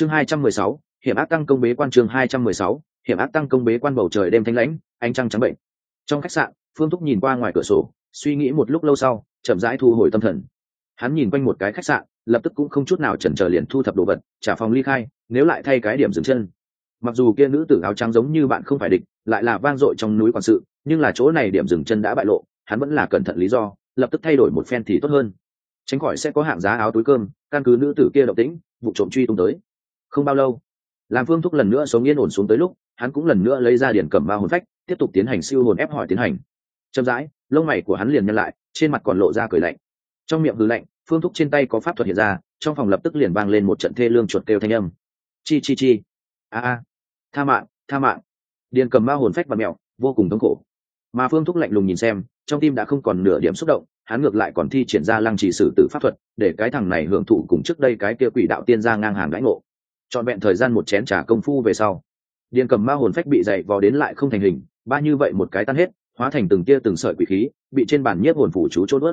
chương hai trăm mười sáu, hiểm ác tăng công bế quan chương hai trăm mười sáu, hiểm ác tăng công bế quan bầu trời đêm thanh lãnh, ánh trăng trắng bệnh. Trong khách sạn, phương thúc nhìn qua ngoài cửa sổ, suy nghĩ một lúc lâu sau, chậm rãi thu hồi tâm thần. Hắn nhìn quanh một cái khách sạn, lập tức cũng không chút nào chần chờ liền thu thập đồ vật, trả phòng ly khai, nếu lại thay cái điểm dừng chân. Mặc dù kia nữ tử áo trắng giống như bạn không phải địch, lại là vang dội trong núi quản sự, nhưng là chỗ này điểm dừng chân đã bại lộ, hắn vẫn là cẩn thận lý do, lập tức thay đổi một phen thì tốt hơn. Tránh khỏi sẽ có hạng giá áo túi cơm, căn cứ nữ tử kia động tĩnh, vụ trộm truy tung tới không bao lâu, làm phương thúc lần nữa sống yên ổn xuống tới lúc, hắn cũng lần nữa lấy ra điển cầm ma hồn phách, tiếp tục tiến hành siêu hồn ép hỏi tiến hành. Chậm rãi, lông mày của hắn liền nhân lại, trên mặt còn lộ ra cười lạnh. Trong miệng hư lạnh, phương thúc trên tay có pháp thuật hiện ra, trong phòng lập tức liền vang lên một trận thê lương chuột kêu thanh âm. Chi chi chi. A a. Tha mạng tha mạng. Điền cầm ma hồn phách và mẹo, vô cùng thống khổ. Mà phương thúc lạnh lùng nhìn xem, trong tim đã không còn nửa điểm xúc động, hắn ngược lại còn thi triển ra lăng trì sử tử pháp thuật, để cái thằng này hưởng thụ cùng trước đây cái kia quỷ đạo tiên ra ngang hàng đãi ngộ trọn vẹn thời gian một chén trà công phu về sau. Điền cầm ma hồn phách bị dày vò đến lại không thành hình, ba như vậy một cái tan hết, hóa thành từng tia từng sợi quỷ khí, bị trên bàn nhiếp hồn phủ chú chốt ướt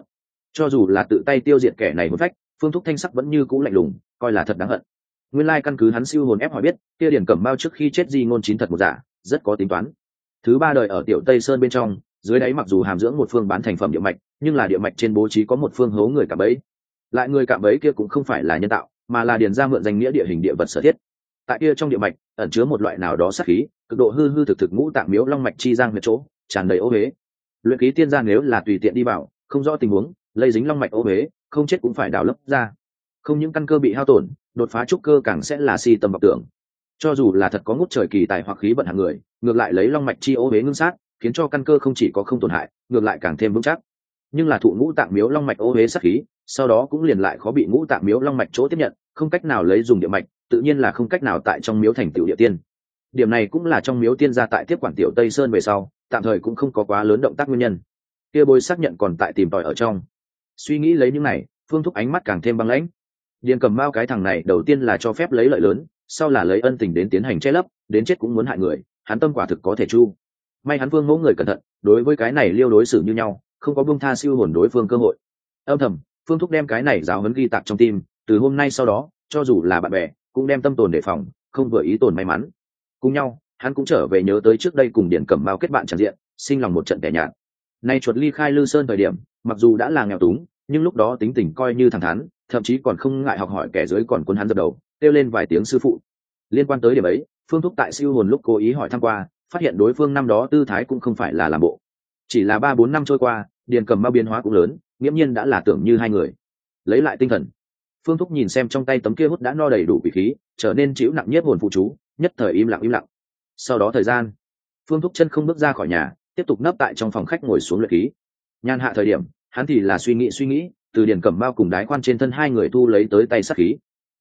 cho dù là tự tay tiêu diệt kẻ này hồn phách, phương thúc thanh sắc vẫn như cũ lạnh lùng, coi là thật đáng hận. Nguyên lai căn cứ hắn siêu hồn ép hỏi biết, kia điền cẩm bao trước khi chết di ngôn chín thật một giả, rất có tính toán. Thứ ba đời ở tiểu tây sơn bên trong, dưới đáy mặc dù hàm dưỡng một phương bán thành phẩm địa mạch, nhưng là địa mạch trên bố trí có một phương hố người cạm bẫy. Lại người cạm bẫy kia cũng không phải là nhân tạo mà là điền ra mượn danh nghĩa địa hình địa vật sở thiết. Tại kia trong địa mạch, ẩn chứa một loại nào đó sát khí, cực độ hư hư thực thực ngũ tạng miếu long mạch chi giang huyệt chỗ, tràn đầy ô huế. Luyện khí tiên gia nếu là tùy tiện đi vào, không rõ tình huống, lây dính long mạch ô huế, không chết cũng phải đào lấp ra. Không những căn cơ bị hao tổn, đột phá trúc cơ càng sẽ là si tầm bọc tưởng. Cho dù là thật có ngút trời kỳ tài hoặc khí vận hàng người, ngược lại lấy long mạch chi ô huế ngưng sát, khiến cho căn cơ không chỉ có không tổn hại, ngược lại càng thêm vững chắc. Nhưng là thụ ngũ tạng miếu long mạch ô huế sát khí, sau đó cũng liền lại khó bị ngũ tạng miếu long mạch chỗ tiếp nhận không cách nào lấy dùng địa mạch, tự nhiên là không cách nào tại trong miếu thành tiểu địa tiên. Điểm này cũng là trong miếu tiên gia tại tiếp quản tiểu tây sơn về sau, tạm thời cũng không có quá lớn động tác nguyên nhân. Kia bôi xác nhận còn tại tìm tòi ở trong. Suy nghĩ lấy những này, phương thúc ánh mắt càng thêm băng lãnh. Điền cầm bao cái thằng này đầu tiên là cho phép lấy lợi lớn, sau là lấy ân tình đến tiến hành che lấp, đến chết cũng muốn hại người, hắn tâm quả thực có thể chu. May hắn phương mẫu người cẩn thận, đối với cái này liêu đối xử như nhau, không có buông tha siêu hồn đối phương cơ hội. Âm thầm, phương thúc đem cái này giáo hấn ghi tạc trong tim từ hôm nay sau đó, cho dù là bạn bè, cũng đem tâm tồn đề phòng, không vừa ý tồn may mắn. Cùng nhau, hắn cũng trở về nhớ tới trước đây cùng điển cẩm bao kết bạn tràn diện, sinh lòng một trận tẻ nhạt. Nay chuột ly khai lư sơn thời điểm, mặc dù đã là nghèo túng, nhưng lúc đó tính tình coi như thẳng thắn, thậm chí còn không ngại học hỏi kẻ dưới còn quân hắn dập đầu, kêu lên vài tiếng sư phụ. Liên quan tới điểm ấy, phương thúc tại siêu hồn lúc cố ý hỏi thăm qua, phát hiện đối phương năm đó tư thái cũng không phải là làm bộ. Chỉ là ba bốn năm trôi qua, điền cầm bao biến hóa cũng lớn, nghiễm nhiên đã là tưởng như hai người. Lấy lại tinh thần phương thúc nhìn xem trong tay tấm kia hút đã no đầy đủ vị khí, trở nên chịu nặng nhất hồn phụ chú, nhất thời im lặng im lặng. Sau đó thời gian, phương thúc chân không bước ra khỏi nhà, tiếp tục nấp tại trong phòng khách ngồi xuống luyện khí nhàn hạ thời điểm, hắn thì là suy nghĩ suy nghĩ, từ điền cẩm bao cùng đái quan trên thân hai người thu lấy tới tay sát khí.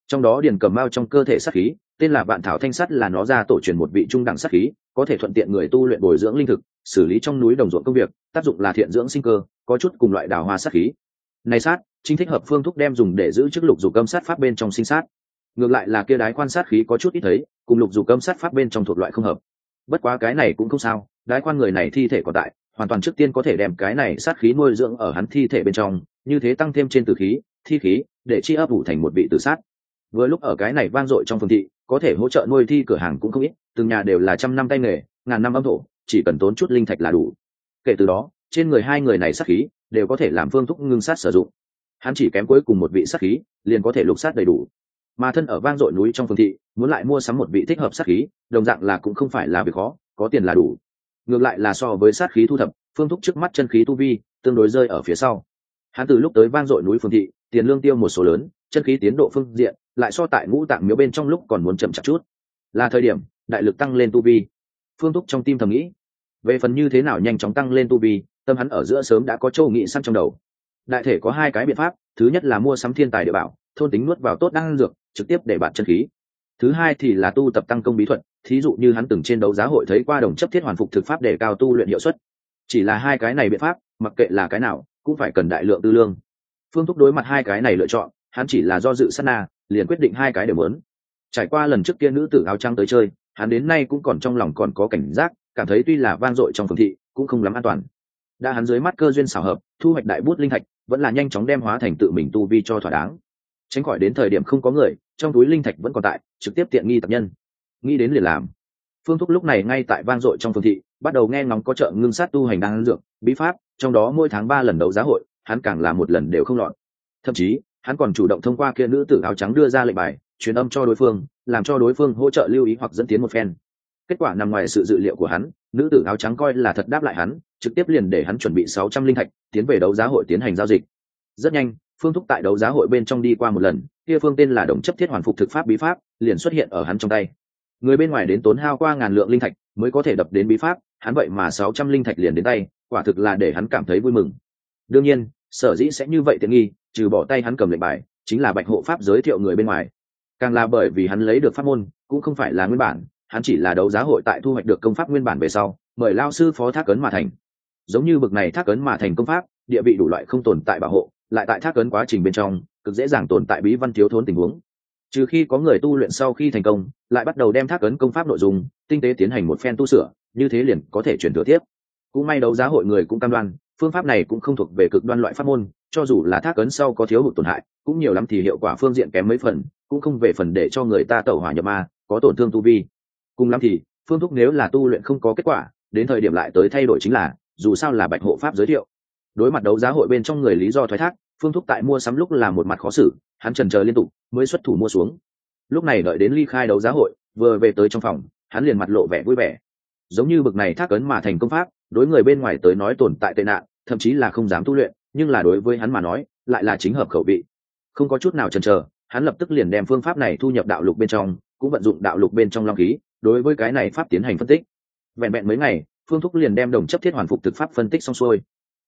Trong đó điền cẩm bao trong cơ thể sát khí, tên là vạn thảo thanh sắt là nó ra tổ truyền một vị trung đẳng sát khí, có thể thuận tiện người tu luyện bồi dưỡng linh thực, xử lý trong núi đồng ruộng công việc, tác dụng là thiện dưỡng sinh cơ, có chút cùng loại đào hoa sát khí. Này sát chính thích hợp phương thuốc đem dùng để giữ chức lục dục âm sát pháp bên trong sinh sát. Ngược lại là kia đái quan sát khí có chút ít thấy, cùng lục dục âm sát pháp bên trong thuộc loại không hợp. Bất quá cái này cũng không sao, đái quan người này thi thể còn tại, hoàn toàn trước tiên có thể đem cái này sát khí nuôi dưỡng ở hắn thi thể bên trong, như thế tăng thêm trên tử khí, thi khí, để chi ấp ủ thành một vị tử sát. Vừa lúc ở cái này vang dội trong phương thị, có thể hỗ trợ nuôi thi cửa hàng cũng không ít, từng nhà đều là trăm năm tay nghề, ngàn năm âm thổ, chỉ cần tốn chút linh thạch là đủ. Kể từ đó, trên người hai người này sát khí, đều có thể làm phương thúc ngưng sát sử dụng hắn chỉ kém cuối cùng một vị sát khí, liền có thể lục sát đầy đủ. Mà thân ở vang dội núi trong phương thị, muốn lại mua sắm một vị thích hợp sát khí, đồng dạng là cũng không phải là việc khó, có tiền là đủ. Ngược lại là so với sát khí thu thập, phương thúc trước mắt chân khí tu vi, tương đối rơi ở phía sau. Hắn từ lúc tới vang dội núi phương thị, tiền lương tiêu một số lớn, chân khí tiến độ phương diện, lại so tại ngũ tạng miếu bên trong lúc còn muốn chậm chạp chút. Là thời điểm, đại lực tăng lên tu vi. Phương thúc trong tim thầm nghĩ, về phần như thế nào nhanh chóng tăng lên tu vi, tâm hắn ở giữa sớm đã có châu nghị săn trong đầu đại thể có hai cái biện pháp, thứ nhất là mua sắm thiên tài địa bảo, thôn tính nuốt vào tốt năng dược, trực tiếp để bạn chân khí. Thứ hai thì là tu tập tăng công bí thuật, thí dụ như hắn từng trên đấu giá hội thấy qua đồng chấp thiết hoàn phục thực pháp để cao tu luyện hiệu suất. Chỉ là hai cái này biện pháp, mặc kệ là cái nào, cũng phải cần đại lượng tư lương. Phương thúc đối mặt hai cái này lựa chọn, hắn chỉ là do dự sát na, liền quyết định hai cái đều muốn. Trải qua lần trước kia nữ tử áo trắng tới chơi, hắn đến nay cũng còn trong lòng còn có cảnh giác, cảm thấy tuy là vang dội trong phương thị, cũng không lắm an toàn. Đã hắn dưới mắt cơ duyên xảo hợp, thu hoạch đại bút linh thạch vẫn là nhanh chóng đem hóa thành tự mình tu vi cho thỏa đáng. Tránh khỏi đến thời điểm không có người, trong túi linh thạch vẫn còn tại, trực tiếp tiện nghi tập nhân. Nghĩ đến liền làm. Phương thúc lúc này ngay tại vang dội trong phương thị, bắt đầu nghe ngóng có chợ ngưng sát tu hành đang dược, bí pháp, trong đó mỗi tháng ba lần đấu giá hội, hắn càng là một lần đều không lọt. Thậm chí, hắn còn chủ động thông qua kia nữ tử áo trắng đưa ra lệnh bài, truyền âm cho đối phương, làm cho đối phương hỗ trợ lưu ý hoặc dẫn tiến một phen kết quả nằm ngoài sự dự liệu của hắn, nữ tử áo trắng coi là thật đáp lại hắn, trực tiếp liền để hắn chuẩn bị sáu trăm linh thạch, tiến về đấu giá hội tiến hành giao dịch. Rất nhanh, phương thúc tại đấu giá hội bên trong đi qua một lần, kia phương tên là đồng chấp thiết hoàn phục thực pháp bí pháp, liền xuất hiện ở hắn trong tay. Người bên ngoài đến tốn hao qua ngàn lượng linh thạch mới có thể đập đến bí pháp, hắn vậy mà sáu trăm linh thạch liền đến tay, quả thực là để hắn cảm thấy vui mừng. Đương nhiên, sở dĩ sẽ như vậy tiện nghi, trừ bỏ tay hắn cầm lệnh bài, chính là bạch hộ pháp giới thiệu người bên ngoài. Càng là bởi vì hắn lấy được pháp môn, cũng không phải là nguyên bản hắn chỉ là đấu giá hội tại thu hoạch được công pháp nguyên bản về sau, mời lao sư phó thác ấn mà thành. Giống như bực này thác ấn mà thành công pháp, địa vị đủ loại không tồn tại bảo hộ, lại tại thác ấn quá trình bên trong, cực dễ dàng tồn tại bí văn thiếu thốn tình huống. Trừ khi có người tu luyện sau khi thành công, lại bắt đầu đem thác ấn công pháp nội dung, tinh tế tiến hành một phen tu sửa, như thế liền có thể chuyển thừa tiếp. Cũng may đấu giá hội người cũng cam đoan, phương pháp này cũng không thuộc về cực đoan loại pháp môn, cho dù là thác ấn sau có thiếu hụt tổn hại, cũng nhiều lắm thì hiệu quả phương diện kém mấy phần, cũng không về phần để cho người ta tẩu hỏa nhập ma, có tổn thương tu vi cùng lắm thì, phương thúc nếu là tu luyện không có kết quả, đến thời điểm lại tới thay đổi chính là, dù sao là bạch hộ pháp giới thiệu. Đối mặt đấu giá hội bên trong người lý do thoái thác, phương thúc tại mua sắm lúc là một mặt khó xử, hắn trần chờ liên tục, mới xuất thủ mua xuống. Lúc này đợi đến ly khai đấu giá hội, vừa về tới trong phòng, hắn liền mặt lộ vẻ vui vẻ. Giống như bực này thác ấn mà thành công pháp, đối người bên ngoài tới nói tồn tại tệ nạn, thậm chí là không dám tu luyện, nhưng là đối với hắn mà nói, lại là chính hợp khẩu vị. Không có chút nào chần chờ, hắn lập tức liền đem phương pháp này thu nhập đạo lục bên trong, cũng vận dụng đạo lục bên trong long khí đối với cái này pháp tiến hành phân tích. Vẹn vẹn mấy ngày, phương thúc liền đem đồng chấp thiết hoàn phục thực pháp phân tích xong xuôi.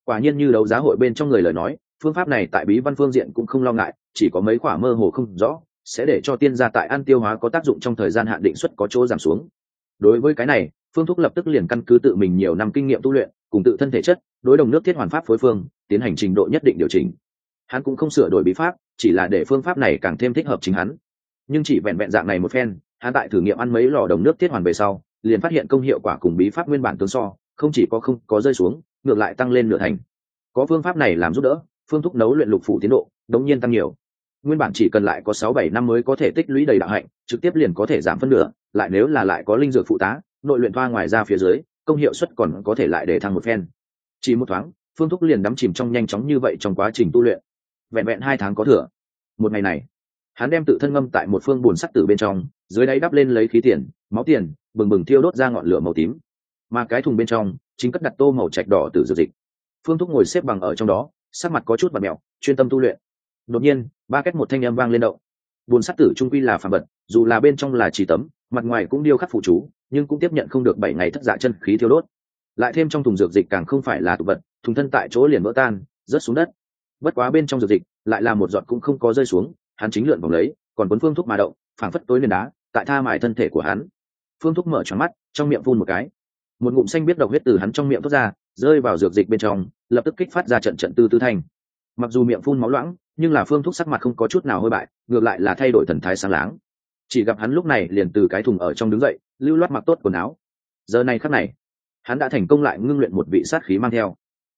Quả nhiên như đấu giá hội bên trong người lời nói, phương pháp này tại bí văn phương diện cũng không lo ngại, chỉ có mấy quả mơ hồ không rõ, sẽ để cho tiên gia tại ăn tiêu hóa có tác dụng trong thời gian hạn định suất có chỗ giảm xuống. Đối với cái này, phương thúc lập tức liền căn cứ tự mình nhiều năm kinh nghiệm tu luyện, cùng tự thân thể chất, đối đồng nước thiết hoàn pháp phối phương, tiến hành trình độ nhất định điều chỉnh. Hắn cũng không sửa đổi bí pháp, chỉ là để phương pháp này càng thêm thích hợp chính hắn. Nhưng chỉ vẹn vẹn dạng này một phen hắn tại thử nghiệm ăn mấy lò đồng nước thiết hoàn về sau, liền phát hiện công hiệu quả cùng bí pháp nguyên bản tương so, không chỉ có không có rơi xuống, ngược lại tăng lên nửa thành. Có phương pháp này làm giúp đỡ, phương thúc nấu luyện lục phủ tiến độ, đống nhiên tăng nhiều. Nguyên bản chỉ cần lại có sáu bảy năm mới có thể tích lũy đầy đạo hạnh, trực tiếp liền có thể giảm phân nửa, lại nếu là lại có linh dược phụ tá, nội luyện thoa ngoài ra phía dưới, công hiệu suất còn có thể lại để thăng một phen. Chỉ một thoáng, phương thúc liền đắm chìm trong nhanh chóng như vậy trong quá trình tu luyện. Vẹn vẹn hai tháng có thừa. Một ngày này hắn đem tự thân ngâm tại một phương bùn sắc tử bên trong, dưới đáy đắp lên lấy khí tiền, máu tiền, bừng bừng thiêu đốt ra ngọn lửa màu tím. Mà cái thùng bên trong, chính cất đặt tô màu trạch đỏ từ dược dịch. Phương thúc ngồi xếp bằng ở trong đó, sắc mặt có chút và mẹo chuyên tâm tu luyện. Đột nhiên, ba cách một thanh âm vang lên động. Bùn sắc tử trung quy là phàm vật, dù là bên trong là chỉ tấm, mặt ngoài cũng điêu khắc phụ chú, nhưng cũng tiếp nhận không được bảy ngày thất dạ chân khí thiêu đốt. Lại thêm trong thùng dược dịch càng không phải là tục vật, thùng thân tại chỗ liền vỡ tan, rớt xuống đất. Bất quá bên trong dược dịch, lại là một giọt cũng không có rơi xuống hắn chính lượn vòng lấy, còn cuốn phương thuốc mà động, phảng phất tối nền đá, tại tha mại thân thể của hắn. Phương thuốc mở tròn mắt, trong miệng phun một cái. Một ngụm xanh biết độc huyết từ hắn trong miệng thoát ra, rơi vào dược dịch bên trong, lập tức kích phát ra trận trận tư tư thanh. Mặc dù miệng phun máu loãng, nhưng là phương thuốc sắc mặt không có chút nào hôi bại, ngược lại là thay đổi thần thái sáng láng. Chỉ gặp hắn lúc này liền từ cái thùng ở trong đứng dậy, lưu loát mặc tốt quần áo. Giờ này khắc này, hắn đã thành công lại ngưng luyện một vị sát khí mang theo.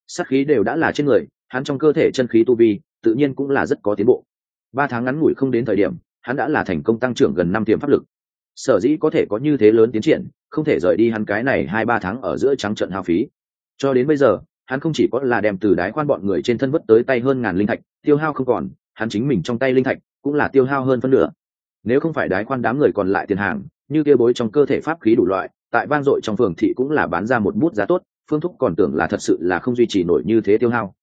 Sát khí đều đã là trên người, hắn trong cơ thể chân khí tu vi, tự nhiên cũng là rất có tiến bộ ba tháng ngắn ngủi không đến thời điểm, hắn đã là thành công tăng trưởng gần năm tiềm pháp lực. Sở dĩ có thể có như thế lớn tiến triển, không thể rời đi hắn cái này hai ba tháng ở giữa trắng trận hao phí. Cho đến bây giờ, hắn không chỉ có là đem từ đái khoan bọn người trên thân vất tới tay hơn ngàn linh thạch, tiêu hao không còn, hắn chính mình trong tay linh thạch cũng là tiêu hao hơn phân nửa. Nếu không phải đái khoan đám người còn lại tiền hàng, như tiêu bối trong cơ thể pháp khí đủ loại, tại vang dội trong phường thị cũng là bán ra một bút giá tốt, phương thúc còn tưởng là thật sự là không duy trì nổi như thế tiêu hao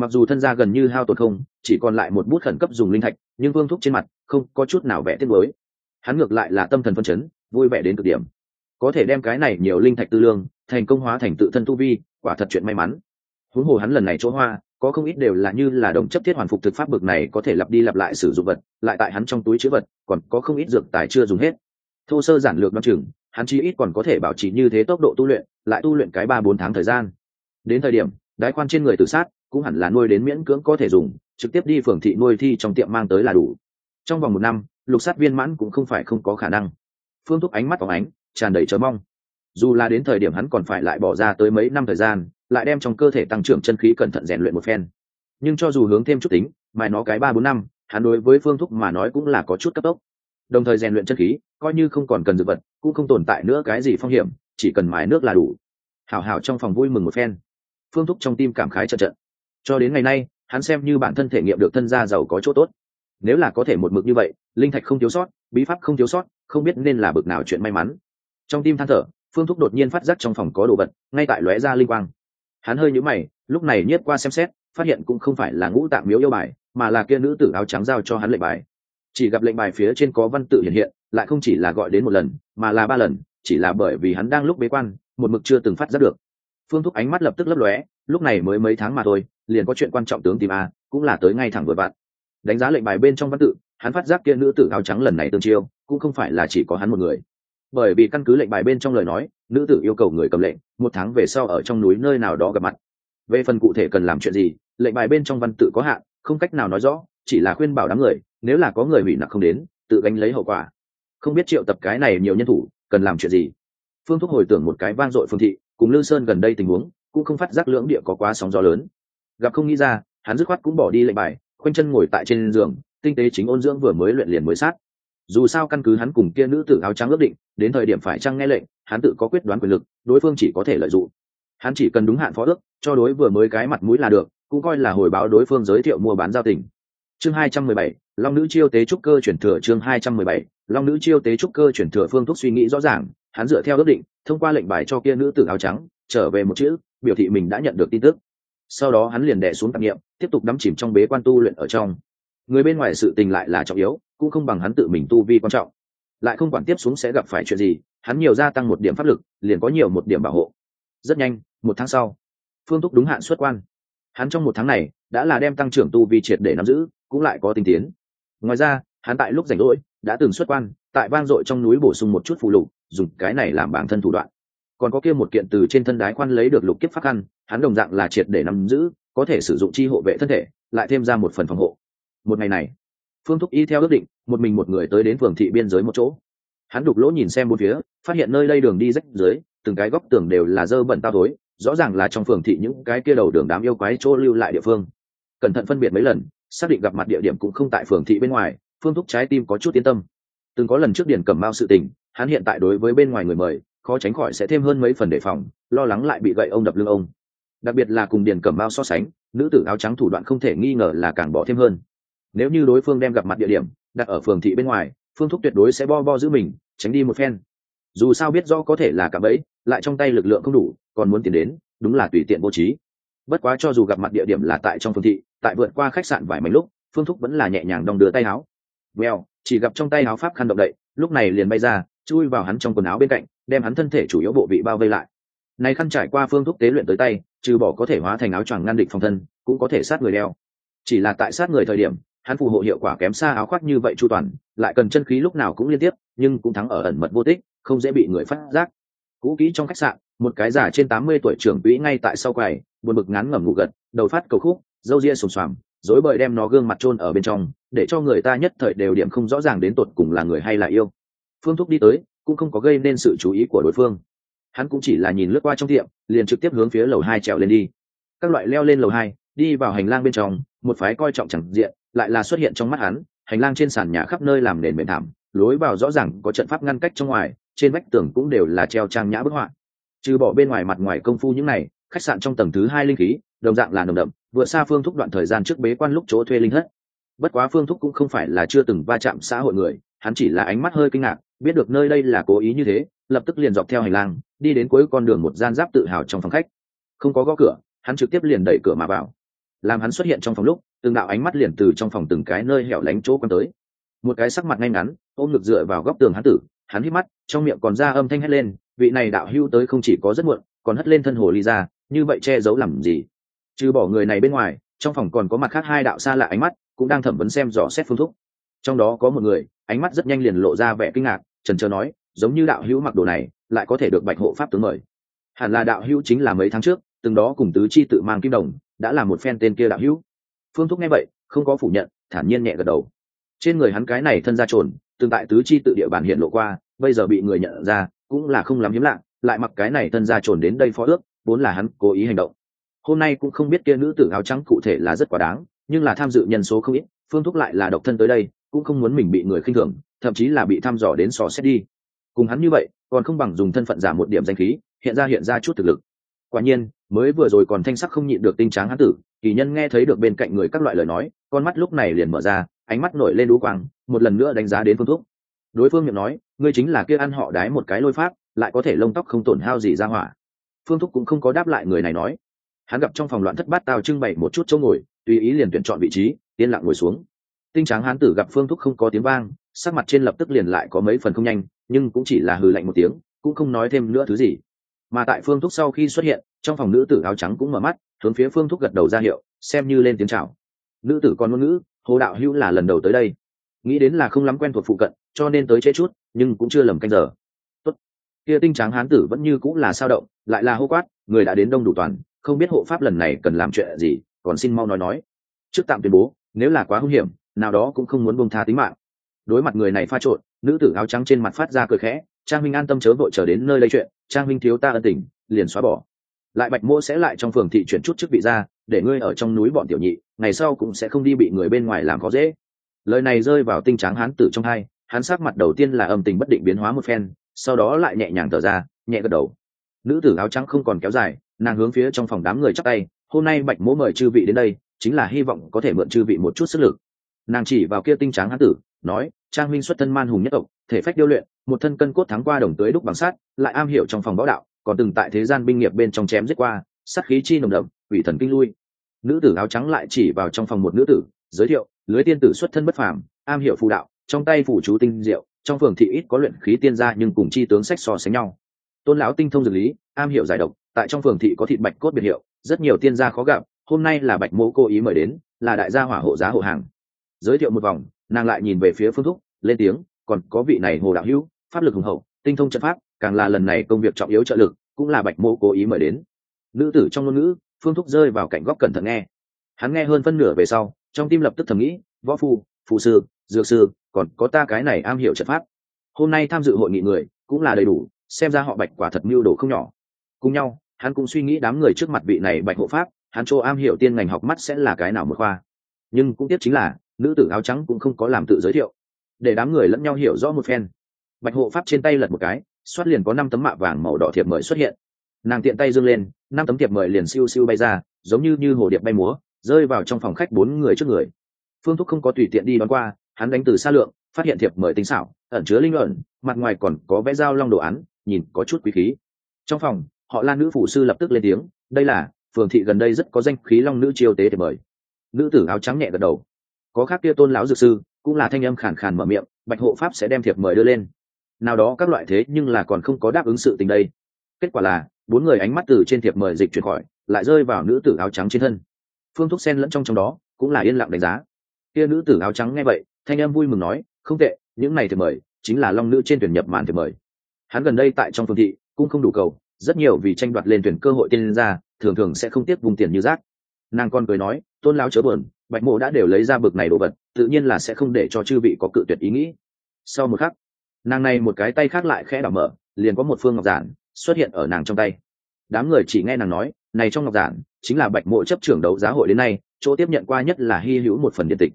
mặc dù thân gia gần như hao tổn không, chỉ còn lại một bút khẩn cấp dùng linh thạch, nhưng vương thúc trên mặt không có chút nào vẽ tiết mới hắn ngược lại là tâm thần phân chấn, vui vẻ đến cực điểm. Có thể đem cái này nhiều linh thạch tư lương, thành công hóa thành tự thân tu vi, quả thật chuyện may mắn. Huống hồ hắn lần này chỗ hoa, có không ít đều là như là đồng chấp thiết hoàn phục thực pháp bực này có thể lặp đi lặp lại sử dụng vật, lại tại hắn trong túi chữ vật, còn có không ít dược tài chưa dùng hết. Thô sơ giản lược đ chừng, hắn chí ít còn có thể bảo trì như thế tốc độ tu luyện, lại tu luyện cái ba bốn tháng thời gian. Đến thời điểm, đái quan trên người tự sát cũng hẳn là nuôi đến miễn cưỡng có thể dùng, trực tiếp đi phường thị nuôi thi trong tiệm mang tới là đủ. Trong vòng một năm, lục sát viên mãn cũng không phải không có khả năng. Phương thúc ánh mắt phóng ánh, tràn đầy chớ mong. Dù là đến thời điểm hắn còn phải lại bỏ ra tới mấy năm thời gian, lại đem trong cơ thể tăng trưởng chân khí cẩn thận rèn luyện một phen. Nhưng cho dù hướng thêm chút tính mài nó cái ba bốn năm, hắn đối với phương thúc mà nói cũng là có chút cấp tốc. Đồng thời rèn luyện chân khí, coi như không còn cần dự vật, cũng không tồn tại nữa cái gì phong hiểm, chỉ cần mài nước là đủ. Hảo hảo trong phòng vui mừng một phen. Phương thúc trong tim cảm khái trận trận cho đến ngày nay, hắn xem như bản thân thể nghiệm được thân gia giàu có chỗ tốt. Nếu là có thể một mực như vậy, linh thạch không thiếu sót, bí pháp không thiếu sót, không biết nên là bực nào chuyện may mắn. Trong tim than thở, phương thúc đột nhiên phát giác trong phòng có đồ vật, ngay tại lóe ra linh quang. Hắn hơi nhũ mày, lúc này nhiếp qua xem xét, phát hiện cũng không phải là ngũ tạng miếu yêu bài, mà là kia nữ tử áo trắng giao cho hắn lệnh bài. Chỉ gặp lệnh bài phía trên có văn tự hiện hiện, lại không chỉ là gọi đến một lần, mà là ba lần, chỉ là bởi vì hắn đang lúc bế quan, một mực chưa từng phát giác được. Phương thúc ánh mắt lập tức lấp lóe, lúc này mới mấy tháng mà thôi liền có chuyện quan trọng tướng tìm a, cũng là tới ngay thẳng vừa vặn. Đánh giá lệnh bài bên trong văn tự, hắn phát giác kia nữ tử áo trắng lần này tương chiêu, cũng không phải là chỉ có hắn một người. Bởi vì căn cứ lệnh bài bên trong lời nói, nữ tử yêu cầu người cầm lệnh, một tháng về sau ở trong núi nơi nào đó gặp mặt. Về phần cụ thể cần làm chuyện gì, lệnh bài bên trong văn tự có hạn, không cách nào nói rõ, chỉ là khuyên bảo đám người, nếu là có người hủy nặng không đến, tự gánh lấy hậu quả. Không biết triệu tập cái này nhiều nhân thủ, cần làm chuyện gì? Phương thúc hồi tưởng một cái vang dội phương thị, cùng lư sơn gần đây tình huống, cũng không phát giác lưỡng địa có quá sóng gió lớn gặp không nghĩ ra, hắn dứt khoát cũng bỏ đi lệnh bài, khoanh chân ngồi tại trên giường, tinh tế chính ôn dưỡng vừa mới luyện liền mới sát. Dù sao căn cứ hắn cùng kia nữ tử áo trắng ước định, đến thời điểm phải trăng nghe lệnh, hắn tự có quyết đoán quyền lực, đối phương chỉ có thể lợi dụng. Hắn chỉ cần đúng hạn phó ước, cho đối vừa mới cái mặt mũi là được, cũng coi là hồi báo đối phương giới thiệu mua bán giao tình. Chương hai trăm mười bảy, long nữ chiêu tế trúc cơ chuyển thừa chương hai trăm mười bảy, long nữ chiêu tế trúc cơ chuyển thừa phương thuốc suy nghĩ rõ ràng, hắn dựa theo ước định, thông qua lệnh bài cho kia nữ tử áo trắng, trở về một chữ, biểu thị mình đã nhận được tin tức sau đó hắn liền đè xuống tạp nghiệm, tiếp tục đắm chìm trong bế quan tu luyện ở trong. Người bên ngoài sự tình lại là trọng yếu, cũng không bằng hắn tự mình tu vi quan trọng. Lại không quản tiếp xuống sẽ gặp phải chuyện gì, hắn nhiều gia tăng một điểm pháp lực, liền có nhiều một điểm bảo hộ. Rất nhanh, một tháng sau, phương thúc đúng hạn xuất quan. Hắn trong một tháng này, đã là đem tăng trưởng tu vi triệt để nắm giữ, cũng lại có tinh tiến. Ngoài ra, hắn tại lúc rảnh rỗi, đã từng xuất quan, tại vang dội trong núi bổ sung một chút phụ lục, dùng cái này làm bản thân thủ đoạn còn có kia một kiện từ trên thân đái quan lấy được lục kiếp pháp khăn, hắn đồng dạng là triệt để nắm giữ, có thể sử dụng chi hộ vệ thân thể, lại thêm ra một phần phòng hộ. Một ngày này, phương thúc y theo ước định, một mình một người tới đến phường thị biên giới một chỗ. Hắn đục lỗ nhìn xem bốn phía, phát hiện nơi đây đường đi rách dưới từng cái góc tường đều là dơ bẩn tao tối rõ ràng là trong phường thị những cái kia đầu đường đám yêu quái chỗ lưu lại địa phương. Cẩn thận phân biệt mấy lần, xác định gặp mặt địa điểm cũng không tại phường thị bên ngoài, phương thúc trái tim có chút yên tâm. Từng có lần trước điển cầm mao sự tình, hắn hiện tại đối với bên ngoài người mời khó tránh khỏi sẽ thêm hơn mấy phần đề phòng, lo lắng lại bị gậy ông đập lưng ông. Đặc biệt là cùng điền cầm bao so sánh, nữ tử áo trắng thủ đoạn không thể nghi ngờ là càng bỏ thêm hơn. Nếu như đối phương đem gặp mặt địa điểm, đặt ở phường thị bên ngoài, phương thúc tuyệt đối sẽ bo bo giữ mình, tránh đi một phen. Dù sao biết do có thể là cạm bẫy, lại trong tay lực lượng không đủ, còn muốn tiến đến, đúng là tùy tiện vô trí. Bất quá cho dù gặp mặt địa điểm là tại trong phường thị, tại vượt qua khách sạn vài mấy lúc, phương thúc vẫn là nhẹ nhàng đong đưa tay áo. Mèo, chỉ gặp trong tay áo pháp khăn động đậy, lúc này liền bay ra, chui vào hắn trong quần áo bên cạnh đem hắn thân thể chủ yếu bộ vị bao vây lại. Này khăn trải qua phương thúc tế luyện tới tay, trừ bỏ có thể hóa thành áo choàng ngăn địch phòng thân, cũng có thể sát người đeo. Chỉ là tại sát người thời điểm, hắn phù hộ hiệu quả kém xa áo khoác như vậy chu toàn, lại cần chân khí lúc nào cũng liên tiếp, nhưng cũng thắng ở ẩn mật vô tích, không dễ bị người phát giác. Cũ kỹ trong khách sạn, một cái giả trên tám mươi tuổi trưởng quỹ ngay tại sau quầy, buồn bực ngắn ngẩm ngủ gật, đầu phát cầu khúc, râu ria sùng xoàm, dối bời đem nó gương mặt trôn ở bên trong, để cho người ta nhất thời đều điểm không rõ ràng đến tột cùng là người hay là yêu. Phương thúc đi tới cũng không có gây nên sự chú ý của đối phương. Hắn cũng chỉ là nhìn lướt qua trong tiệm, liền trực tiếp hướng phía lầu hai trèo lên đi. Các loại leo lên lầu hai, đi vào hành lang bên trong, một phái coi trọng chẳng diện, lại là xuất hiện trong mắt hắn, hành lang trên sàn nhà khắp nơi làm nền mềm thảm, lối vào rõ ràng có trận pháp ngăn cách trong ngoài, trên vách tường cũng đều là treo trang nhã bức họa. Trừ bỏ bên ngoài mặt ngoài công phu những này, khách sạn trong tầng thứ hai linh khí, đồng dạng là nồng đậm vượt xa phương thúc đoạn thời gian trước bế quan lúc chỗ thuê linh hất bất quá phương thúc cũng không phải là chưa từng va chạm xã hội người, hắn chỉ là ánh mắt hơi kinh ngạc biết được nơi đây là cố ý như thế, lập tức liền dọc theo hành lang, đi đến cuối con đường một gian giáp tự hào trong phòng khách. Không có gõ cửa, hắn trực tiếp liền đẩy cửa mà vào. Làm hắn xuất hiện trong phòng lúc, từng đạo ánh mắt liền từ trong phòng từng cái nơi hẻo lánh chỗ quan tới. Một cái sắc mặt ngay ngắn, ôm ngực dựa vào góc tường hắn tử, hắn hít mắt, trong miệng còn ra âm thanh hét lên, vị này đạo hưu tới không chỉ có rất muộn, còn hất lên thân hồ ly ra, như vậy che giấu làm gì? Trừ bỏ người này bên ngoài, trong phòng còn có mặt khác hai đạo xa lạ ánh mắt, cũng đang thẩm vấn xem dò xét phương thúc trong đó có một người, ánh mắt rất nhanh liền lộ ra vẻ kinh ngạc trần trờ nói, giống như đạo hữu mặc đồ này, lại có thể được bạch hộ pháp tướng mời. Hẳn là đạo hữu chính là mấy tháng trước, từng đó cùng tứ chi tự mang kim đồng, đã là một phen tên kia đạo hữu. Phương thúc nghe vậy, không có phủ nhận, thản nhiên nhẹ gật đầu. Trên người hắn cái này thân ra trồn tương tại tứ chi tự địa bàn hiện lộ qua, bây giờ bị người nhận ra, cũng là không lắm hiếm lạ, lại mặc cái này thân ra trồn đến đây phó ước, vốn là hắn cố ý hành động. Hôm nay cũng không biết kia nữ tử áo trắng cụ thể là rất quá đáng, nhưng là tham dự nhân số không ít, phương thúc lại là độc thân tới đây, cũng không muốn mình bị người khinh thường thậm chí là bị thăm dò đến sò xét đi. Cùng hắn như vậy, còn không bằng dùng thân phận giả một điểm danh khí, hiện ra hiện ra chút thực lực. Quả nhiên, mới vừa rồi còn thanh sắc không nhịn được tinh tráng hán tử, kỳ nhân nghe thấy được bên cạnh người các loại lời nói, con mắt lúc này liền mở ra, ánh mắt nổi lên đũ quang, một lần nữa đánh giá đến phương thuốc. Đối phương miệng nói, ngươi chính là kia ăn họ đái một cái lôi pháp, lại có thể lông tóc không tổn hao gì ra hỏa. Phương thúc cũng không có đáp lại người này nói. Hắn gặp trong phòng loạn thất bát tao trưng bày một chút chỗ ngồi, tùy ý liền tuyển chọn vị trí, yên lặng ngồi xuống. Tinh tráng hán tử gặp phương thúc không có tiếng vang sắc mặt trên lập tức liền lại có mấy phần không nhanh, nhưng cũng chỉ là hừ lạnh một tiếng, cũng không nói thêm nữa thứ gì. Mà tại phương thúc sau khi xuất hiện, trong phòng nữ tử áo trắng cũng mở mắt, hướng phía phương thúc gật đầu ra hiệu, xem như lên tiếng chào. Nữ tử còn ngôn ngữ, hồ đạo hữu là lần đầu tới đây. Nghĩ đến là không lắm quen thuộc phụ cận, cho nên tới trễ chút, nhưng cũng chưa lầm canh giờ. Tốt. kia tinh tráng hán tử vẫn như cũng là sao động, lại là hô quát, người đã đến đông đủ toàn, không biết hộ pháp lần này cần làm chuyện gì, còn xin mau nói nói. Trước tạm tuyên bố, nếu là quá hung hiểm, nào đó cũng không muốn bông tha tính mạng đối mặt người này pha trộn, nữ tử áo trắng trên mặt phát ra cười khẽ, trang minh an tâm chớ vội trở đến nơi lấy chuyện, trang minh thiếu ta ân tình, liền xóa bỏ. Lại bạch mô sẽ lại trong phường thị chuyển chút chức vị ra, để ngươi ở trong núi bọn tiểu nhị, ngày sau cũng sẽ không đi bị người bên ngoài làm khó dễ. Lời này rơi vào tinh tráng hán tử trong hai, hắn sát mặt đầu tiên là âm tình bất định biến hóa một phen, sau đó lại nhẹ nhàng thở ra, nhẹ gật đầu. Nữ tử áo trắng không còn kéo dài, nàng hướng phía trong phòng đám người chắc tay, hôm nay bạch mỗ mời chư vị đến đây, chính là hy vọng có thể mượn chư vị một chút sức lực. Nàng chỉ vào kia tinh tráng hán tử, nói trang minh xuất thân man hùng nhất tộc, thể phách điêu luyện, một thân cân cốt thắng qua đồng tới đúc bằng sát lại am hiểu trong phòng võ đạo, còn từng tại thế gian binh nghiệp bên trong chém giết qua, sát khí chi nồng đậm ủy thần kinh lui. Nữ tử áo trắng lại chỉ vào trong phòng một nữ tử, giới thiệu, lưới tiên tử xuất thân bất phàm, am hiểu phù đạo, trong tay phủ chú tinh diệu, trong phường thị ít có luyện khí tiên gia nhưng cùng chi tướng sách so sánh nhau. Tôn lão tinh thông dược lý, am hiểu giải độc, tại trong phường thị có thịt bạch cốt biệt hiệu, rất nhiều tiên gia khó gặp, hôm nay là bạch mẫu cố ý mời đến, là đại gia hỏa hộ giá hộ hàng. Giới thiệu một vòng nàng lại nhìn về phía phương thúc, lên tiếng, còn có vị này hồ đạo hữu, pháp lực hùng hậu, tinh thông trận pháp, càng là lần này công việc trọng yếu trợ lực, cũng là bạch mô cố ý mời đến. Nữ tử trong ngôn ngữ, phương thúc rơi vào cạnh góc cẩn thận nghe. Hắn nghe hơn phân nửa về sau, trong tim lập tức thầm nghĩ, võ phu phụ sư, dược sư, còn có ta cái này am hiểu trận pháp. Hôm nay tham dự hội nghị người, cũng là đầy đủ, xem ra họ bạch quả thật mưu đồ không nhỏ. Cùng nhau, hắn cũng suy nghĩ đám người trước mặt vị này bạch hộ pháp, hắn chỗ am hiểu tiên ngành học mắt sẽ là cái nào một khoa. Nhưng cũng tiếc chính là nữ tử áo trắng cũng không có làm tự giới thiệu. Để đám người lẫn nhau hiểu rõ một phen. Bạch hộ pháp trên tay lật một cái xoát liền có năm tấm mạ vàng màu đỏ thiệp mời xuất hiện. Nàng tiện tay dâng lên năm tấm thiệp mời liền siêu siêu bay ra giống như như hồ điệp bay múa rơi vào trong phòng khách bốn người trước người. Phương thúc không có tùy tiện đi đón qua hắn đánh từ xa lượng phát hiện thiệp mời tinh xảo ẩn chứa linh luận, mặt ngoài còn có vẽ dao long đồ án nhìn có chút quý khí. Trong phòng họ lan nữ phụ sư lập tức lên tiếng đây là phường thị gần đây rất có danh khí long nữ chiêu tế thiệp mời. Nữ tử áo trắng nhẹ gật đầu có khác kia tôn lão dược sư, cũng là thanh âm khàn khàn mở miệng, bạch hộ pháp sẽ đem thiệp mời đưa lên. Nào đó các loại thế nhưng là còn không có đáp ứng sự tình đây. Kết quả là, bốn người ánh mắt từ trên thiệp mời dịch chuyển khỏi, lại rơi vào nữ tử áo trắng trên thân. Phương thúc sen lẫn trong trong đó, cũng là yên lặng đánh giá. Kia nữ tử áo trắng nghe vậy, thanh em vui mừng nói, không tệ, những này thiệp mời chính là long nữ trên tuyển nhập màn thiệp mời. Hắn gần đây tại trong phương thị, cũng không đủ cầu, rất nhiều vì tranh đoạt lên tuyển cơ hội tiên ra thường thường sẽ không tiếc vùng tiền như rác. Nàng con cười nói, tôn lão chớ buồn bạch mộ đã đều lấy ra bực này đồ vật, tự nhiên là sẽ không để cho chư vị có cự tuyệt ý nghĩ. Sau một khắc, nàng này một cái tay khác lại khẽ đảo mở, liền có một phương ngọc giản xuất hiện ở nàng trong tay. Đám người chỉ nghe nàng nói, này trong ngọc giản, chính là bạch mộ chấp trưởng đấu giá hội đến nay, chỗ tiếp nhận qua nhất là hy hữu một phần điện tịch.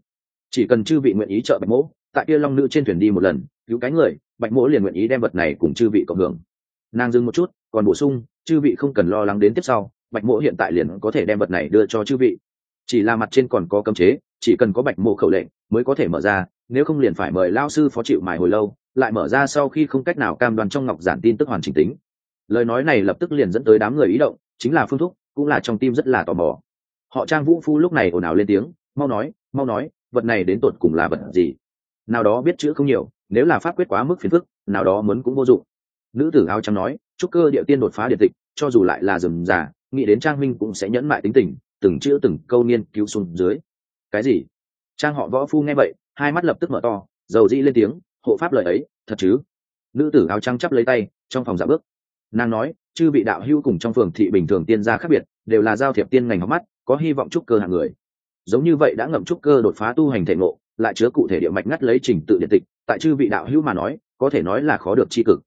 Chỉ cần chư vị nguyện ý trợ bạch mộ, tại kia long nữ trên thuyền đi một lần, cứu cái người, bạch mộ liền nguyện ý đem vật này cùng chư vị cộng hưởng. Nàng dừng một chút, còn bổ sung, chư vị không cần lo lắng đến tiếp sau, bạch mộ hiện tại liền có thể đem vật này đưa cho chư vị chỉ là mặt trên còn có cấm chế, chỉ cần có bạch mộ khẩu lệnh mới có thể mở ra, nếu không liền phải mời lao sư phó chịu mài hồi lâu, lại mở ra sau khi không cách nào cam đoan trong ngọc giản tin tức hoàn chỉnh tính. Lời nói này lập tức liền dẫn tới đám người ý động, chính là phương thúc, cũng là trong tim rất là tò mò. Họ trang vũ phu lúc này ồn ào lên tiếng, mau nói mau nói, vật này đến tột cùng là vật gì? Nào đó biết chữ không nhiều, nếu là pháp quyết quá mức phiền phức, nào đó muốn cũng vô dụng. Nữ tử áo trắng nói, chúc cơ địa tiên đột phá điện tịch, cho dù lại là rừng già nghĩ đến trang minh cũng sẽ nhẫn mại tính tình từng chữ từng câu niên cứu xuống dưới. Cái gì? Trang họ võ phu nghe vậy, hai mắt lập tức mở to, dầu dĩ lên tiếng, hộ pháp lời ấy, thật chứ? Nữ tử áo trắng chắp lấy tay, trong phòng giả bước. Nàng nói, chư vị đạo hưu cùng trong phường thị bình thường tiên gia khác biệt, đều là giao thiệp tiên ngành hóc mắt, có hy vọng trúc cơ hạng người. Giống như vậy đã ngậm trúc cơ đột phá tu hành thể ngộ, lại chứa cụ thể địa mạch ngắt lấy trình tự điện tịch, tại chư vị đạo hữu mà nói, có thể nói là khó được tri cực.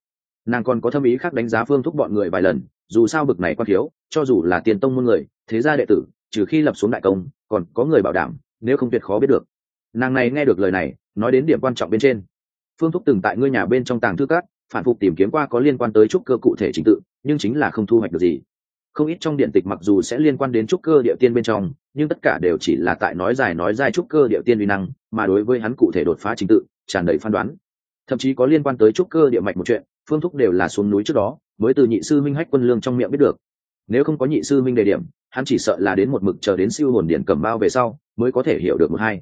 Nàng còn có thâm ý khác đánh giá phương thúc bọn người vài lần, dù sao bực này quan thiếu, cho dù là tiền tông môn người, thế gia đệ tử trừ khi lập xuống đại công, còn có người bảo đảm, nếu không tuyệt khó biết được. Nàng này nghe được lời này, nói đến điểm quan trọng bên trên. Phương thúc từng tại ngôi nhà bên trong tàng thư cát phản phục tìm kiếm qua có liên quan tới trúc cơ cụ thể trình tự, nhưng chính là không thu hoạch được gì. Không ít trong điện tịch mặc dù sẽ liên quan đến trúc cơ địa tiên bên trong, nhưng tất cả đều chỉ là tại nói dài nói dài trúc cơ địa tiên uy năng, mà đối với hắn cụ thể đột phá trình tự, tràn đầy phán đoán. Thậm chí có liên quan tới trúc cơ địa mạch một chuyện, phương thúc đều là xuống núi trước đó, mới từ nhị sư minh hách quân lương trong miệng biết được. Nếu không có nhị sư minh đề điểm hắn chỉ sợ là đến một mực chờ đến siêu hồn điện cầm bao về sau mới có thể hiểu được một hai.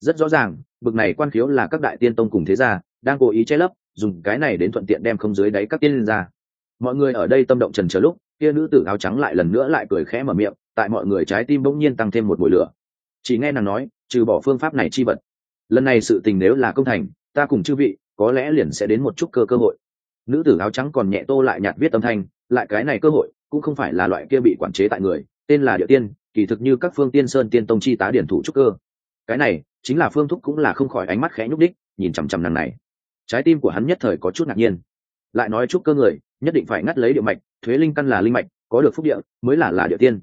Rất rõ ràng, bực này quan khiếu là các đại tiên tông cùng thế gia, đang cố ý che lấp, dùng cái này đến thuận tiện đem không dưới đáy các tiên lên ra. Mọi người ở đây tâm động trần chờ lúc, kia nữ tử áo trắng lại lần nữa lại cười khẽ mở miệng, tại mọi người trái tim bỗng nhiên tăng thêm một mùi lửa. Chỉ nghe nàng nói, trừ bỏ phương pháp này chi vật, lần này sự tình nếu là công thành, ta cùng chư vị, có lẽ liền sẽ đến một chút cơ cơ hội. Nữ tử áo trắng còn nhẹ tô lại nhạt viết âm thanh, lại cái này cơ hội, cũng không phải là loại kia bị quản chế tại người tên là địa tiên, kỳ thực như các phương tiên sơn tiên tông chi tá điển thủ trúc cơ. Cái này, chính là phương thúc cũng là không khỏi ánh mắt khẽ nhúc đích nhìn chằm chằm nàng này. Trái tim của hắn nhất thời có chút ngạc nhiên. Lại nói trúc cơ người, nhất định phải ngắt lấy địa mạch, thuế linh căn là linh mạch, có được phúc địa, mới là là địa tiên.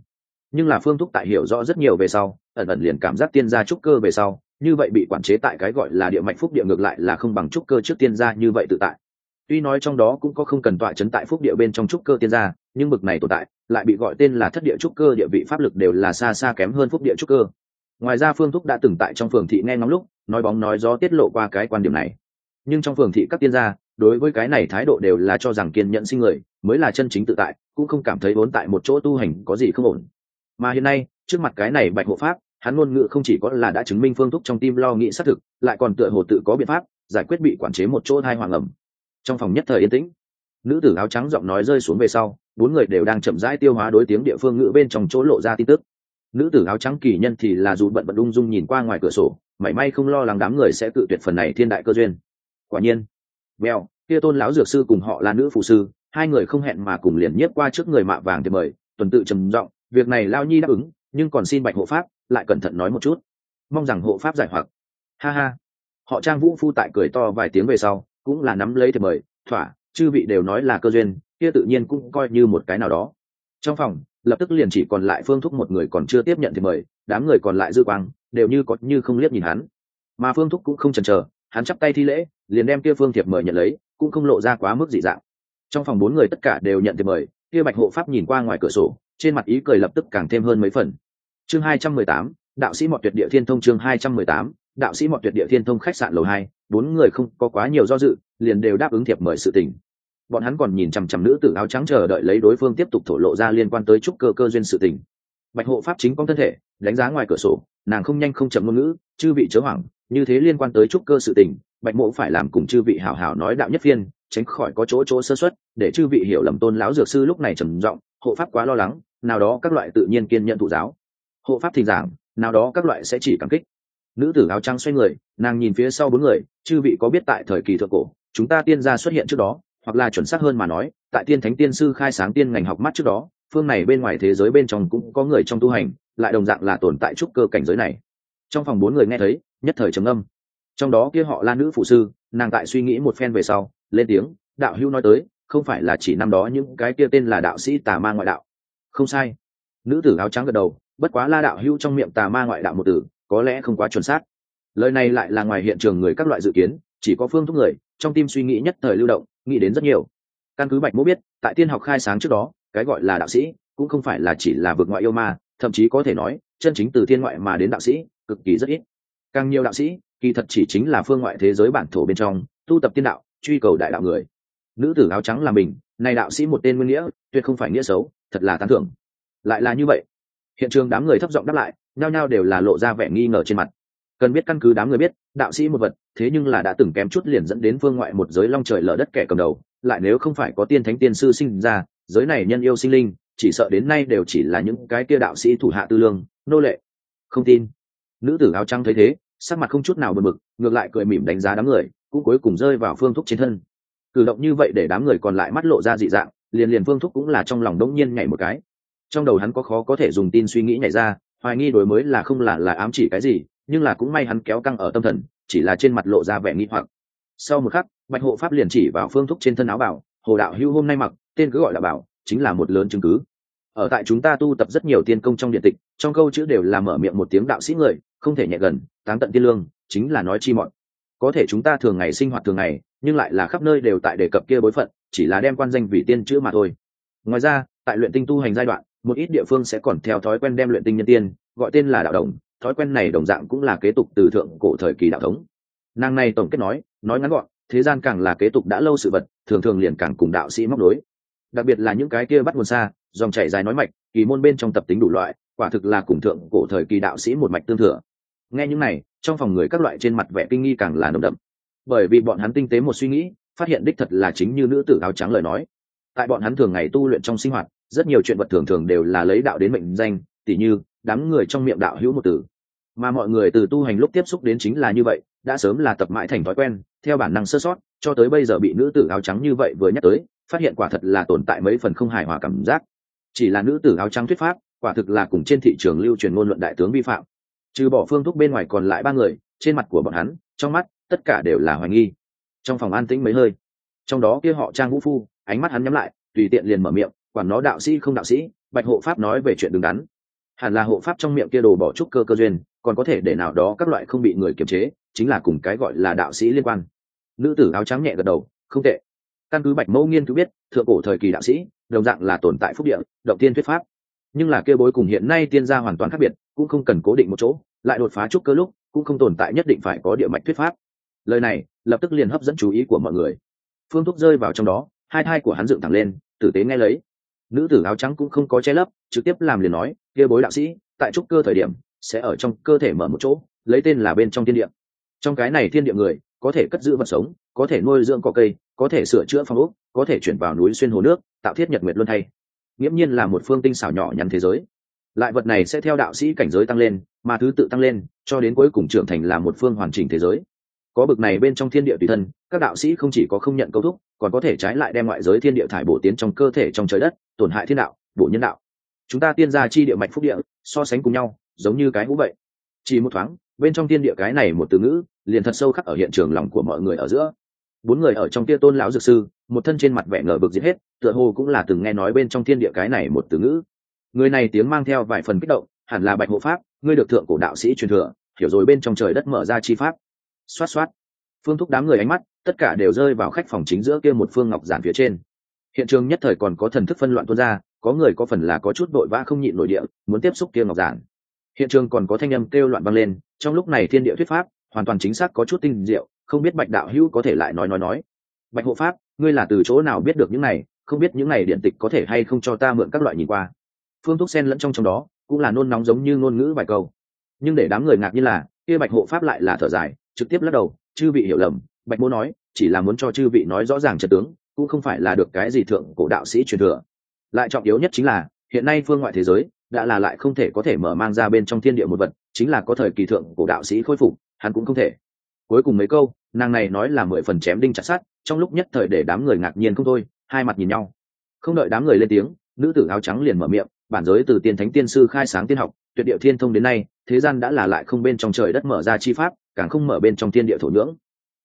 Nhưng là phương thúc tại hiểu rõ rất nhiều về sau, ẩn ẩn liền cảm giác tiên gia trúc cơ về sau, như vậy bị quản chế tại cái gọi là địa mạch phúc địa ngược lại là không bằng trúc cơ trước tiên gia như vậy tự tại tuy nói trong đó cũng có không cần tọa chấn tại phúc địa bên trong trúc cơ tiên gia, nhưng bực này tồn tại, lại bị gọi tên là thất địa trúc cơ, địa vị pháp lực đều là xa xa kém hơn phúc địa trúc cơ. Ngoài ra phương thúc đã từng tại trong phường thị nghe ngóng lúc, nói bóng nói gió tiết lộ qua cái quan điểm này. Nhưng trong phường thị các tiên gia, đối với cái này thái độ đều là cho rằng kiên nhẫn sinh người, mới là chân chính tự tại, cũng không cảm thấy vốn tại một chỗ tu hành có gì không ổn. Mà hiện nay, trước mặt cái này bạch hộ pháp, hắn ngôn ngữ không chỉ có là đã chứng minh phương thúc trong tim lo nghĩ xác thực, lại còn tựa hồ tự có biện pháp giải quyết bị quản chế một chỗ thai hoàng ẩm trong phòng nhất thời yên tĩnh. Nữ tử áo trắng giọng nói rơi xuống về sau, bốn người đều đang chậm rãi tiêu hóa đối tiếng địa phương ngữ bên trong chỗ lộ ra tin tức. Nữ tử áo trắng kỳ nhân thì là dù bận bận ung dung nhìn qua ngoài cửa sổ, mảy may không lo lắng đám người sẽ tự tuyệt phần này thiên đại cơ duyên. Quả nhiên, mèo, kia tôn lão dược sư cùng họ là nữ phụ sư, hai người không hẹn mà cùng liền nhiếp qua trước người mạ vàng thì mời, tuần tự trầm giọng, việc này lao nhi đáp ứng, nhưng còn xin bạch hộ pháp, lại cẩn thận nói một chút. Mong rằng hộ pháp giải hoặc. Ha ha. Họ trang vũ phu tại cười to vài tiếng về sau cũng là nắm lấy thì mời, thỏa, chư vị đều nói là cơ duyên, kia tự nhiên cũng coi như một cái nào đó. Trong phòng, lập tức liền chỉ còn lại phương thúc một người còn chưa tiếp nhận thì mời, đám người còn lại dư quang, đều như có như không liếc nhìn hắn. Mà phương thúc cũng không chần chờ, hắn chắp tay thi lễ, liền đem kia phương thiệp mời nhận lấy, cũng không lộ ra quá mức dị dạng. Trong phòng bốn người tất cả đều nhận thiệp mời, kia bạch hộ pháp nhìn qua ngoài cửa sổ, trên mặt ý cười lập tức càng thêm hơn mấy phần. Chương hai trăm mười tám, đạo sĩ mọt tuyệt địa thiên thông chương hai trăm mười tám, đạo sĩ mọt tuyệt địa thiên thông khách sạn lầu hai bốn người không có quá nhiều do dự, liền đều đáp ứng thiệp mời sự tình. Bọn hắn còn nhìn chằm chằm nữ tử áo trắng chờ đợi lấy đối phương tiếp tục thổ lộ ra liên quan tới trúc cơ cơ duyên sự tình. Bạch hộ pháp chính con thân thể, đánh giá ngoài cửa sổ, nàng không nhanh không chậm ngôn ngữ, chư vị chớ hoảng, như thế liên quan tới trúc cơ sự tình, bạch mộ phải làm cùng chư vị hảo hảo nói đạo nhất phiên, tránh khỏi có chỗ chỗ sơ xuất để chư vị hiểu lầm tôn lão dược sư lúc này trầm giọng, hộ pháp quá lo lắng, nào đó các loại tự nhiên kiên nhận thụ giáo. Hộ pháp thỉnh giảng, nào đó các loại sẽ chỉ cảm kích nữ tử áo trắng xoay người, nàng nhìn phía sau bốn người, chư vị có biết tại thời kỳ thượng cổ, chúng ta tiên gia xuất hiện trước đó, hoặc là chuẩn xác hơn mà nói, tại tiên thánh tiên sư khai sáng tiên ngành học mắt trước đó, phương này bên ngoài thế giới bên trong cũng có người trong tu hành, lại đồng dạng là tồn tại trúc cơ cảnh giới này. Trong phòng bốn người nghe thấy, nhất thời trầm âm trong đó kia họ là nữ phụ sư, nàng tại suy nghĩ một phen về sau, lên tiếng, đạo hữu nói tới, không phải là chỉ năm đó những cái kia tên là đạo sĩ tà ma ngoại đạo. Không sai. Nữ tử áo trắng gật đầu, bất quá la đạo hữu trong miệng tà ma ngoại đạo một tử có lẽ không quá chuẩn xác. Lời này lại là ngoài hiện trường người các loại dự kiến, chỉ có phương thúc người, trong tim suy nghĩ nhất thời lưu động, nghĩ đến rất nhiều. Căn cứ bạch mỗ biết, tại tiên học khai sáng trước đó, cái gọi là đạo sĩ, cũng không phải là chỉ là vượt ngoại yêu ma, thậm chí có thể nói, chân chính từ thiên ngoại mà đến đạo sĩ, cực kỳ rất ít. Càng nhiều đạo sĩ, kỳ thật chỉ chính là phương ngoại thế giới bản thổ bên trong, tu tập tiên đạo, truy cầu đại đạo người. Nữ tử áo trắng là mình này đạo sĩ một tên nguyên nghĩa, tuyệt không phải nghĩa xấu, thật là tán thưởng. Lại là như vậy hiện trường đám người thấp giọng đáp lại, nhao nhao đều là lộ ra vẻ nghi ngờ trên mặt. Cần biết căn cứ đám người biết, đạo sĩ một vật, thế nhưng là đã từng kém chút liền dẫn đến phương ngoại một giới long trời lở đất kẻ cầm đầu, lại nếu không phải có tiên thánh tiên sư sinh ra, giới này nhân yêu sinh linh, chỉ sợ đến nay đều chỉ là những cái kia đạo sĩ thủ hạ tư lương, nô lệ. Không tin. Nữ tử áo trắng thấy thế, sắc mặt không chút nào bật mực ngược lại cười mỉm đánh giá đám người, cũng cuối cùng rơi vào phương thúc trên thân. Cử động như vậy để đám người còn lại mắt lộ ra dị dạng, liền liền phương thúc cũng là trong lòng đống nhiên nhảy một cái trong đầu hắn có khó có thể dùng tin suy nghĩ nhảy ra, hoài nghi đổi mới là không là là ám chỉ cái gì, nhưng là cũng may hắn kéo căng ở tâm thần, chỉ là trên mặt lộ ra vẻ nghi hoặc. Sau một khắc, bạch hộ pháp liền chỉ vào phương thúc trên thân áo bảo, hồ đạo hưu hôm nay mặc, tên cứ gọi là bảo, chính là một lớn chứng cứ. Ở tại chúng ta tu tập rất nhiều tiên công trong điện tịch, trong câu chữ đều là mở miệng một tiếng đạo sĩ người, không thể nhẹ gần, táng tận tiên lương, chính là nói chi mọn. Có thể chúng ta thường ngày sinh hoạt thường ngày, nhưng lại là khắp nơi đều tại đề cập kia bối phận, chỉ là đem quan danh vì tiên chữ mà thôi. Ngoài ra, tại luyện tinh tu hành giai đoạn một ít địa phương sẽ còn theo thói quen đem luyện tinh nhân tiên, gọi tên là đạo đồng, thói quen này đồng dạng cũng là kế tục từ thượng cổ thời kỳ đạo thống. Nàng này tổng kết nói nói ngắn gọn, thế gian càng là kế tục đã lâu sự vật, thường thường liền càng cùng đạo sĩ móc đối đặc biệt là những cái kia bắt nguồn xa, dòng chảy dài nói mạch, kỳ môn bên trong tập tính đủ loại, quả thực là cùng thượng cổ thời kỳ đạo sĩ một mạch tương thừa. Nghe những này, trong phòng người các loại trên mặt vẻ kinh nghi càng là nồng đậm. Bởi vì bọn hắn tinh tế một suy nghĩ, phát hiện đích thật là chính như nữ tử áo trắng lời nói. Tại bọn hắn thường ngày tu luyện trong sinh hoạt rất nhiều chuyện vật thường thường đều là lấy đạo đến mệnh danh, tỉ như, đám người trong miệng đạo hữu một từ. Mà mọi người từ tu hành lúc tiếp xúc đến chính là như vậy, đã sớm là tập mãi thành thói quen, theo bản năng sơ sót, cho tới bây giờ bị nữ tử áo trắng như vậy vừa nhắc tới, phát hiện quả thật là tồn tại mấy phần không hài hòa cảm giác. Chỉ là nữ tử áo trắng thuyết pháp, quả thực là cùng trên thị trường lưu truyền ngôn luận đại tướng vi phạm. Trừ bỏ phương thúc bên ngoài còn lại ba người, trên mặt của bọn hắn, trong mắt, tất cả đều là hoài nghi. Trong phòng an tĩnh mấy hơi. Trong đó kia họ trang vũ phu, ánh mắt hắn nhắm lại, tùy tiện liền mở miệng quản nó đạo sĩ không đạo sĩ, bạch hộ pháp nói về chuyện đứng đắn. Hẳn là hộ pháp trong miệng kia đồ bỏ trúc cơ cơ duyên, còn có thể để nào đó các loại không bị người kiềm chế, chính là cùng cái gọi là đạo sĩ liên quan. Nữ tử áo trắng nhẹ gật đầu, không tệ. Căn cứ bạch mẫu nghiên cứu biết, thượng cổ thời kỳ đạo sĩ, đồng dạng là tồn tại phúc địa, động tiên thuyết pháp. Nhưng là kia bối cùng hiện nay tiên gia hoàn toàn khác biệt, cũng không cần cố định một chỗ, lại đột phá trúc cơ lúc, cũng không tồn tại nhất định phải có địa mạch thuyết pháp. Lời này, lập tức liền hấp dẫn chú ý của mọi người. Phương thúc rơi vào trong đó, hai thai của hắn dựng thẳng lên, tử tế nghe lấy nữ tử áo trắng cũng không có che lấp, trực tiếp làm liền nói, kia bối đạo sĩ, tại trúc cơ thời điểm, sẽ ở trong cơ thể mở một chỗ, lấy tên là bên trong thiên địa. Trong cái này thiên địa người, có thể cất giữ vật sống, có thể nuôi dưỡng cỏ cây, có thể sửa chữa phong ốc, có thể chuyển vào núi xuyên hồ nước, tạo thiết nhật nguyệt luân thay. Nghiễm nhiên là một phương tinh xảo nhỏ nhắn thế giới. Lại vật này sẽ theo đạo sĩ cảnh giới tăng lên, mà thứ tự tăng lên, cho đến cuối cùng trưởng thành là một phương hoàn chỉnh thế giới có bực này bên trong thiên địa tùy thân, các đạo sĩ không chỉ có không nhận câu thúc, còn có thể trái lại đem ngoại giới thiên địa thải bổ tiến trong cơ thể trong trời đất, tổn hại thiên đạo, bổ nhân đạo. Chúng ta tiên gia chi địa mạch phúc địa, so sánh cùng nhau, giống như cái hũ vậy. Chỉ một thoáng, bên trong thiên địa cái này một từ ngữ, liền thật sâu khắc ở hiện trường lòng của mọi người ở giữa. Bốn người ở trong kia tôn lão dược sư, một thân trên mặt vẻ ngờ vực giết hết, tựa hồ cũng là từng nghe nói bên trong thiên địa cái này một từ ngữ. Người này tiếng mang theo vài phần kích động, hẳn là bạch hộ pháp, ngươi được thượng cổ đạo sĩ truyền thừa, hiểu rồi bên trong trời đất mở ra chi pháp xoát xoát. Phương thúc đám người ánh mắt, tất cả đều rơi vào khách phòng chính giữa kia một phương ngọc giản phía trên. Hiện trường nhất thời còn có thần thức phân loạn tuôn ra, có người có phần là có chút vội vã không nhịn nội địa, muốn tiếp xúc kia ngọc giản. Hiện trường còn có thanh âm kêu loạn vang lên, trong lúc này thiên địa thuyết pháp, hoàn toàn chính xác có chút tinh diệu, không biết bạch đạo hữu có thể lại nói nói nói. Bạch hộ pháp, ngươi là từ chỗ nào biết được những này, không biết những này điện tịch có thể hay không cho ta mượn các loại nhìn qua. Phương thúc sen lẫn trong trong đó, cũng là nôn nóng giống như ngôn ngữ vài câu. Nhưng để đám người ngạc như là, kia bạch hộ pháp lại là thở dài trực tiếp lắc đầu, chư vị hiểu lầm, bạch mô nói, chỉ là muốn cho chư vị nói rõ ràng trật tướng, cũng không phải là được cái gì thượng cổ đạo sĩ truyền thừa. Lại trọng yếu nhất chính là, hiện nay phương ngoại thế giới, đã là lại không thể có thể mở mang ra bên trong thiên địa một vật, chính là có thời kỳ thượng cổ đạo sĩ khôi phục, hắn cũng không thể. Cuối cùng mấy câu, nàng này nói là mười phần chém đinh chặt sát trong lúc nhất thời để đám người ngạc nhiên không thôi, hai mặt nhìn nhau. Không đợi đám người lên tiếng, nữ tử áo trắng liền mở miệng, bản giới từ tiên thánh tiên sư khai sáng tiên học, tuyệt địa thiên thông đến nay thế gian đã là lại không bên trong trời đất mở ra chi pháp, càng không mở bên trong thiên địa thổ nhưỡng.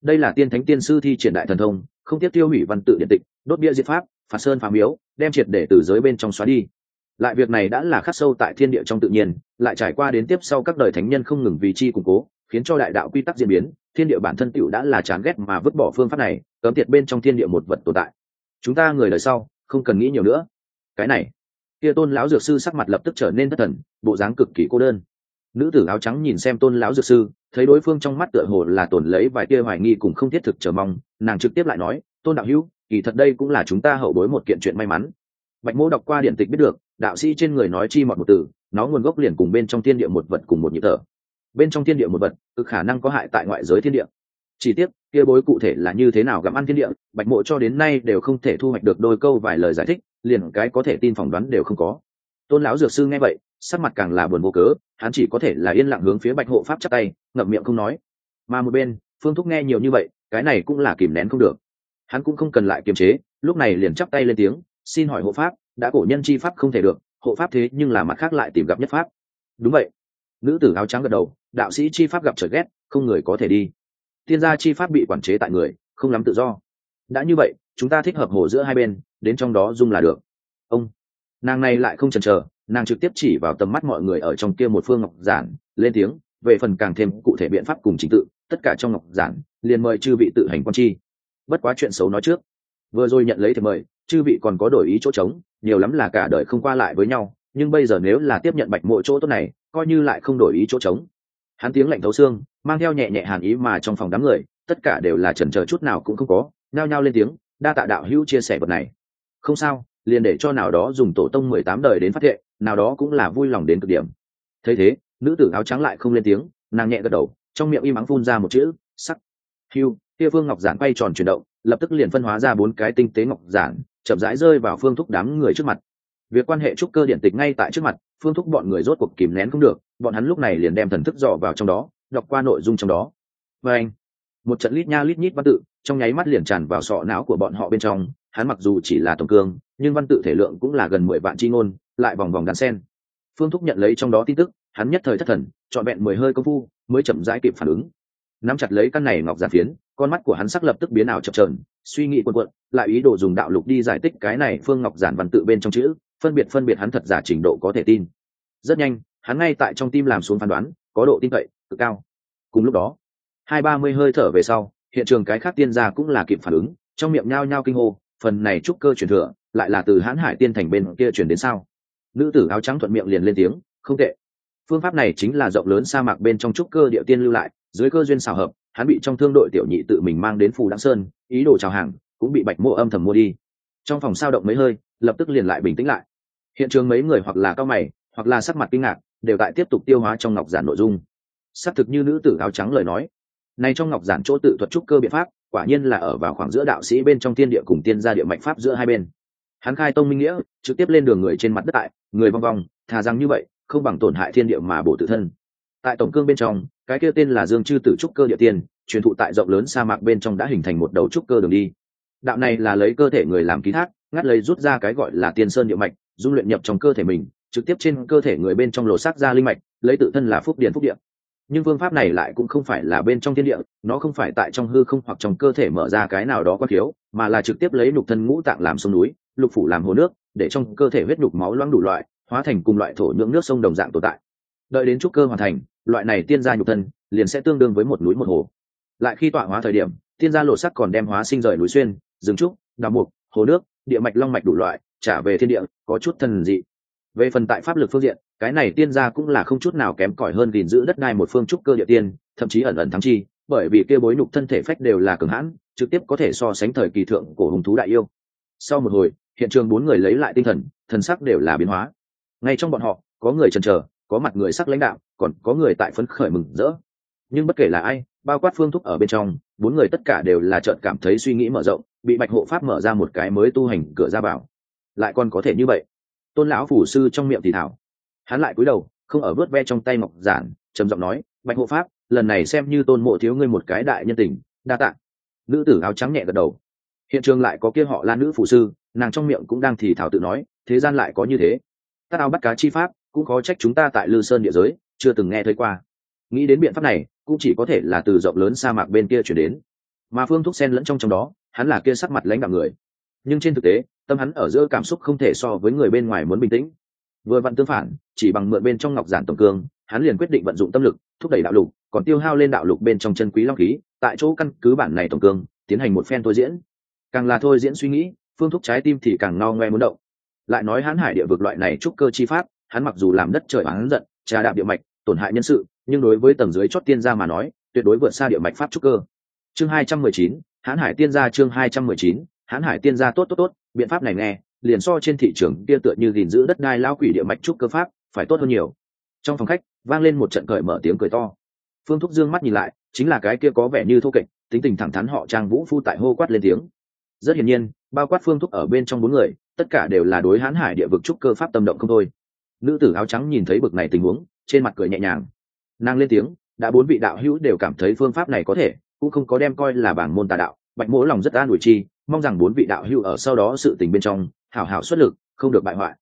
Đây là tiên thánh tiên sư thi triển đại thần thông, không tiếp tiêu hủy văn tự điện tịch, đốt bia diệt pháp, phạt sơn phá miếu, đem triệt để từ giới bên trong xóa đi. Lại việc này đã là khắc sâu tại thiên địa trong tự nhiên, lại trải qua đến tiếp sau các đời thánh nhân không ngừng vì chi củng cố, khiến cho đại đạo quy tắc diễn biến, thiên địa bản thân tựu đã là chán ghét mà vứt bỏ phương pháp này, cấm tiệt bên trong thiên địa một vật tồn tại. Chúng ta người đời sau, không cần nghĩ nhiều nữa. Cái này, kia tôn lão dược sư sắc mặt lập tức trở nên thất thần, bộ dáng cực kỳ cô đơn nữ tử áo trắng nhìn xem tôn lão dược sư, thấy đối phương trong mắt tựa hồ là tổn lấy vài tia hoài nghi cùng không thiết thực chờ mong, nàng trực tiếp lại nói, tôn đạo hữu, kỳ thật đây cũng là chúng ta hậu bối một kiện chuyện may mắn. Bạch mô đọc qua điện tịch biết được, đạo sĩ trên người nói chi mọt một từ, nó nguồn gốc liền cùng bên trong thiên địa một vật cùng một nhịp thở. Bên trong thiên địa một vật, cực khả năng có hại tại ngoại giới thiên địa. Chỉ tiếc, kia bối cụ thể là như thế nào gặm ăn thiên địa, bạch mộ cho đến nay đều không thể thu hoạch được đôi câu vài lời giải thích, liền cái có thể tin phỏng đoán đều không có. Tôn lão dược sư nghe vậy sắc mặt càng là buồn vô cớ, hắn chỉ có thể là yên lặng hướng phía bạch hộ pháp chắc tay, ngậm miệng không nói. Mà một bên, phương thúc nghe nhiều như vậy, cái này cũng là kìm nén không được. Hắn cũng không cần lại kiềm chế, lúc này liền chắp tay lên tiếng, xin hỏi hộ pháp, đã cổ nhân chi pháp không thể được, hộ pháp thế nhưng là mặt khác lại tìm gặp nhất pháp. Đúng vậy. Nữ tử áo trắng gật đầu, đạo sĩ chi pháp gặp trở ghét, không người có thể đi. Tiên gia chi pháp bị quản chế tại người, không lắm tự do. Đã như vậy, chúng ta thích hợp hồ giữa hai bên, đến trong đó dung là được. Ông nàng này lại không chần chờ, nàng trực tiếp chỉ vào tầm mắt mọi người ở trong kia một phương ngọc giản, lên tiếng, về phần càng thêm cụ thể biện pháp cùng trình tự, tất cả trong ngọc giản, liền mời chư vị tự hành quan chi. Bất quá chuyện xấu nói trước. Vừa rồi nhận lấy thì mời, chư vị còn có đổi ý chỗ trống, nhiều lắm là cả đời không qua lại với nhau, nhưng bây giờ nếu là tiếp nhận bạch mộ chỗ tốt này, coi như lại không đổi ý chỗ trống. Hắn tiếng lạnh thấu xương, mang theo nhẹ nhẹ hàn ý mà trong phòng đám người, tất cả đều là chần chờ chút nào cũng không có nao nhao lên tiếng, đa tạ đạo hữu chia sẻ vật này. Không sao liền để cho nào đó dùng tổ tông mười tám đời đến phát thệ, nào đó cũng là vui lòng đến cực điểm. Thấy thế, nữ tử áo trắng lại không lên tiếng, nàng nhẹ gật đầu, trong miệng im ắng phun ra một chữ, sắc hiu kia phương ngọc giản quay tròn chuyển động, lập tức liền phân hóa ra bốn cái tinh tế ngọc giản, chậm rãi rơi vào phương thúc đám người trước mặt. Việc quan hệ trúc cơ điện tịch ngay tại trước mặt, phương thúc bọn người rốt cuộc kìm nén không được, bọn hắn lúc này liền đem thần thức dò vào trong đó, đọc qua nội dung trong đó. Và anh một trận lít nha lít nhít văn tự, trong nháy mắt liền tràn vào sọ não của bọn họ bên trong hắn mặc dù chỉ là tổng cương, nhưng văn tự thể lượng cũng là gần mười vạn chi ngôn, lại vòng vòng đàn sen. Phương thúc nhận lấy trong đó tin tức, hắn nhất thời thất thần, trọn vẹn mười hơi công phu, mới chậm rãi kịp phản ứng. Nắm chặt lấy căn này ngọc giả phiến, con mắt của hắn sắc lập tức biến ảo chập trờn suy nghĩ quần quận lại ý đồ dùng đạo lục đi giải tích cái này phương ngọc giản văn tự bên trong chữ, phân biệt phân biệt hắn thật giả trình độ có thể tin. Rất nhanh, hắn ngay tại trong tim làm xuống phán đoán, có độ tin cậy, cực cao. Cùng lúc đó, hai ba mươi hơi thở về sau, hiện trường cái khác tiên gia cũng là kịp phản ứng, trong miệng nhao nhao kinh hô phần này trúc cơ truyền thừa lại là từ hãn hải tiên thành bên kia truyền đến sao? Nữ tử áo trắng thuận miệng liền lên tiếng, không tệ. Phương pháp này chính là rộng lớn sa mạc bên trong trúc cơ địa tiên lưu lại, dưới cơ duyên xào hợp, hắn bị trong thương đội tiểu nhị tự mình mang đến phù đăng sơn, ý đồ chào hàng, cũng bị bạch mộ âm thầm mua đi. Trong phòng sao động mấy hơi, lập tức liền lại bình tĩnh lại. Hiện trường mấy người hoặc là cao mày, hoặc là sắc mặt kinh ngạc, đều tại tiếp tục tiêu hóa trong ngọc giản nội dung. Xác thực như nữ tử áo trắng lời nói, này trong ngọc giản chỗ tự thuật trúc cơ biện pháp quả nhiên là ở vào khoảng giữa đạo sĩ bên trong tiên địa cùng tiên gia địa mạch pháp giữa hai bên. Hắn khai tông minh nghĩa, trực tiếp lên đường người trên mặt đất tại, người vong vong, thà rằng như vậy, không bằng tổn hại thiên địa mà bổ tự thân. Tại tổng cương bên trong, cái kia tên là dương chư tử trúc cơ địa tiên, truyền thụ tại rộng lớn sa mạc bên trong đã hình thành một đầu trúc cơ đường đi. Đạo này là lấy cơ thể người làm ký thác, ngắt lấy rút ra cái gọi là tiên sơn địa mạch, dung luyện nhập trong cơ thể mình, trực tiếp trên cơ thể người bên trong lỗ xác ra linh mạch, lấy tự thân là phúc điện phúc điện nhưng phương pháp này lại cũng không phải là bên trong thiên địa, nó không phải tại trong hư không hoặc trong cơ thể mở ra cái nào đó quá thiếu mà là trực tiếp lấy lục thân ngũ tạng làm sông núi, lục phủ làm hồ nước, để trong cơ thể huyết nhục máu loãng đủ loại, hóa thành cùng loại thổ nhưỡng nước sông đồng dạng tồn tại. Đợi đến trúc cơ hoàn thành, loại này tiên gia nhục thân liền sẽ tương đương với một núi một hồ. Lại khi tọa hóa thời điểm, tiên gia lộ sắc còn đem hóa sinh rời núi xuyên, rừng trúc, đào mục, hồ nước, địa mạch long mạch đủ loại, trả về thiên địa, có chút thần dị. Về phần tại pháp lực phương diện cái này tiên gia cũng là không chút nào kém cỏi hơn gìn giữ đất đai một phương trúc cơ địa tiên, thậm chí ẩn ẩn thắng chi, bởi vì kia bối nhục thân thể phách đều là cường hãn, trực tiếp có thể so sánh thời kỳ thượng của hùng thú đại yêu. Sau một hồi, hiện trường bốn người lấy lại tinh thần thần sắc đều là biến hóa. Ngay trong bọn họ, có người chần chờ, có mặt người sắc lãnh đạo, còn có người tại phấn khởi mừng rỡ. Nhưng bất kể là ai, bao quát phương thúc ở bên trong, bốn người tất cả đều là trợn cảm thấy suy nghĩ mở rộng, bị bạch hộ pháp mở ra một cái mới tu hành cửa ra vào. Lại còn có thể như vậy. Tôn lão phủ sư trong miệng thì thảo hắn lại cúi đầu, không ở vớt ve trong tay ngọc giản, trầm giọng nói, bạch hộ pháp, lần này xem như tôn mộ thiếu ngươi một cái đại nhân tình, đa tạng nữ tử áo trắng nhẹ gật đầu. Hiện trường lại có kia họ là nữ phụ sư, nàng trong miệng cũng đang thì thảo tự nói, thế gian lại có như thế. Tát áo bắt cá chi pháp, cũng có trách chúng ta tại lư sơn địa giới, chưa từng nghe thấy qua. Nghĩ đến biện pháp này, cũng chỉ có thể là từ rộng lớn sa mạc bên kia chuyển đến. Mà phương thúc sen lẫn trong trong đó, hắn là kia sắc mặt lãnh đạo người. Nhưng trên thực tế, tâm hắn ở giữa cảm xúc không thể so với người bên ngoài muốn bình tĩnh vừa vặn tương phản, chỉ bằng mượn bên trong ngọc giản tổng cương, hắn liền quyết định vận dụng tâm lực, thúc đẩy đạo lục, còn tiêu hao lên đạo lục bên trong chân quý long khí, tại chỗ căn cứ bản này tổng cương, tiến hành một phen thôi diễn. Càng là thôi diễn suy nghĩ, phương thúc trái tim thì càng no ngoe muốn động. Lại nói hắn hải địa vực loại này trúc cơ chi pháp, hắn mặc dù làm đất trời hắn giận, trà đạp địa mạch, tổn hại nhân sự, nhưng đối với tầng dưới chót tiên gia mà nói, tuyệt đối vượt xa địa mạch pháp trúc cơ. Chương hai trăm mười chín, hãn hải tiên gia chương hai trăm mười chín, hãn hải tiên gia tốt tốt tốt, biện pháp này nghe liền so trên thị trường kia tựa như gìn giữ đất đai lao quỷ địa mạch trúc cơ pháp, phải tốt hơn nhiều. Trong phòng khách, vang lên một trận cởi mở tiếng cười to. Phương thúc dương mắt nhìn lại, chính là cái kia có vẻ như thô kệch, tính tình thẳng thắn họ trang vũ phu tại hô quát lên tiếng. Rất hiển nhiên, bao quát phương thúc ở bên trong bốn người, tất cả đều là đối hãn hải địa vực trúc cơ pháp tâm động không thôi. Nữ tử áo trắng nhìn thấy bực này tình huống, trên mặt cười nhẹ nhàng. Nàng lên tiếng, đã bốn vị đạo hữu đều cảm thấy phương pháp này có thể, cũng không có đem coi là bảng môn tà đạo, bạch mỗ lòng rất an ủi chi, mong rằng bốn vị đạo hữu ở sau đó sự tình bên trong hảo hảo xuất lực, không được bại hoại.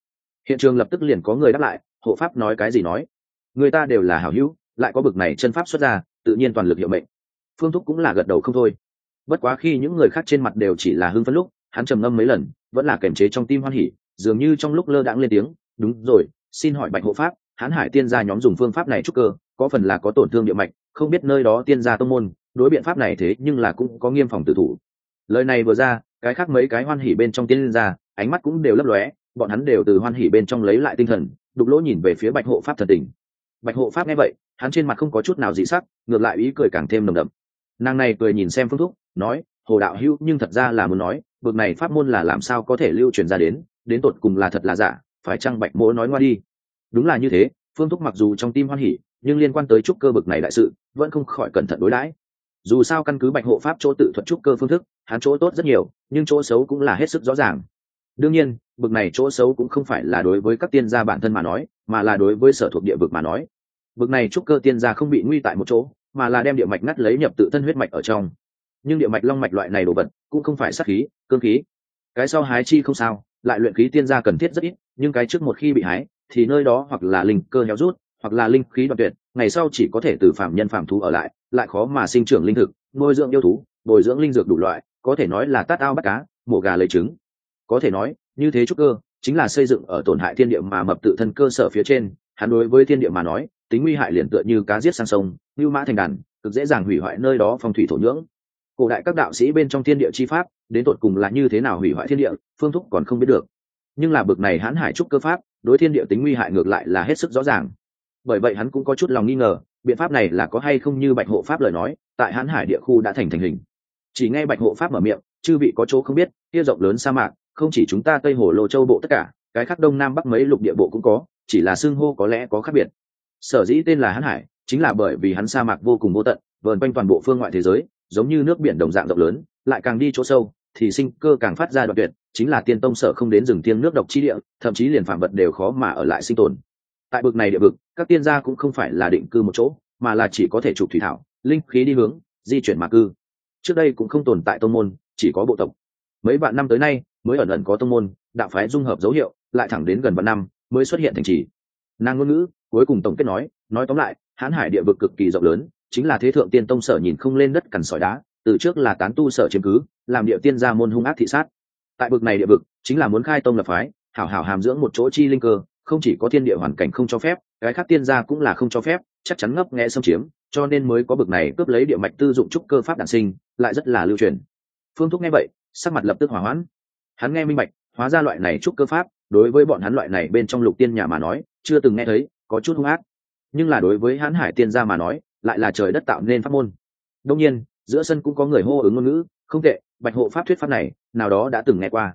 Hiện trường lập tức liền có người đáp lại, hộ pháp nói cái gì nói. Người ta đều là hảo hữu, lại có bực này chân pháp xuất ra, tự nhiên toàn lực hiệu mệnh. Phương thúc cũng là gật đầu không thôi. Bất quá khi những người khác trên mặt đều chỉ là hưng phấn lúc, hắn trầm ngâm mấy lần, vẫn là kềm chế trong tim hoan hỉ, dường như trong lúc lơ đãng lên tiếng, đúng rồi, xin hỏi bạch hộ pháp hãn hải tiên gia nhóm dùng phương pháp này trúc cơ, có phần là có tổn thương địa mạch, không biết nơi đó tiên gia tông môn, đối biện pháp này thế nhưng là cũng có nghiêm phòng tự thủ. Lời này vừa ra, cái khác mấy cái hoan hỉ bên trong tiên gia ánh mắt cũng đều lấp lóe, bọn hắn đều từ hoan hỉ bên trong lấy lại tinh thần, đục lỗ nhìn về phía bạch hộ pháp thần tình. Bạch hộ pháp nghe vậy, hắn trên mặt không có chút nào dị sắc, ngược lại ý cười càng thêm nồng đậm. Nàng này cười nhìn xem phương thúc, nói, hồ đạo hữu, nhưng thật ra là muốn nói, bực này pháp môn là làm sao có thể lưu truyền ra đến đến tột cùng là thật là giả, phải chăng bạch mỗ nói ngoa đi? Đúng là như thế, phương thúc mặc dù trong tim hoan hỉ, nhưng liên quan tới trúc cơ bực này đại sự, vẫn không khỏi cẩn thận đối đãi. Dù sao căn cứ bạch hộ pháp chỗ tự thuật trúc cơ phương thức, hắn chỗ tốt rất nhiều, nhưng chỗ xấu cũng là hết sức rõ ràng đương nhiên, bực này chỗ xấu cũng không phải là đối với các tiên gia bản thân mà nói, mà là đối với sở thuộc địa vực mà nói. Bực này trúc cơ tiên gia không bị nguy tại một chỗ, mà là đem địa mạch ngắt lấy nhập tự thân huyết mạch ở trong. Nhưng địa mạch long mạch loại này đồ vật, cũng không phải sát khí, cương khí. Cái sau hái chi không sao, lại luyện khí tiên gia cần thiết rất ít, nhưng cái trước một khi bị hái, thì nơi đó hoặc là linh cơ héo rút, hoặc là linh khí đoạn tuyệt, ngày sau chỉ có thể từ phạm nhân phạm thú ở lại lại khó mà sinh trưởng linh thực, nuôi dưỡng yêu thú, bồi dưỡng linh dược đủ loại, có thể nói là tát ao bắt cá, mổ gà lấy trứng có thể nói, như thế trúc cơ, chính là xây dựng ở tổn hại thiên địa mà mập tự thân cơ sở phía trên, hắn đối với thiên địa mà nói, tính nguy hại liền tựa như cá giết sang sông, như mã thành đàn, cực dễ dàng hủy hoại nơi đó phong thủy thổ nhưỡng. Cổ đại các đạo sĩ bên trong thiên địa chi pháp, đến tột cùng là như thế nào hủy hoại thiên địa, phương thúc còn không biết được. Nhưng là bực này hắn hải trúc cơ pháp, đối thiên địa tính nguy hại ngược lại là hết sức rõ ràng. Bởi vậy hắn cũng có chút lòng nghi ngờ, biện pháp này là có hay không như bạch hộ pháp lời nói, tại hãn hải địa khu đã thành thành hình. Chỉ nghe bạch hộ pháp mở miệng, chư vị có chỗ không biết, kia rộng lớn sa mạc không chỉ chúng ta tây hồ lô châu bộ tất cả, cái khác đông nam bắc mấy lục địa bộ cũng có, chỉ là xưng hô có lẽ có khác biệt. Sở dĩ tên là hãn hải, chính là bởi vì hắn sa mạc vô cùng vô tận, vờn quanh toàn bộ phương ngoại thế giới, giống như nước biển đồng dạng rộng lớn, lại càng đi chỗ sâu, thì sinh cơ càng phát ra đoạn tuyệt, chính là tiên tông sở không đến rừng tiên nước độc chi địa, thậm chí liền phạm vật đều khó mà ở lại sinh tồn. Tại bực này địa vực, các tiên gia cũng không phải là định cư một chỗ, mà là chỉ có thể trục thủy thảo, linh khí đi hướng, di chuyển mà cư. Trước đây cũng không tồn tại tông môn, chỉ có bộ tộc. Mấy vạn năm tới nay mới ẩn ẩn có tông môn, đạo phái dung hợp dấu hiệu, lại thẳng đến gần vạn năm mới xuất hiện thành trì. Nàng ngôn ngữ, cuối cùng tổng kết nói nói tóm lại, hãn hải địa vực cực kỳ rộng lớn, chính là thế thượng tiên tông sở nhìn không lên đất cằn sỏi đá, từ trước là tán tu sở chiếm cứ, làm địa tiên gia môn hung ác thị sát. Tại vực này địa vực, chính là muốn khai tông lập phái, hảo hảo hàm dưỡng một chỗ chi linh cơ, không chỉ có thiên địa hoàn cảnh không cho phép, cái khác tiên gia cũng là không cho phép, chắc chắn ngấp nghẽ xâm chiếm, cho nên mới có bực này cướp lấy địa mạch tư dụng trúc cơ pháp đản sinh, lại rất là lưu truyền. Phương thúc nghe vậy, sắc mặt lập tức hỏa hoãn hắn nghe minh bạch, hóa ra loại này trúc cơ pháp, đối với bọn hắn loại này bên trong lục tiên nhà mà nói, chưa từng nghe thấy, có chút hung ác. Nhưng là đối với hãn hải tiên gia mà nói, lại là trời đất tạo nên pháp môn. Đông nhiên, giữa sân cũng có người hô ứng ngôn ngữ, không tệ, bạch hộ pháp thuyết pháp này, nào đó đã từng nghe qua.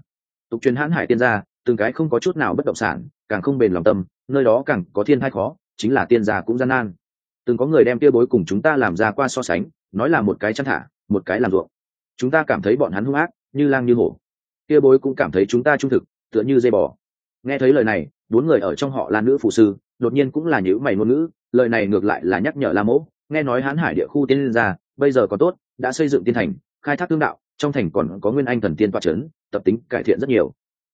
Tục truyền hãn hải tiên gia, từng cái không có chút nào bất động sản, càng không bền lòng tâm, nơi đó càng có thiên thai khó, chính là tiên gia cũng gian nan. Từng có người đem tia bối cùng chúng ta làm ra qua so sánh, nói là một cái chăn thả, một cái làm ruộng. Chúng ta cảm thấy bọn hắn hung ác, như lang như hổ. Kia bối cũng cảm thấy chúng ta trung thực, tựa như dây bò. Nghe thấy lời này, bốn người ở trong họ là nữ phụ sư, đột nhiên cũng là nhữ mày ngôn ngữ, lời này ngược lại là nhắc nhở la mẫu nghe nói hán hải địa khu tiên liên gia, bây giờ có tốt, đã xây dựng tiên thành, khai thác tương đạo, trong thành còn có nguyên anh thần tiên toa c tập tính cải thiện rất nhiều.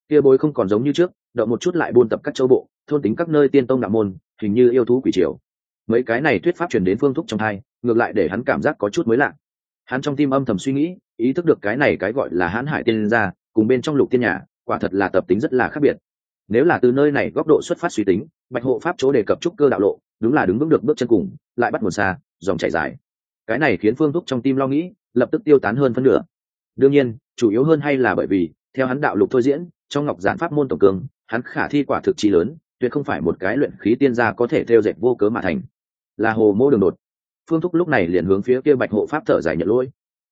Kia bối không còn giống như trước đợi một chút lại buôn tập các châu bộ, thôn tính các nơi tiên tông đạo môn, hình như yêu thú quỷ triều. Mấy cái này thuyết pháp truyền đến phương thúc trong hai ngược lại để hắn cảm giác có chút mới lạ. Hắn trong tim âm thầm suy nghĩ, ý thức được cái này cái gọi là hãn hải tiên ra cùng bên trong lục tiên nhà, quả thật là tập tính rất là khác biệt. Nếu là từ nơi này góc độ xuất phát suy tính, bạch hộ pháp chỗ đề cập trúc cơ đạo lộ, đúng là đứng vững được bước chân cùng, lại bắt nguồn xa, dòng chảy dài. Cái này khiến phương thúc trong tim lo nghĩ, lập tức tiêu tán hơn phân nửa. Đương nhiên, chủ yếu hơn hay là bởi vì, theo hắn đạo lục thôi diễn, trong ngọc giản pháp môn tổng cường, hắn khả thi quả thực chi lớn, tuyệt không phải một cái luyện khí tiên gia có thể theo dệt vô cớ mà thành. Là hồ mô đường đột. Phương thúc lúc này liền hướng phía kia bạch hộ pháp thở dài nhận lỗi.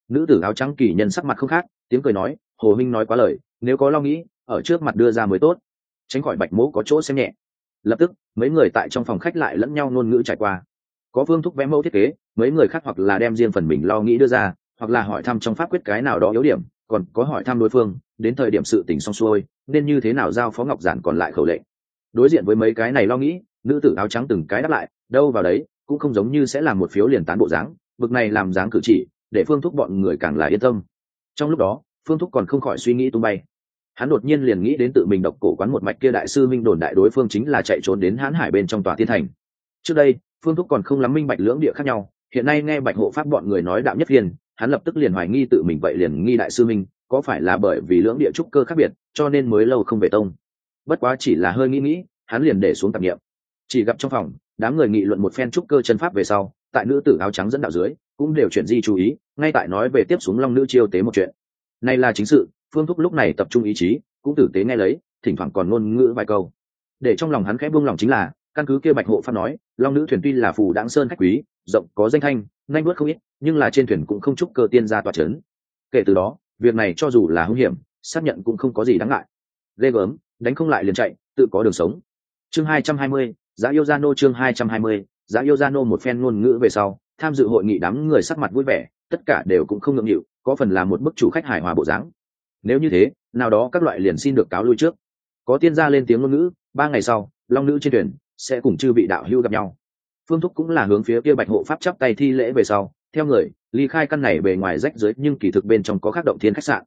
Nữ tử áo trắng kỳ nhân sắc mặt không khác, tiếng cười nói hồ minh nói quá lời, nếu có lo nghĩ, ở trước mặt đưa ra mới tốt. Tránh khỏi bạch mỗ có chỗ xem nhẹ. Lập tức, mấy người tại trong phòng khách lại lẫn nhau ngôn ngữ trải qua. Có phương thúc vẽ mẫu thiết kế, mấy người khác hoặc là đem riêng phần mình lo nghĩ đưa ra, hoặc là hỏi thăm trong pháp quyết cái nào đó yếu điểm, còn có hỏi thăm đối phương, đến thời điểm sự tình xong xuôi, nên như thế nào giao phó ngọc giản còn lại khẩu lệnh. Đối diện với mấy cái này lo nghĩ, nữ tử áo trắng từng cái đáp lại, đâu vào đấy, cũng không giống như sẽ làm một phiếu liền tán bộ dáng, bực này làm dáng cử chỉ, để phương thúc bọn người càng là yên tâm. Trong lúc đó phương thúc còn không khỏi suy nghĩ tung bay. Hắn đột nhiên liền nghĩ đến tự mình độc cổ quán một mạch kia đại sư minh đồn đại đối phương chính là chạy trốn đến hãn hải bên trong tòa thiên thành. Trước đây, phương thúc còn không lắm minh bạch lưỡng địa khác nhau, hiện nay nghe bạch hộ pháp bọn người nói đạo nhất viên hắn lập tức liền hoài nghi tự mình vậy liền nghi đại sư minh, có phải là bởi vì lưỡng địa trúc cơ khác biệt, cho nên mới lâu không về tông. Bất quá chỉ là hơi nghĩ nghĩ, hắn liền để xuống tạp nghiệm chỉ gặp trong phòng, đám người nghị luận một phen trúc cơ chân pháp về sau, tại nữ tử áo trắng dẫn đạo dưới, cũng đều chuyển di chú ý, ngay tại nói về tiếp xuống long nữ chiêu tế một chuyện này là chính sự, phương thúc lúc này tập trung ý chí, cũng tử tế nghe lấy, thỉnh thoảng còn ngôn ngữ vài câu. Để trong lòng hắn khẽ buông lòng chính là, căn cứ kia bạch hộ pháp nói, long nữ thuyền tuy là phù đáng sơn khách quý, rộng, có danh thanh, nhanh bước không ít, nhưng là trên thuyền cũng không chúc cơ tiên ra tòa c kể từ đó, việc này cho dù là hung hiểm, xác nhận cũng không có gì đáng ngại. Ghê gớm, đánh không lại liền chạy, tự có đường sống. Chương hai trăm hai mươi giá yêu gia nô chương hai trăm hai mươi giá yêu gia nô một phen ngôn ngữ về sau, tham dự hội nghị đám người sắc mặt vui vẻ, tất cả đều cũng không ngượng nghịu có phần là một bức chủ khách hài hòa bộ dáng. Nếu như thế, nào đó các loại liền xin được cáo lui trước. Có tiên gia lên tiếng ngôn ngữ, ba ngày sau, long nữ trên thuyền sẽ cùng chư vị đạo hưu gặp nhau. Phương thúc cũng là hướng phía kia bạch hộ pháp chắp tay thi lễ về sau, theo người, ly khai căn này bề ngoài rách dưới nhưng kỳ thực bên trong có khắc động thiên khách sạn.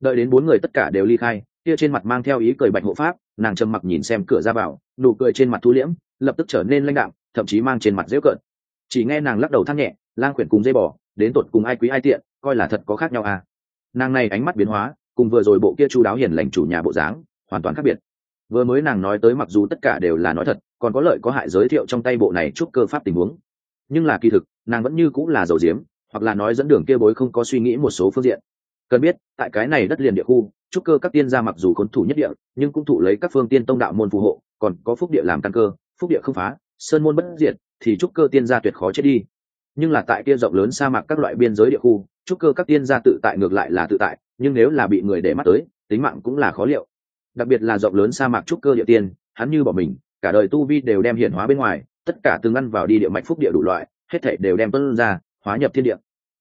Đợi đến bốn người tất cả đều ly khai, kia trên mặt mang theo ý cười bạch hộ pháp, nàng trầm mặc nhìn xem cửa ra vào, nụ cười trên mặt thu liễm, lập tức trở nên lãnh đạm, thậm chí mang trên mặt dễ cợt. Chỉ nghe nàng lắc đầu than nhẹ, lang quyển cùng dây bò đến tột cùng ai quý ai tiện, coi là thật có khác nhau à. Nàng này ánh mắt biến hóa, cùng vừa rồi bộ kia chu đáo hiền lành chủ nhà bộ dáng, hoàn toàn khác biệt. Vừa mới nàng nói tới mặc dù tất cả đều là nói thật, còn có lợi có hại giới thiệu trong tay bộ này chúc cơ pháp tình huống. Nhưng là kỳ thực, nàng vẫn như cũng là dầu diếm hoặc là nói dẫn đường kia bối không có suy nghĩ một số phương diện. Cần biết, tại cái này đất liền địa khu trúc cơ các tiên gia mặc dù khốn thủ nhất địa, nhưng cũng thụ lấy các phương tiên tông đạo môn phù hộ, còn có phúc địa làm căn cơ, phúc địa không phá, sơn môn bất diệt, thì trúc cơ tiên gia tuyệt khó chết đi nhưng là tại kia rộng lớn sa mạc các loại biên giới địa khu trúc cơ các tiên gia tự tại ngược lại là tự tại, nhưng nếu là bị người để mắt tới, tính mạng cũng là khó liệu. Đặc biệt là rộng lớn sa mạc trúc cơ địa tiên, hắn như bỏ mình, cả đời tu vi đều đem hiển hóa bên ngoài, tất cả từng ăn vào đi địa mạch phúc địa đủ loại, hết thảy đều đem tuân ra, hóa nhập thiên địa.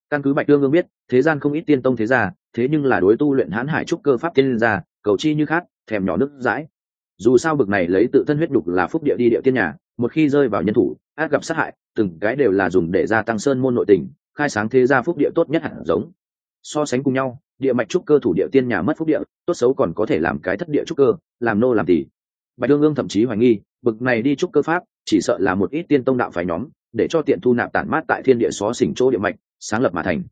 Căn cứ bạch tương ương biết, thế gian không ít tiên tông thế gia, thế nhưng là đối tu luyện hãn hải trúc cơ pháp tiên gia, cầu chi như khát thèm nhỏ nước dãi. Dù sao bực này lấy tự thân huyết đục là phúc địa đi địa tiên nhà, một khi rơi vào nhân thủ át gặp sát hại, từng cái đều là dùng để gia tăng sơn môn nội tình, khai sáng thế gia phúc địa tốt nhất hẳn giống. So sánh cùng nhau, địa mạch trúc cơ thủ địa tiên nhà mất phúc địa, tốt xấu còn có thể làm cái thất địa trúc cơ, làm nô làm tỷ bạch đương ương thậm chí hoài nghi, bực này đi trúc cơ pháp, chỉ sợ là một ít tiên tông đạo phải nhóm, để cho tiện thu nạp tản mát tại thiên địa xó xỉnh chỗ địa mạch, sáng lập mà thành.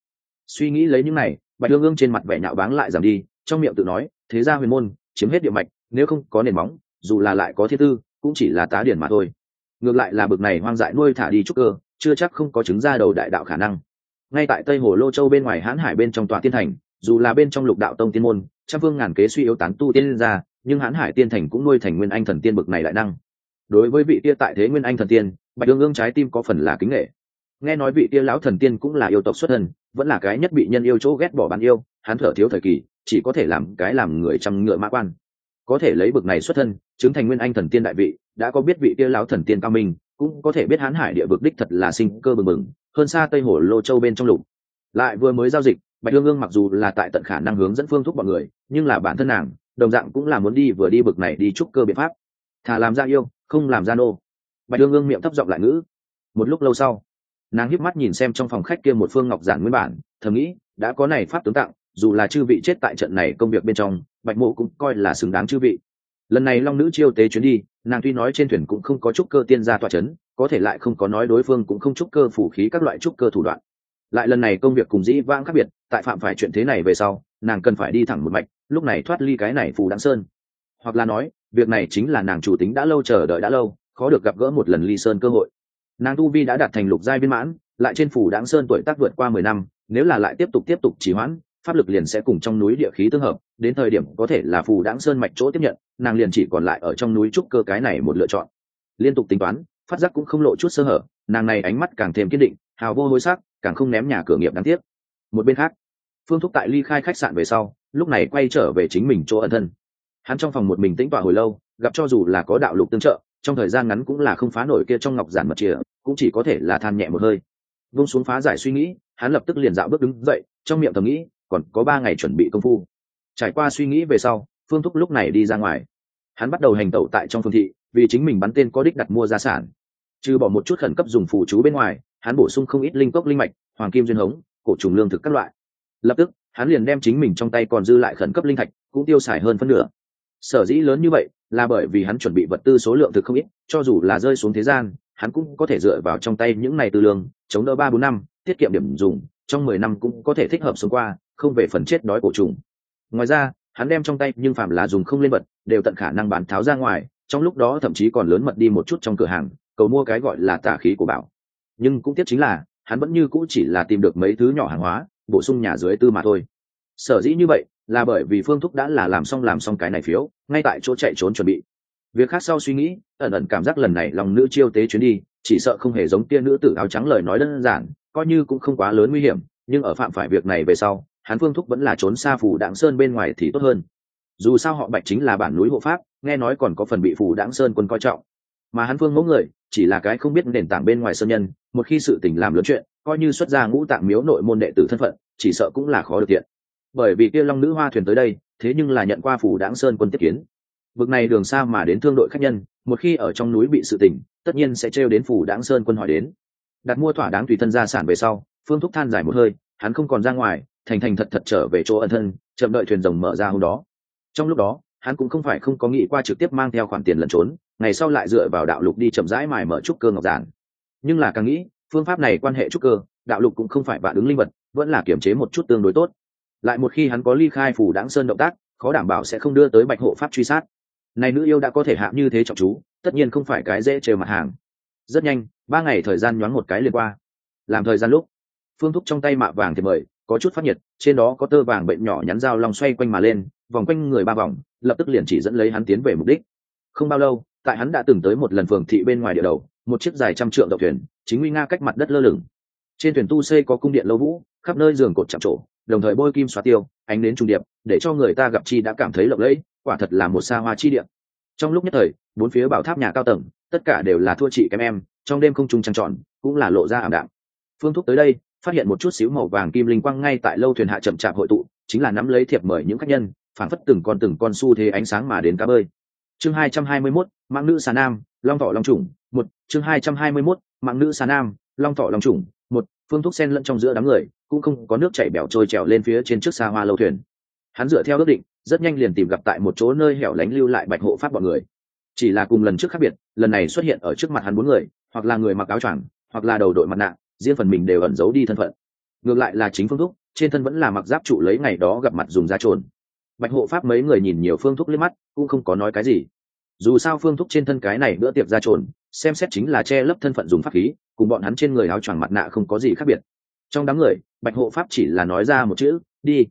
Suy nghĩ lấy những này, bạch đương ương trên mặt vẻ nhạo báng lại giảm đi, trong miệng tự nói, thế gia huyền môn, chiếm hết địa mạch, nếu không có nền móng, dù là lại có thiên tư, cũng chỉ là tá điển mà thôi ngược lại là bực này hoang dại nuôi thả đi trúc cơ, chưa chắc không có chứng ra đầu đại đạo khả năng. Ngay tại tây hồ lô châu bên ngoài hãn hải bên trong tòa tiên thành, dù là bên trong lục đạo tông tiên môn, trăm vương ngàn kế suy yếu tán tu tiên ra, nhưng hãn hải tiên thành cũng nuôi thành nguyên anh thần tiên bực này đại năng. Đối với vị tia tại thế nguyên anh thần tiên, bạch ương ương trái tim có phần là kính nghệ nghe nói vị tia lão thần tiên cũng là yêu tộc xuất thân, vẫn là cái nhất bị nhân yêu chỗ ghét bỏ bán yêu hắn thở thiếu thời kỳ, chỉ có thể làm cái làm người chăm ngựa mã quan có thể lấy bực này xuất thân, chứng thành nguyên anh thần tiên đại vị, đã có biết vị tia lão thần tiên cao minh, cũng có thể biết hán hải địa vực đích thật là sinh cơ bừng bừng, hơn xa tây hồ lô châu bên trong lục. Lại vừa mới giao dịch, bạch hương ương mặc dù là tại tận khả năng hướng dẫn phương thúc bọn người, nhưng là bản thân nàng, đồng dạng cũng là muốn đi vừa đi bực này đi trúc cơ biện pháp. Thà làm ra yêu, không làm ra nô. Bạch hương ương miệng thấp giọng lại ngữ. Một lúc lâu sau, nàng híp mắt nhìn xem trong phòng khách kia một phương ngọc giản nguyên bản, thầm nghĩ, đã có này pháp tướng tặng, dù là chư vị chết tại trận này công việc bên trong bạch mộ cũng coi là xứng đáng chư vị. Lần này long nữ chiêu tế chuyến đi, nàng tuy nói trên thuyền cũng không có trúc cơ tiên gia tọa c h ấ n có thể lại không có nói đối phương cũng không trúc cơ phủ khí các loại trúc cơ thủ đoạn. Lại lần này công việc cùng dĩ vãng khác biệt, tại phạm phải chuyện thế này về sau, nàng cần phải đi thẳng một mạch, lúc này thoát ly cái này phù đáng sơn. Hoặc là nói, việc này chính là nàng chủ tính đã lâu chờ đợi đã lâu, khó được gặp gỡ một lần ly sơn cơ hội. Nàng tu vi đã đạt thành lục giai viên mãn, lại trên phủ đáng sơn tuổi tác vượt qua mười năm, nếu là lại tiếp tục tiếp tục trì hoãn, pháp lực liền sẽ cùng trong núi địa khí tương hợp đến thời điểm có thể là phù đáng sơn mạch chỗ tiếp nhận, nàng liền chỉ còn lại ở trong núi trúc cơ cái này một lựa chọn. Liên tục tính toán, phát giác cũng không lộ chút sơ hở, nàng này ánh mắt càng thêm kiên định, hào vô hối sắc, càng không ném nhà cửa nghiệp đáng tiếc. Một bên khác, phương thúc tại ly khai khách sạn về sau, lúc này quay trở về chính mình chỗ ẩn thân. Hắn trong phòng một mình tĩnh tọa hồi lâu, gặp cho dù là có đạo lục tương trợ, trong thời gian ngắn cũng là không phá nổi kia trong ngọc giản mật chìa, cũng chỉ có thể là than nhẹ một hơi. Vung xuống phá giải suy nghĩ, hắn lập tức liền dạo bước đứng dậy, trong miệng thầm nghĩ, còn có ba ngày chuẩn bị công phu trải qua suy nghĩ về sau, phương thúc lúc này đi ra ngoài. Hắn bắt đầu hành tẩu tại trong phương thị, vì chính mình bắn tên có đích đặt mua gia sản. Trừ bỏ một chút khẩn cấp dùng phù chú bên ngoài, hắn bổ sung không ít linh cốc linh mạch, hoàng kim duyên hống, cổ trùng lương thực các loại. Lập tức, hắn liền đem chính mình trong tay còn dư lại khẩn cấp linh thạch cũng tiêu xài hơn phân nửa. Sở dĩ lớn như vậy là bởi vì hắn chuẩn bị vật tư số lượng thực không ít, cho dù là rơi xuống thế gian, hắn cũng có thể dựa vào trong tay những này tư lương, chống đỡ ba bốn năm, tiết kiệm điểm dùng, trong mười năm cũng có thể thích hợp sống qua, không về phần chết đói cổ trùng ngoài ra, hắn đem trong tay nhưng phạm là dùng không lên vật, đều tận khả năng bán tháo ra ngoài, trong lúc đó thậm chí còn lớn mật đi một chút trong cửa hàng, cầu mua cái gọi là tà khí của bảo. Nhưng cũng tiếc chính là, hắn vẫn như cũ chỉ là tìm được mấy thứ nhỏ hàng hóa, bổ sung nhà dưới tư mà thôi. Sở dĩ như vậy, là bởi vì phương thúc đã là làm xong làm xong cái này phiếu, ngay tại chỗ chạy trốn chuẩn bị. Việc khác sau suy nghĩ, ẩn ẩn cảm giác lần này lòng nữ chiêu tế chuyến đi, chỉ sợ không hề giống tia nữ tử áo trắng lời nói đơn giản, coi như cũng không quá lớn nguy hiểm, nhưng ở phạm phải việc này về sau hắn phương thúc vẫn là trốn xa phủ đảng sơn bên ngoài thì tốt hơn. Dù sao họ bạch chính là bản núi hộ pháp, nghe nói còn có phần bị phủ đảng sơn quân coi trọng. Mà hắn phương mẫu người, chỉ là cái không biết nền tảng bên ngoài sơn nhân, một khi sự tình làm lớn chuyện, coi như xuất gia ngũ tạng miếu nội môn đệ tử thân phận, chỉ sợ cũng là khó được tiện bởi vì kia long nữ hoa thuyền tới đây, thế nhưng là nhận qua phủ đảng sơn quân tiếp kiến. Vực này đường xa mà đến thương đội khách nhân, một khi ở trong núi bị sự tình, tất nhiên sẽ trêu đến phủ đảng sơn quân hỏi đến. Đặt mua thỏa đáng tùy thân gia sản về sau, phương thúc than dài một hơi, hắn không còn ra ngoài thành thành thật thật trở về chỗ ẩn thân, chậm đợi thuyền rồng mở ra hôm đó. Trong lúc đó, hắn cũng không phải không có nghĩ qua trực tiếp mang theo khoản tiền lẩn trốn, ngày sau lại dựa vào đạo lục đi chậm rãi mài mở trúc cơ ngọc giản. Nhưng là càng nghĩ, phương pháp này quan hệ trúc cơ, đạo lục cũng không phải vạn ứng linh vật, vẫn là kiểm chế một chút tương đối tốt. Lại một khi hắn có ly khai phủ đáng sơn động tác, khó đảm bảo sẽ không đưa tới bạch hộ pháp truy sát. Này nữ yêu đã có thể hạ như thế trọng chú, tất nhiên không phải cái dễ trêu mặt hàng. Rất nhanh, ba ngày thời gian nhoáng một cái liền qua. Làm thời gian lúc, phương thúc trong tay mạ vàng thì mời có chút phát nhiệt, trên đó có tơ vàng bệnh nhỏ nhắn dao long xoay quanh mà lên, vòng quanh người ba vòng, lập tức liền chỉ dẫn lấy hắn tiến về mục đích. Không bao lâu, tại hắn đã từng tới một lần phường thị bên ngoài địa đầu, một chiếc dài trăm trượng đậu thuyền, chính nguy nga cách mặt đất lơ lửng. Trên thuyền tu xây có cung điện lâu vũ, khắp nơi giường cột chạm trổ, đồng thời bôi kim xóa tiêu, ánh đến trung điệp, để cho người ta gặp chi đã cảm thấy lộng lẫy, quả thật là một xa hoa chi điện trong lúc nhất thời, bốn phía bảo tháp nhà cao tầng, tất cả đều là thua chị kém em, trong đêm không trung trăng tròn, cũng là lộ ra ảm đạm. Phương thúc tới đây phát hiện một chút xíu màu vàng kim linh quang ngay tại lâu thuyền hạ chậm chạp hội tụ chính là nắm lấy thiệp mời những khách nhân phản phất từng con từng con su thế ánh sáng mà đến cá bơi. Chương hai trăm hai mươi 221, mạng nữ xà nam long thọ long trùng một. Chương hai trăm hai mươi 221, mạng nữ xà nam long thọ long trùng một. Phương thuốc sen lẫn trong giữa đám người cũng không có nước chảy bẻo trôi trèo lên phía trên trước xa hoa lâu thuyền. Hắn dựa theo ước định rất nhanh liền tìm gặp tại một chỗ nơi hẻo lánh lưu lại bạch hộ pháp bọn người. Chỉ là cùng lần trước khác biệt lần này xuất hiện ở trước mặt hắn bốn người hoặc là người mặc áo choàng hoặc là đầu đội mặt nạ riêng phần mình đều ẩn giấu đi thân phận. Ngược lại là chính phương thúc, trên thân vẫn là mặc giáp trụ lấy ngày đó gặp mặt dùng da trồn. Bạch hộ pháp mấy người nhìn nhiều phương thúc liếc mắt, cũng không có nói cái gì. Dù sao phương thúc trên thân cái này bữa tiệc da trồn, xem xét chính là che lấp thân phận dùng pháp khí, cùng bọn hắn trên người áo choàng mặt nạ không có gì khác biệt. Trong đám người, bạch hộ pháp chỉ là nói ra một chữ, đi.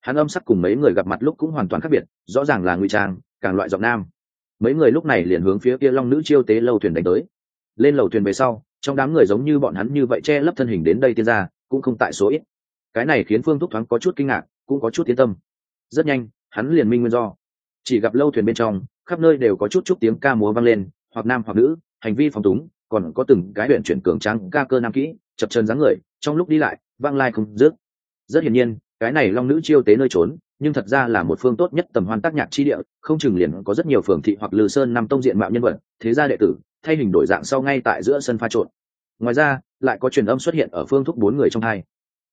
Hắn âm sắc cùng mấy người gặp mặt lúc cũng hoàn toàn khác biệt, rõ ràng là ngụy trang, càng loại giọng nam. Mấy người lúc này liền hướng phía kia long nữ chiêu tế lâu thuyền đánh tới. Lên lầu thuyền về sau trong đám người giống như bọn hắn như vậy che lấp thân hình đến đây tiên ra cũng không tại số ít. Cái này khiến phương thúc thoáng có chút kinh ngạc, cũng có chút tiến tâm. Rất nhanh, hắn liền minh nguyên do. Chỉ gặp lâu thuyền bên trong, khắp nơi đều có chút chút tiếng ca múa vang lên, hoặc nam hoặc nữ, hành vi phòng túng, còn có từng cái huyện chuyển cường trắng ca cơ nam kỹ, chập chân dáng người, trong lúc đi lại, vang lai không dứt. Rất hiển nhiên, cái này long nữ chiêu tế nơi trốn nhưng thật ra là một phương tốt nhất tầm hoan tác nhạc chi địa, không chừng liền có rất nhiều phường thị hoặc lư sơn nằm tông diện mạo nhân vật, thế gia đệ tử, thay hình đổi dạng sau ngay tại giữa sân pha trộn. Ngoài ra, lại có truyền âm xuất hiện ở phương thúc bốn người trong hai.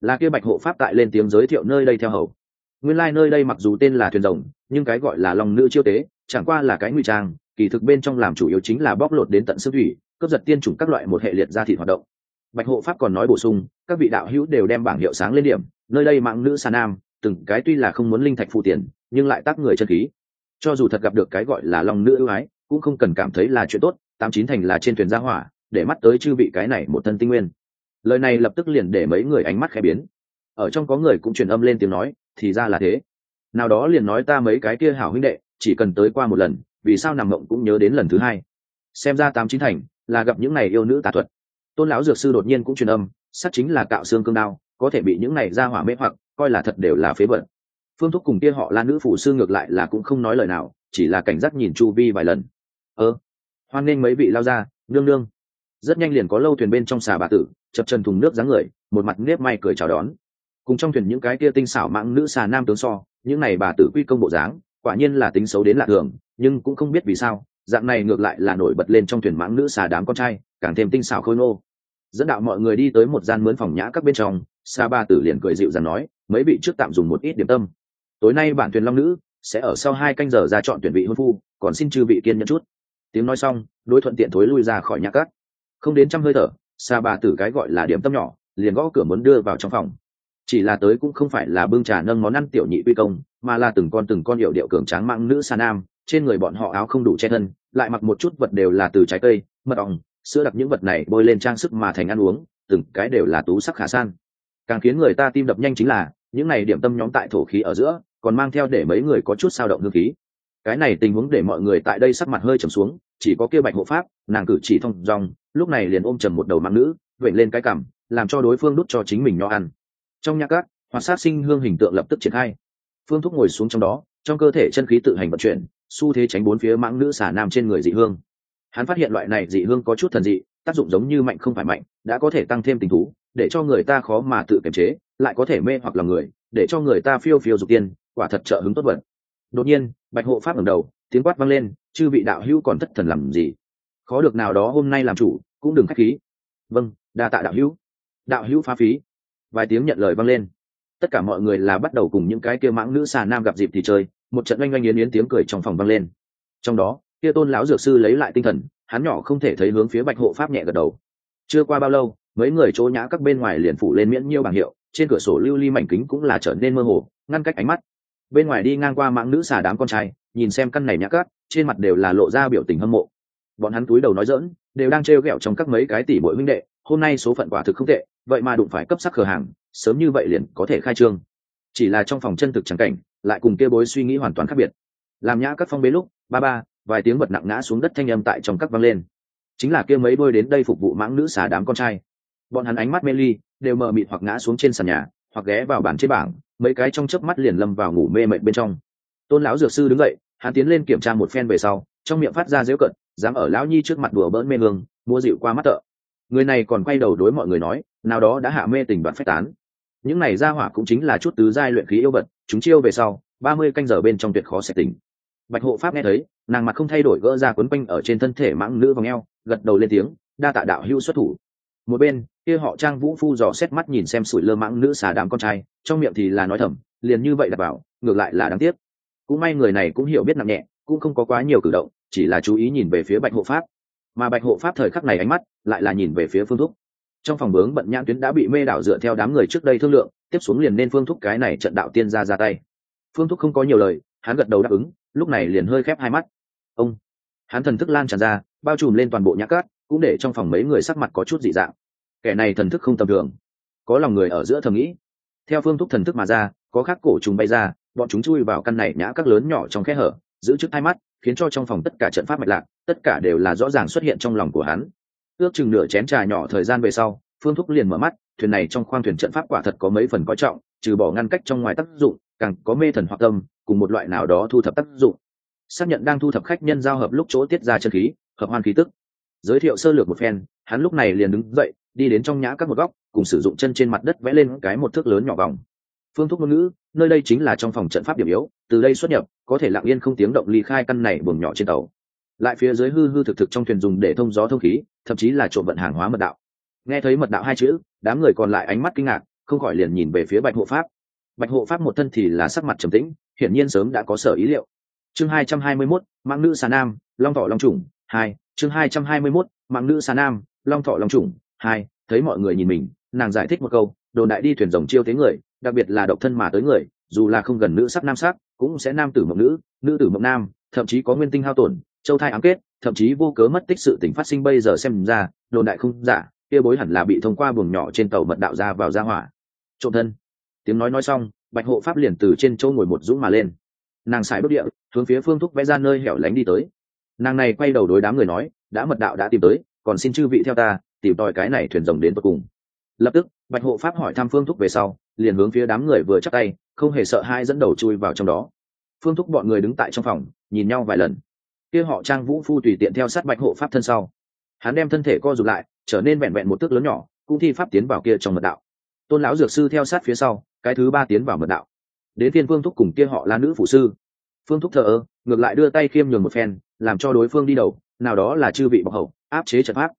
Là kia bạch hộ pháp tại lên tiếng giới thiệu nơi đây theo hầu. Nguyên lai nơi đây mặc dù tên là thuyền rồng, nhưng cái gọi là lòng nữ chiêu tế, chẳng qua là cái ngụy trang, kỳ thực bên trong làm chủ yếu chính là bóc lột đến tận xương thủy, cướp giật tiên chủng các loại một hệ liệt gia thị hoạt động. Bạch hộ pháp còn nói bổ sung, các vị đạo hữu đều đem bảng hiệu sáng lên điểm, nơi đây mạng nữ xà nam từng cái tuy là không muốn linh thạch phụ tiền, nhưng lại tác người chân khí. Cho dù thật gặp được cái gọi là lòng nữ ưu ái, cũng không cần cảm thấy là chuyện tốt, tám chín thành là trên thuyền gia hỏa, để mắt tới chư vị cái này một thân tinh nguyên. Lời này lập tức liền để mấy người ánh mắt khẽ biến. Ở trong có người cũng truyền âm lên tiếng nói, thì ra là thế. Nào đó liền nói ta mấy cái kia hảo huynh đệ, chỉ cần tới qua một lần, vì sao nằm mộng cũng nhớ đến lần thứ hai. Xem ra tám chín thành là gặp những này yêu nữ tà thuật. Tôn lão dược sư đột nhiên cũng truyền âm sắc chính là cạo xương cương đao, có thể bị những này ra hỏa mê hoặc coi là thật đều là phế vật. Phương thúc cùng kia họ la nữ phụ sư ngược lại là cũng không nói lời nào, chỉ là cảnh giác nhìn chu vi vài lần. Ơ, hoan nghênh mấy vị lao ra nương nương. Rất nhanh liền có lâu thuyền bên trong xà bà tử, chập chân thùng nước dáng người, một mặt nếp may cười chào đón. Cùng trong thuyền những cái kia tinh xảo mạng nữ xà nam tướng so, những này bà tử quy công bộ dáng, quả nhiên là tính xấu đến lạ thường, nhưng cũng không biết vì sao, dạng này ngược lại là nổi bật lên trong thuyền mãng nữ xà đám con trai, càng thêm tinh xảo khôi ngô dẫn đạo mọi người đi tới một gian mướn phòng nhã các bên trong, sa ba tử liền cười dịu dàng nói, mấy vị trước tạm dùng một ít điểm tâm. Tối nay bản thuyền long nữ sẽ ở sau hai canh giờ ra chọn tuyển vị hôn phu, còn xin chư vị kiên nhẫn chút. Tiếng nói xong, đối thuận tiện thối lui ra khỏi nhà cát không đến trăm hơi thở, sa ba tử cái gọi là điểm tâm nhỏ, liền gõ cửa muốn đưa vào trong phòng. Chỉ là tới cũng không phải là bưng trà nâng món ăn tiểu nhị quy công, mà là từng con từng con hiệu điệu cường tráng mạng nữ sa nam, trên người bọn họ áo không đủ che thân, lại mặc một chút vật đều là từ trái cây, mật ong sữa đặc những vật này bôi lên trang sức mà thành ăn uống, từng cái đều là tú sắc khả san. Càng khiến người ta tim đập nhanh chính là, những này điểm tâm nhóm tại thổ khí ở giữa, còn mang theo để mấy người có chút sao động hương khí. Cái này tình huống để mọi người tại đây sắc mặt hơi trầm xuống, chỉ có kia bạch hộ pháp, nàng cử chỉ thông dong, lúc này liền ôm trầm một đầu mạng nữ vậy lên cái cằm, làm cho đối phương đút cho chính mình nho ăn. Trong nhà cát hoạt sát sinh hương hình tượng lập tức triển khai. Phương thúc ngồi xuống trong đó, trong cơ thể chân khí tự hành vận chuyển, xu thế tránh bốn phía mãng nữ xả nam trên người dị hương hắn phát hiện loại này dị hương có chút thần dị, tác dụng giống như mạnh không phải mạnh, đã có thể tăng thêm tình thú, để cho người ta khó mà tự kiềm chế, lại có thể mê hoặc lòng người, để cho người ta phiêu phiêu dục tiên, quả thật trợ hứng tốt vật đột nhiên, bạch hộ pháp ngẩng đầu, tiếng quát vang lên, chư vị đạo hữu còn thất thần làm gì? Khó được nào đó hôm nay làm chủ, cũng đừng khách khí. Vâng đa tạ đạo hữu. Đạo hữu phá phí. Vài tiếng nhận lời vang lên. Tất cả mọi người là bắt đầu cùng những cái kia mãng nữ xà nam gặp dịp thì chơi, một trận oanh oanh yến yến tiếng cười trong phòng vang lên. Trong đó kia tôn lão dược sư lấy lại tinh thần, hắn nhỏ không thể thấy hướng phía bạch hộ pháp nhẹ gật đầu. Chưa qua bao lâu, mấy người chỗ nhã các bên ngoài liền phủ lên miễn nhiêu bảng hiệu, trên cửa sổ lưu ly mảnh kính cũng là trở nên mơ hồ, ngăn cách ánh mắt. Bên ngoài đi ngang qua mạng nữ xà đám con trai, nhìn xem căn này nhã cát trên mặt đều là lộ ra biểu tình hâm mộ. Bọn hắn túi đầu nói dỡn đều đang trêu ghẹo trong các mấy cái tỷ bội huynh đệ, hôm nay số phận quả thực không tệ, vậy mà đụng phải cấp sắc cửa hàng, sớm như vậy liền có thể khai trương. Chỉ là trong phòng chân thực trắng cảnh, lại cùng kia bối suy nghĩ hoàn toàn khác biệt. Làm nhã các phong bế lúc, ba ba vài tiếng vật nặng ngã xuống đất thanh âm tại trong các vang lên. Chính là kia mấy đôi đến đây phục vụ mãng nữ xà đám con trai. Bọn hắn ánh mắt mê ly đều mờ mịt hoặc ngã xuống trên sàn nhà hoặc ghé vào bàn trên bảng mấy cái trong chớp mắt liền lâm vào ngủ mê mệt bên trong. Tôn lão dược sư đứng dậy hắn tiến lên kiểm tra một phen về sau trong miệng phát ra dễu cận dám ở lão nhi trước mặt đùa bỡn mê hương mua dịu qua mắt tợ. Người này còn quay đầu đối mọi người nói nào đó đã hạ mê tình đoạn phách tán. Những này ra hỏa cũng chính là chút tứ giai luyện khí yêu vật, chúng chiêu về sau ba mươi canh giờ bên trong tuyệt khó sẽ tỉnh bạch hộ pháp nghe thấy, nàng mặt không thay đổi gỡ ra quấn quanh ở trên thân thể mãng nữ vòng eo, gật đầu lên tiếng, đa tạ đạo hữu xuất thủ. Một bên, kia họ trang vũ phu dò xét mắt nhìn xem sủi lơ mãng nữ xà đám con trai, trong miệng thì là nói thầm, liền như vậy đặt vào ngược lại là đáng tiếc. Cũng may người này cũng hiểu biết nặng nhẹ, cũng không có quá nhiều cử động, chỉ là chú ý nhìn về phía bạch hộ pháp. Mà bạch hộ pháp thời khắc này ánh mắt lại là nhìn về phía phương thúc. Trong phòng bướng bận nhãn tuyến đã bị mê đảo dựa theo đám người trước đây thương lượng, tiếp xuống liền nên phương thúc cái này trận đạo tiên ra ra tay. Phương thúc không có nhiều lời, hắn gật đầu đáp ứng lúc này liền hơi khép hai mắt. Ông, hắn thần thức lan tràn ra, bao trùm lên toàn bộ nhã cát, cũng để trong phòng mấy người sắc mặt có chút dị dạng. Kẻ này thần thức không tầm thường, có lòng người ở giữa thầm nghĩ. Theo phương thúc thần thức mà ra, có khắc cổ trùng bay ra, bọn chúng chui vào căn này nhã các lớn nhỏ trong khe hở, giữ trước hai mắt, khiến cho trong phòng tất cả trận pháp mạch lạc, tất cả đều là rõ ràng xuất hiện trong lòng của hắn. Ước chừng nửa chén trà nhỏ thời gian về sau, phương thúc liền mở mắt, thuyền này trong khoang thuyền trận pháp quả thật có mấy phần coi trọng, trừ bỏ ngăn cách trong ngoài tác dụng, càng có mê thần hoặc tâm cùng một loại nào đó thu thập tác dụng. Xác nhận đang thu thập khách nhân giao hợp lúc chỗ tiết ra chân khí, hợp hoan khí tức. Giới thiệu sơ lược một phen, hắn lúc này liền đứng dậy, đi đến trong nhã các một góc, cùng sử dụng chân trên mặt đất vẽ lên cái một thước lớn nhỏ vòng. Phương thuốc ngôn ngữ, nơi đây chính là trong phòng trận pháp điểm yếu, từ đây xuất nhập, có thể lặng yên không tiếng động ly khai căn này buồng nhỏ trên tàu. Lại phía dưới hư hư thực thực trong thuyền dùng để thông gió thông khí, thậm chí là trộm vận hàng hóa mật đạo. Nghe thấy mật đạo hai chữ, đám người còn lại ánh mắt kinh ngạc, không khỏi liền nhìn về phía bạch hộ pháp bạch hộ pháp một thân thì là sắc mặt trầm tĩnh hiển nhiên sớm đã có sở ý liệu. Chương hai trăm hai mươi 221, mạng nữ xà nam long thọ long trùng hai. Chương hai trăm hai mươi 221, mạng nữ xà nam long thọ long trùng hai. Thấy mọi người nhìn mình nàng giải thích một câu đồn đại đi thuyền rồng chiêu thế người đặc biệt là độc thân mà tới người dù là không gần nữ sắc nam sắc cũng sẽ nam tử mộng nữ nữ tử mộng nam thậm chí có nguyên tinh hao tổn châu thai ám kết thậm chí vô cớ mất tích sự tình phát sinh bây giờ xem ra đồn đại không giả kia bối hẳn là bị thông qua buồng nhỏ trên tàu mật đạo ra vào ra hỏa. Trộm thân tiếng nói nói xong, bạch hộ pháp liền từ trên chỗ ngồi một dũng mà lên. Nàng xài bước địa, hướng phía phương thúc vẽ ra nơi hẻo lánh đi tới. Nàng này quay đầu đối đám người nói, đã mật đạo đã tìm tới, còn xin chư vị theo ta, tìm tòi cái này thuyền rồng đến tận cùng. Lập tức, bạch hộ pháp hỏi thăm phương thúc về sau, liền hướng phía đám người vừa chắc tay, không hề sợ hai dẫn đầu chui vào trong đó. Phương thúc bọn người đứng tại trong phòng, nhìn nhau vài lần. Kia họ trang vũ phu tùy tiện theo sát bạch hộ pháp thân sau. Hắn đem thân thể co rụt lại, trở nên vẹn vẹn một tước lớn nhỏ, cũng thi pháp tiến vào kia trong mật đạo. Tôn lão dược sư theo sát phía sau cái thứ ba tiến vào mật đạo. Đến thiên phương thúc cùng kia họ là nữ phụ sư. Phương thúc thờ ơ, ngược lại đưa tay khiêm nhường một phen, làm cho đối phương đi đầu, nào đó là chư vị bọc hậu, áp chế trận pháp.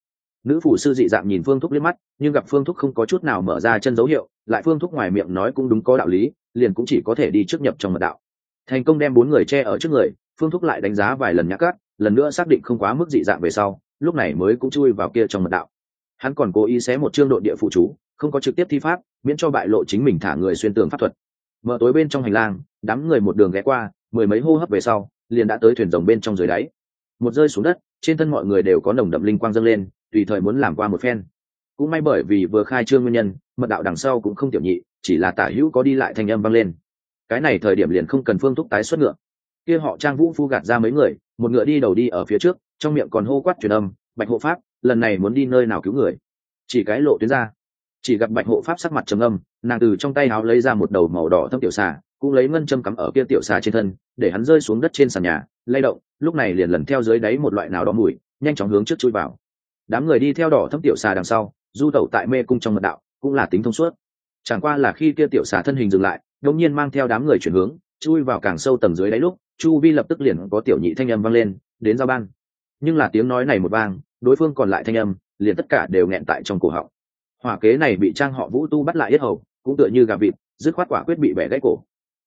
Nữ phụ sư dị dạng nhìn phương thúc liếc mắt, nhưng gặp phương thúc không có chút nào mở ra chân dấu hiệu, lại phương thúc ngoài miệng nói cũng đúng có đạo lý, liền cũng chỉ có thể đi trước nhập trong mật đạo. Thành công đem bốn người che ở trước người, phương thúc lại đánh giá vài lần nhắc cắt lần nữa xác định không quá mức dị dạng về sau, lúc này mới cũng chui vào kia trong mật đạo. Hắn còn cố ý xé một chương đội địa phụ chú không có trực tiếp thi pháp, miễn cho bại lộ chính mình thả người xuyên tường pháp thuật. Mở tối bên trong hành lang, đám người một đường ghé qua, mười mấy hô hấp về sau, liền đã tới thuyền rồng bên trong dưới đáy. Một rơi xuống đất, trên thân mọi người đều có nồng đậm linh quang dâng lên, tùy thời muốn làm qua một phen. Cũng may bởi vì vừa khai trương nguyên nhân, mật đạo đằng sau cũng không tiểu nhị, chỉ là tả hữu có đi lại thanh âm vang lên. Cái này thời điểm liền không cần phương thúc tái xuất ngựa. Kia họ trang vũ phu gạt ra mấy người, một ngựa đi đầu đi ở phía trước, trong miệng còn hô quát truyền âm, bạch hộ pháp, lần này muốn đi nơi nào cứu người? Chỉ cái lộ tuyến ra chỉ gặp bạch hộ pháp sắc mặt trầm âm, nàng từ trong tay áo lấy ra một đầu màu đỏ thâm tiểu xà, cũng lấy ngân châm cắm ở kia tiểu xà trên thân, để hắn rơi xuống đất trên sàn nhà, lay động, lúc này liền lần theo dưới đáy một loại nào đó mùi, nhanh chóng hướng trước chui vào. Đám người đi theo đỏ thâm tiểu xà đằng sau, du tẩu tại mê cung trong mật đạo, cũng là tính thông suốt. Chẳng qua là khi kia tiểu xà thân hình dừng lại, đột nhiên mang theo đám người chuyển hướng, chui vào càng sâu tầng dưới đáy lúc, chu vi lập tức liền có tiểu nhị thanh âm vang lên, đến giao ban. Nhưng là tiếng nói này một vang, đối phương còn lại thanh âm, liền tất cả đều nghẹn tại trong cổ họng hỏa kế này bị trang họ vũ tu bắt lại yết hầu, cũng tựa như gà vịt, dứt khoát quả quyết bị bẻ gãy cổ.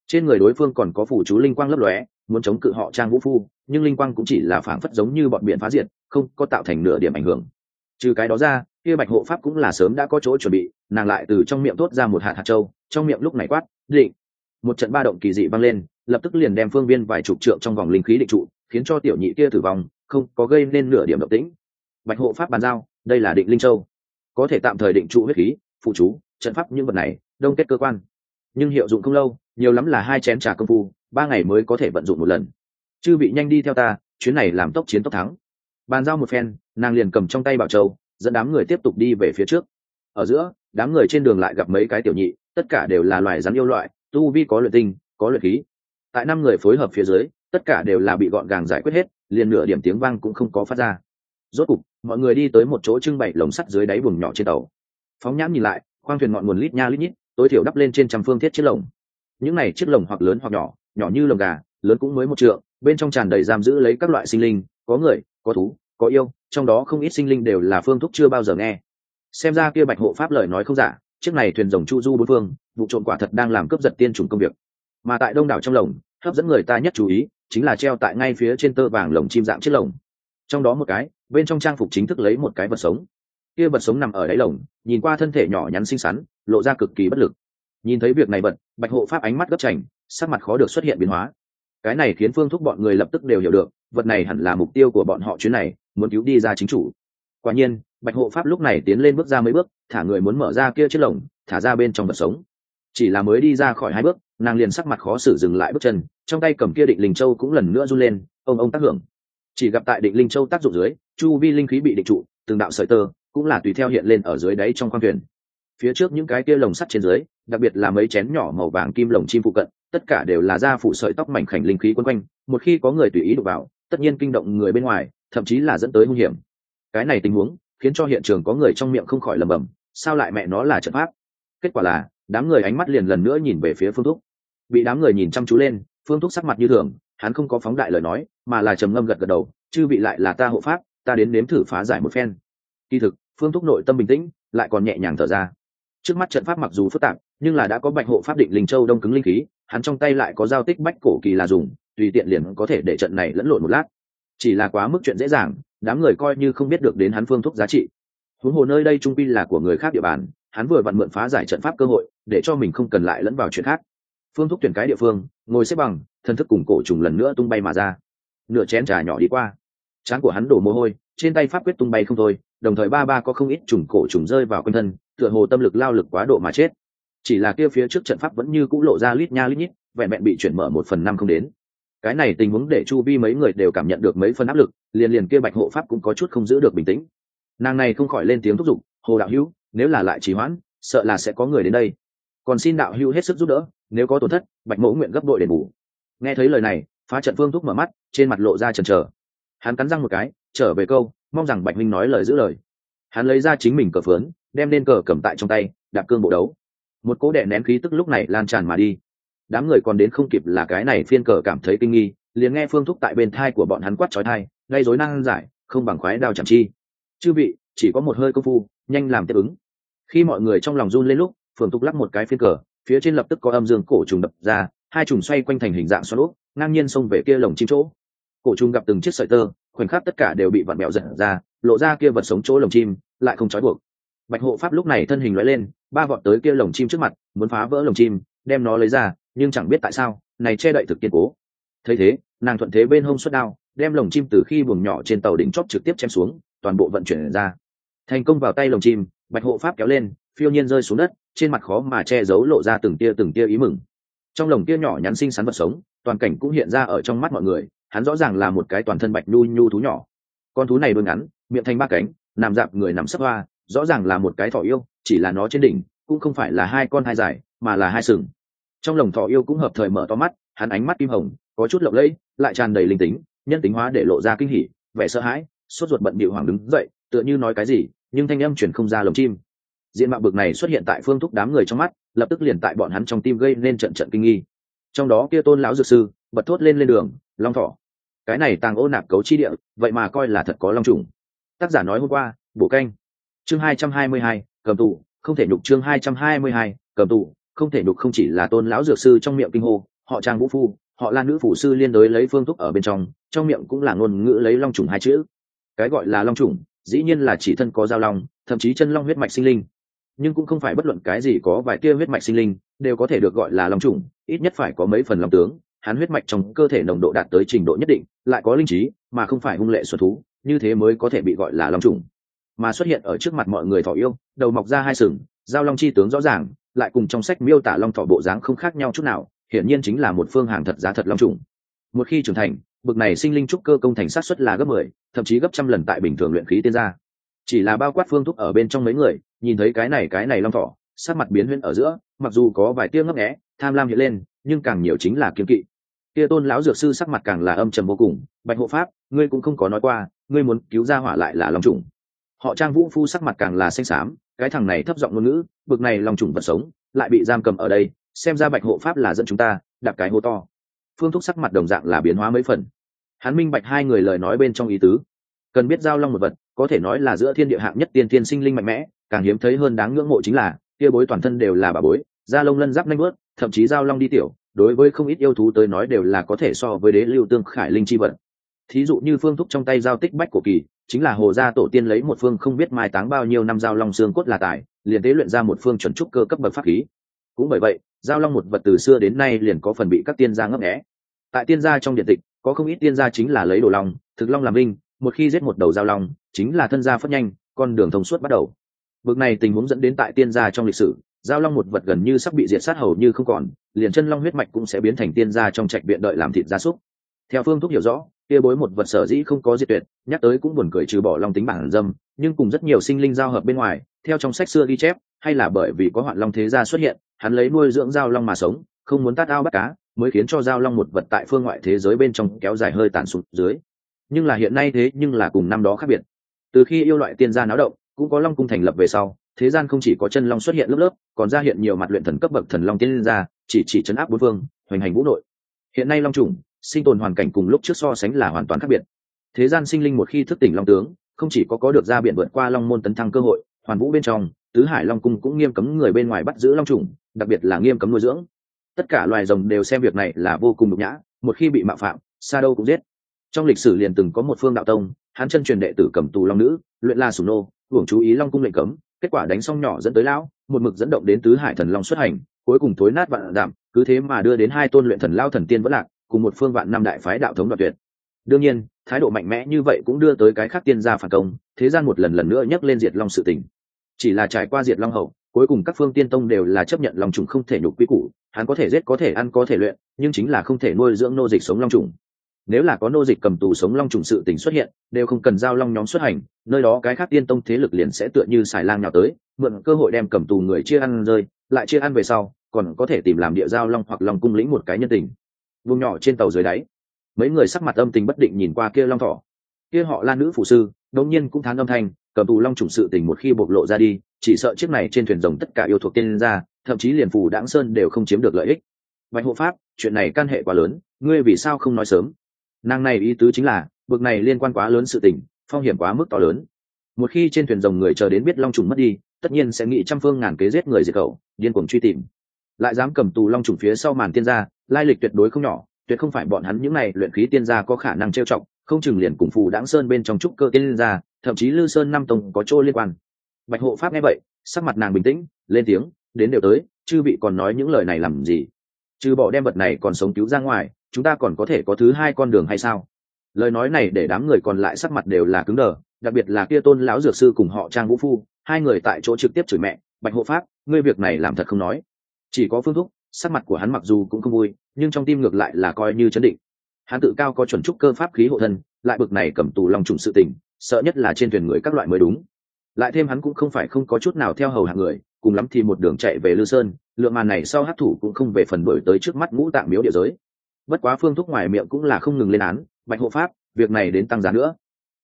Trên người đối phương còn có phủ chú linh quang lấp lóe, muốn chống cự họ trang vũ phu, nhưng linh quang cũng chỉ là phảng phất giống như bọn biển phá diệt, không có tạo thành nửa điểm ảnh hưởng. Trừ cái đó ra, kia bạch hộ pháp cũng là sớm đã có chỗ chuẩn bị, nàng lại từ trong miệng thốt ra một hạt hạt trâu trong miệng lúc này quát, định! Một trận ba động kỳ dị vang lên, lập tức liền đem phương viên vài chục trượng trong vòng linh khí định trụ, khiến cho tiểu nhị kia tử vong, không có gây nên nửa điểm động tĩnh. Bạch hộ pháp bàn giao, đây là định linh châu có thể tạm thời định trụ huyết khí, phụ chú, trận pháp những vật này, đông kết cơ quan. Nhưng hiệu dụng không lâu, nhiều lắm là hai chén trà công phu, ba ngày mới có thể vận dụng một lần. Chư vị nhanh đi theo ta, chuyến này làm tốc chiến tốc thắng. Bàn giao một phen, nàng liền cầm trong tay bảo châu, dẫn đám người tiếp tục đi về phía trước. Ở giữa, đám người trên đường lại gặp mấy cái tiểu nhị, tất cả đều là loài rắn yêu loại, tu vi có luyện tinh, có luyện khí. Tại năm người phối hợp phía dưới, tất cả đều là bị gọn gàng giải quyết hết, liền nửa điểm tiếng vang cũng không có phát ra rốt cục, mọi người đi tới một chỗ trưng bày lồng sắt dưới đáy buồng nhỏ trên tàu. Phóng nhãn nhìn lại, khoang thuyền ngọn nguồn lít nha lít nhít, tối thiểu đắp lên trên trăm phương thiết chiếc lồng. Những này chiếc lồng hoặc lớn hoặc nhỏ nhỏ như lồng gà, lớn cũng mới một trượng, bên trong tràn đầy giam giữ lấy các loại sinh linh, có người, có thú, có yêu, trong đó không ít sinh linh đều là phương thúc chưa bao giờ nghe. Xem ra kia bạch hộ pháp lời nói không giả, chiếc này thuyền rồng chu du bốn phương, vụ trộm quả thật đang làm cướp giật tiên trùng công việc. Mà tại đông đảo trong lồng, hấp dẫn người ta nhất chú ý, chính là treo tại ngay phía trên tơ vàng lồng chim dạng chiếc lồng. Trong đó một cái bên trong trang phục chính thức lấy một cái vật sống. Kia vật sống nằm ở đáy lồng, nhìn qua thân thể nhỏ nhắn xinh xắn, lộ ra cực kỳ bất lực. Nhìn thấy việc này vật bạch hộ pháp ánh mắt gấp chành sắc mặt khó được xuất hiện biến hóa. Cái này khiến phương thúc bọn người lập tức đều hiểu được, vật này hẳn là mục tiêu của bọn họ chuyến này, muốn cứu đi ra chính chủ. Quả nhiên, bạch hộ pháp lúc này tiến lên bước ra mấy bước, thả người muốn mở ra kia chiếc lồng, thả ra bên trong vật sống. Chỉ là mới đi ra khỏi hai bước, nàng liền sắc mặt khó xử dừng lại bước chân, trong tay cầm kia định linh châu cũng lần nữa run lên, ông ông tác hưởng. Chỉ gặp tại định linh châu tác dụng dưới chu vi linh khí bị định trụ, từng đạo sợi tơ cũng là tùy theo hiện lên ở dưới đáy trong khoang thuyền. Phía trước những cái kia lồng sắt trên dưới, đặc biệt là mấy chén nhỏ màu vàng kim lồng chim phụ cận, tất cả đều là da phủ sợi tóc mảnh khảnh linh khí quấn quanh, một khi có người tùy ý đụng vào, tất nhiên kinh động người bên ngoài, thậm chí là dẫn tới nguy hiểm. Cái này tình huống khiến cho hiện trường có người trong miệng không khỏi lầm bầm sao lại mẹ nó là trận pháp? Kết quả là, đám người ánh mắt liền lần nữa nhìn về phía phương thúc. Bị đám người nhìn chăm chú lên, phương thúc sắc mặt như thường, hắn không có phóng đại lời nói, mà là trầm ngâm gật gật đầu, chư vị lại là ta hộ pháp ta đến nếm thử phá giải một phen. Kỳ thực, phương thúc nội tâm bình tĩnh, lại còn nhẹ nhàng thở ra. Trước mắt trận pháp mặc dù phức tạp, nhưng là đã có bạch hộ pháp định linh châu đông cứng linh khí, hắn trong tay lại có giao tích bách cổ kỳ là dùng, tùy tiện liền có thể để trận này lẫn lộn một lát. Chỉ là quá mức chuyện dễ dàng, đám người coi như không biết được đến hắn phương thúc giá trị. Huống hồ nơi đây trung pi là của người khác địa bàn, hắn vừa vặn mượn phá giải trận pháp cơ hội, để cho mình không cần lại lẫn vào chuyện khác. Phương thúc tuyển cái địa phương, ngồi xếp bằng thân thức cùng cổ trùng lần nữa tung bay mà ra. Nửa chén trà nhỏ đi qua trán của hắn đổ mồ hôi, trên tay pháp quyết tung bay không thôi, đồng thời ba ba có không ít trùng cổ trùng rơi vào quanh thân, tựa hồ tâm lực lao lực quá độ mà chết. Chỉ là kia phía trước trận pháp vẫn như cũ lộ ra lít nha lít nhít, vẹn vẹn bị chuyển mở một phần năm không đến. Cái này tình huống để chu vi mấy người đều cảm nhận được mấy phần áp lực, liền liền kia bạch hộ pháp cũng có chút không giữ được bình tĩnh. Nàng này không khỏi lên tiếng thúc giục, hồ đạo hữu, nếu là lại trì hoãn, sợ là sẽ có người đến đây. Còn xin đạo hữu hết sức giúp đỡ, nếu có tổn thất, bạch mẫu nguyện gấp đội đền bù. Nghe thấy lời này, phá trận phương thúc mở mắt, trên mặt lộ ra trần trờ hắn cắn răng một cái, trở về câu, mong rằng bạch minh nói lời giữ lời. Hắn lấy ra chính mình cờ phớn đem lên cờ cầm tại trong tay, đạp cương bộ đấu. Một cố đệ nén khí tức lúc này lan tràn mà đi. Đám người còn đến không kịp là cái này phiên cờ cảm thấy kinh nghi, liền nghe phương thúc tại bên thai của bọn hắn quát trói thai gây dối năng giải, không bằng khoái đao chẳng chi. Chư vị, chỉ có một hơi công phu, nhanh làm tiếp ứng. Khi mọi người trong lòng run lên lúc phường thúc lắc một cái phiên cờ, phía trên lập tức có âm dương cổ trùng đập ra, hai trùng xoay quanh thành hình dạng xoắn úp, ngang nhiên xông về kia lồng chim chỗ cổ trùng gặp từng chiếc sợi tơ, khoảnh khắc tất cả đều bị vặn bẹo giật ra, lộ ra kia vật sống chỗ lồng chim, lại không trói buộc. Bạch hộ pháp lúc này thân hình lóe lên, ba vọt tới kia lồng chim trước mặt, muốn phá vỡ lồng chim, đem nó lấy ra, nhưng chẳng biết tại sao, này che đậy thực kiên cố. Thấy thế, nàng thuận thế bên hông xuất đao, đem lồng chim từ khi buồng nhỏ trên tàu đỉnh chóp trực tiếp chém xuống, toàn bộ vận chuyển ra. Thành công vào tay lồng chim, bạch hộ pháp kéo lên, phiêu nhiên rơi xuống đất, trên mặt khó mà che giấu lộ ra từng tia từng tia ý mừng. Trong lồng tia nhỏ nhắn xinh xắn vật sống, toàn cảnh cũng hiện ra ở trong mắt mọi người hắn rõ ràng là một cái toàn thân bạch nhu nhu thú nhỏ. Con thú này đôi ngắn, miệng thành ba cánh, nằm dạp người nằm sấp hoa, rõ ràng là một cái thỏ yêu, chỉ là nó trên đỉnh, cũng không phải là hai con hai dài, mà là hai sừng. Trong lồng thỏ yêu cũng hợp thời mở to mắt, hắn ánh mắt kim hồng, có chút lộng lẫy, lại tràn đầy linh tính, nhân tính hóa để lộ ra kinh hỉ, vẻ sợ hãi, sốt ruột bận bịu hoàng đứng dậy, tựa như nói cái gì, nhưng thanh âm chuyển không ra lồng chim. Diện mạo bực này xuất hiện tại phương thúc đám người trong mắt, lập tức liền tại bọn hắn trong tim gây nên trận trận kinh nghi. Trong đó kia tôn lão dược sư, bật thốt lên lên đường, long thỏ cái này tàng ô nạp cấu chi địa, vậy mà coi là thật có long trùng. Tác giả nói hôm qua, bổ canh. Chương hai trăm hai mươi hai, cầm tù, không thể nhục chương hai trăm hai mươi hai, cầm tù, không thể nhục không chỉ là tôn lão dược sư trong miệng kinh hô, họ trang vũ phu, họ lan nữ phủ sư liên đối lấy phương thúc ở bên trong trong miệng cũng là ngôn ngữ lấy long trùng hai chữ. Cái gọi là long trùng, dĩ nhiên là chỉ thân có giao long, thậm chí chân long huyết mạch sinh linh. Nhưng cũng không phải bất luận cái gì có vài tia huyết mạch sinh linh, đều có thể được gọi là long trùng, ít nhất phải có mấy phần long tướng hắn huyết mạch trong cơ thể nồng độ đạt tới trình độ nhất định, lại có linh trí, mà không phải hung lệ xuất thú, như thế mới có thể bị gọi là long trùng. Mà xuất hiện ở trước mặt mọi người thỏ yêu, đầu mọc ra hai sừng, giao long chi tướng rõ ràng, lại cùng trong sách miêu tả long thỏ bộ dáng không khác nhau chút nào, hiển nhiên chính là một phương hàng thật giá thật long trùng. Một khi trưởng thành, bực này sinh linh trúc cơ công thành sát xuất là gấp mười, thậm chí gấp trăm lần tại bình thường luyện khí tiên gia. Chỉ là bao quát phương thúc ở bên trong mấy người, nhìn thấy cái này cái này long thỏ sát mặt biến huyễn ở giữa, mặc dù có vài tia ngấp nghé, tham lam hiện lên, nhưng càng nhiều chính là kiêng kỵ kia tôn lão dược sư sắc mặt càng là âm trầm vô cùng, bạch hộ pháp, ngươi cũng không có nói qua, ngươi muốn cứu ra hỏa lại là lòng trùng. Họ trang vũ phu sắc mặt càng là xanh xám, cái thằng này thấp giọng ngôn ngữ, bực này lòng trùng vật sống, lại bị giam cầm ở đây, xem ra bạch hộ pháp là dẫn chúng ta đạp cái hô to. Phương thúc sắc mặt đồng dạng là biến hóa mấy phần. Hắn minh bạch hai người lời nói bên trong ý tứ. Cần biết giao long một vật, có thể nói là giữa thiên địa hạng nhất tiên tiên sinh linh mạnh mẽ, càng hiếm thấy hơn đáng ngưỡng mộ chính là, kia bối toàn thân đều là bà bối, da lông lân giáp nanh bớt thậm chí giao long đi tiểu đối với không ít yêu thú tới nói đều là có thể so với đế lưu tương khải linh chi vật. Thí dụ như phương thúc trong tay giao tích bách cổ kỳ chính là hồ gia tổ tiên lấy một phương không biết mai táng bao nhiêu năm giao long xương cốt là tài liền tế luyện ra một phương chuẩn trúc cơ cấp bậc pháp khí. Cũng bởi vậy giao long một vật từ xưa đến nay liền có phần bị các tiên gia ngấp nghé. Tại tiên gia trong điện tịch có không ít tiên gia chính là lấy đồ long thực long làm binh, một khi giết một đầu giao long chính là thân gia phất nhanh con đường thông suốt bắt đầu. Bực này tình huống dẫn đến tại tiên gia trong lịch sử giao long một vật gần như sắp bị diệt sát hầu như không còn, liền chân long huyết mạch cũng sẽ biến thành tiên gia trong trạch viện đợi làm thịt gia súc. Theo phương thúc hiểu rõ, kia bối một vật sở dĩ không có diệt tuyệt, nhắc tới cũng buồn cười trừ bỏ long tính bản dâm, nhưng cùng rất nhiều sinh linh giao hợp bên ngoài, theo trong sách xưa ghi chép, hay là bởi vì có hoạn long thế gia xuất hiện, hắn lấy nuôi dưỡng giao long mà sống, không muốn tát ao bắt cá, mới khiến cho giao long một vật tại phương ngoại thế giới bên trong kéo dài hơi tàn sụt dưới. Nhưng là hiện nay thế nhưng là cùng năm đó khác biệt. Từ khi yêu loại tiên gia náo động, cũng có long cung thành lập về sau thế gian không chỉ có chân long xuất hiện lớp lớp, còn ra hiện nhiều mặt luyện thần cấp bậc thần long tiên ra, chỉ chỉ chấn áp bốn phương, hoành hành vũ nội. Hiện nay long trùng sinh tồn hoàn cảnh cùng lúc trước so sánh là hoàn toàn khác biệt. Thế gian sinh linh một khi thức tỉnh long tướng, không chỉ có có được ra biển vượt qua long môn tấn thăng cơ hội, hoàn vũ bên trong, tứ hải long cung cũng nghiêm cấm người bên ngoài bắt giữ long trùng đặc biệt là nghiêm cấm nuôi dưỡng. Tất cả loài rồng đều xem việc này là vô cùng nhục nhã, một khi bị mạo phạm xa đâu cũng giết. Trong lịch sử liền từng có một phương đạo tông hắn chân truyền đệ tử cầm tù long nữ, luyện la sủng nô, hưởng chú ý long cung lệnh cấm kết quả đánh xong nhỏ dẫn tới lão, một mực dẫn động đến tứ hải thần long xuất hành, cuối cùng thối nát vạn giảm cứ thế mà đưa đến hai tôn luyện thần lao thần tiên vẫn lạc, cùng một phương vạn năm đại phái đạo thống đoạt tuyệt. Đương nhiên, thái độ mạnh mẽ như vậy cũng đưa tới cái khác tiên gia phản công, thế gian một lần lần nữa nhắc lên diệt long sự tình. Chỉ là trải qua diệt long hậu, cuối cùng các phương tiên tông đều là chấp nhận lòng trùng không thể nhục quy củ, hắn có thể giết có thể ăn có thể luyện, nhưng chính là không thể nuôi dưỡng nô dịch sống long trùng nếu là có nô dịch cầm tù sống long trùng sự tình xuất hiện, đều không cần giao long nhóm xuất hành, nơi đó cái khác tiên tông thế lực liền sẽ tựa như xài lang nhào tới, mượn cơ hội đem cầm tù người chia ăn rơi, lại chia ăn về sau, còn có thể tìm làm địa giao long hoặc long cung lĩnh một cái nhân tình. Vùng nhỏ trên tàu dưới đáy, mấy người sắc mặt âm tình bất định nhìn qua kia long thỏ. Kia họ lan nữ phụ sư đống nhiên cũng thán âm thanh, cầm tù long trùng sự tình một khi bộc lộ ra đi, chỉ sợ chiếc này trên thuyền rồng tất cả yêu thuộc tiên ra thậm chí liền phù đãng sơn đều không chiếm được lợi ích. Bạch hộ pháp, chuyện này can hệ quá lớn, ngươi vì sao không nói sớm? Nàng này ý tứ chính là, bực này liên quan quá lớn sự tình, phong hiểm quá mức to lớn. Một khi trên thuyền rồng người chờ đến biết long trùng mất đi, tất nhiên sẽ nghĩ trăm phương ngàn kế giết người diệt khẩu, điên cuồng truy tìm. Lại dám cầm tù long trùng phía sau màn tiên gia, lai lịch tuyệt đối không nhỏ, tuyệt không phải bọn hắn những này luyện khí tiên gia có khả năng trêu trọng không chừng liền cùng phù đáng sơn bên trong trúc cơ tiên gia, thậm chí lư sơn năm tông có chỗ liên quan. Bạch hộ pháp nghe vậy, sắc mặt nàng bình tĩnh, lên tiếng, đến đều tới, chư bị còn nói những lời này làm gì? Trừ bỏ đem vật này còn sống cứu ra ngoài chúng ta còn có thể có thứ hai con đường hay sao? Lời nói này để đám người còn lại sắc mặt đều là cứng đờ, đặc biệt là kia tôn lão dược sư cùng họ trang vũ phu, hai người tại chỗ trực tiếp chửi mẹ, bạch hộ pháp, ngươi việc này làm thật không nói. Chỉ có phương thúc, sắc mặt của hắn mặc dù cũng không vui, nhưng trong tim ngược lại là coi như chấn định. Hắn tự cao có chuẩn trúc cơ pháp khí hộ thân, lại bực này cầm tù lòng trùng sự tình, sợ nhất là trên thuyền người các loại mới đúng. Lại thêm hắn cũng không phải không có chút nào theo hầu hạng người, cùng lắm thì một đường chạy về lư sơn, lượng màn này sau hát thủ cũng không về phần đổi tới trước mắt ngũ tạng miếu địa giới bất quá phương thúc ngoài miệng cũng là không ngừng lên án, bạch hộ pháp, việc này đến tăng giá nữa.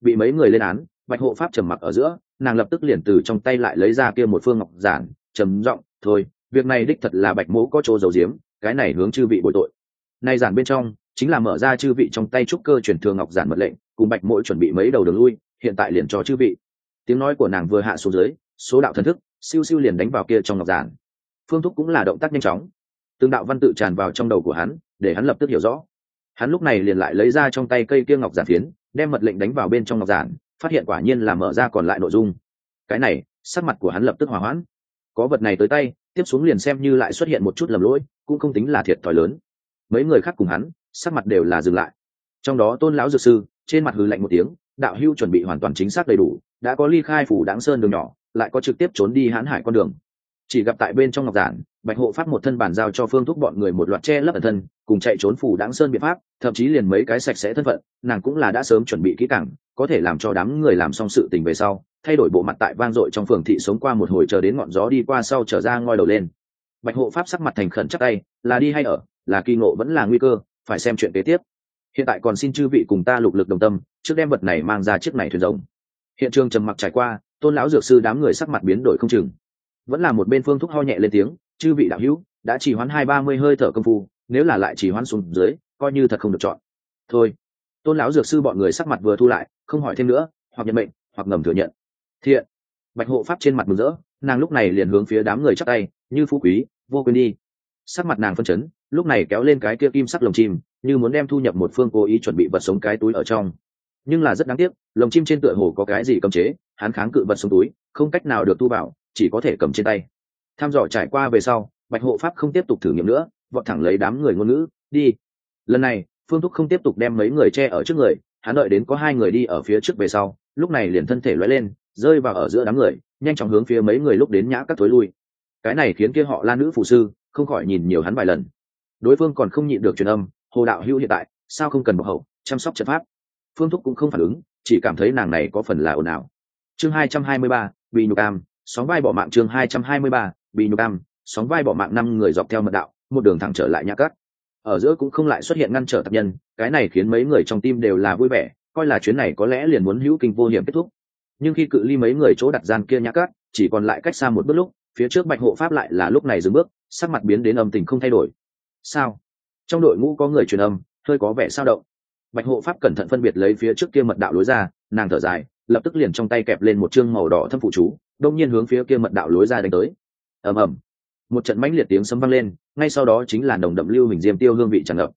Bị mấy người lên án, bạch hộ pháp trầm mặc ở giữa, nàng lập tức liền từ trong tay lại lấy ra kia một phương ngọc giản, trầm giọng, thôi, việc này đích thật là bạch mố có chỗ dầu diếm cái này hướng chư vị bội tội. Này giản bên trong, chính là mở ra chư vị trong tay trúc cơ chuyển thường ngọc giản mật lệnh, cùng bạch mỗi chuẩn bị mấy đầu đường lui, hiện tại liền cho chư vị. Tiếng nói của nàng vừa hạ xuống dưới, số đạo thần thức, siêu siêu liền đánh vào kia trong ngọc giản. Phương thúc cũng là động tác nhanh chóng. Tương đạo văn tự tràn vào trong đầu của hắn để hắn lập tức hiểu rõ. Hắn lúc này liền lại lấy ra trong tay cây kia ngọc giản phiến, đem mật lệnh đánh vào bên trong ngọc giản, phát hiện quả nhiên là mở ra còn lại nội dung. Cái này, sắc mặt của hắn lập tức hỏa hoãn. Có vật này tới tay, tiếp xuống liền xem như lại xuất hiện một chút lầm lỗi, cũng không tính là thiệt thòi lớn. Mấy người khác cùng hắn, sắc mặt đều là dừng lại. Trong đó tôn lão dược sư, trên mặt hừ lạnh một tiếng, đạo hưu chuẩn bị hoàn toàn chính xác đầy đủ, đã có ly khai phủ đáng sơn đường nhỏ, lại có trực tiếp trốn đi hãn hải con đường chỉ gặp tại bên trong ngọc giản, bạch hộ pháp một thân bản giao cho phương thúc bọn người một loạt che lấp ẩn thân, cùng chạy trốn phủ đáng sơn biện pháp, thậm chí liền mấy cái sạch sẽ thân phận, nàng cũng là đã sớm chuẩn bị kỹ càng, có thể làm cho đám người làm xong sự tình về sau, thay đổi bộ mặt tại vang dội trong phường thị sống qua một hồi chờ đến ngọn gió đi qua sau trở ra ngoi đầu lên. Bạch hộ pháp sắc mặt thành khẩn chắc tay, là đi hay ở, là kỳ ngộ vẫn là nguy cơ, phải xem chuyện kế tiếp. Hiện tại còn xin chư vị cùng ta lục lực đồng tâm, trước đem vật này mang ra chiếc này thuyền rồng. Hiện trường trầm mặc trải qua, tôn lão dược sư đám người sắc mặt biến đổi không chừng vẫn là một bên phương thúc ho nhẹ lên tiếng, chư vị đạo hữu, đã chỉ hoán hai ba mươi hơi thở công phu, nếu là lại chỉ hoán xuống dưới, coi như thật không được chọn. Thôi. Tôn lão dược sư bọn người sắc mặt vừa thu lại, không hỏi thêm nữa, hoặc nhận mệnh, hoặc ngầm thừa nhận. Thiện. Bạch hộ pháp trên mặt mừng rỡ, nàng lúc này liền hướng phía đám người chắc tay, như phú quý, vô quên đi. Sắc mặt nàng phân chấn, lúc này kéo lên cái kia kim sắc lồng chim, như muốn đem thu nhập một phương cố ý chuẩn bị vật sống cái túi ở trong. Nhưng là rất đáng tiếc, lồng chim trên tựa hồ có cái gì cầm chế, hắn kháng cự vật sống túi, không cách nào được thu bảo chỉ có thể cầm trên tay. Tham dò trải qua về sau, bạch hộ pháp không tiếp tục thử nghiệm nữa, vọt thẳng lấy đám người ngôn ngữ, đi. Lần này, phương thúc không tiếp tục đem mấy người che ở trước người, hắn đợi đến có hai người đi ở phía trước về sau, lúc này liền thân thể loay lên, rơi vào ở giữa đám người, nhanh chóng hướng phía mấy người lúc đến nhã các thối lui. Cái này khiến kia họ la nữ phụ sư không khỏi nhìn nhiều hắn vài lần. Đối phương còn không nhịn được truyền âm, hồ đạo hữu hiện tại, sao không cần bọc hậu, chăm sóc trận pháp? Phương thúc cũng không phản ứng, chỉ cảm thấy nàng này có phần là ồn ào. Chương hai trăm hai mươi ba bị nhục am sóng vai bỏ mạng chương hai trăm hai mươi ba, bị nhục am, sóng vai bỏ mạng năm người dọc theo mật đạo, một đường thẳng trở lại nhà cắt ở giữa cũng không lại xuất hiện ngăn trở tập nhân, cái này khiến mấy người trong tim đều là vui vẻ, coi là chuyến này có lẽ liền muốn hữu kinh vô hiểm kết thúc. Nhưng khi cự ly mấy người chỗ đặt gian kia nhà cắt chỉ còn lại cách xa một bước lúc, phía trước bạch hộ pháp lại là lúc này dừng bước, sắc mặt biến đến âm tình không thay đổi. Sao? Trong đội ngũ có người truyền âm, hơi có vẻ sao động. Bạch hộ pháp cẩn thận phân biệt lấy phía trước kia mật đạo lối ra, nàng thở dài lập tức liền trong tay kẹp lên một chương màu đỏ thâm phụ chú đông nhiên hướng phía kia mật đạo lối ra đánh tới. Ầm ầm. Một trận mãnh liệt tiếng sấm vang lên, ngay sau đó chính là đồng đậm lưu hình diêm tiêu hương vị tràn ngập.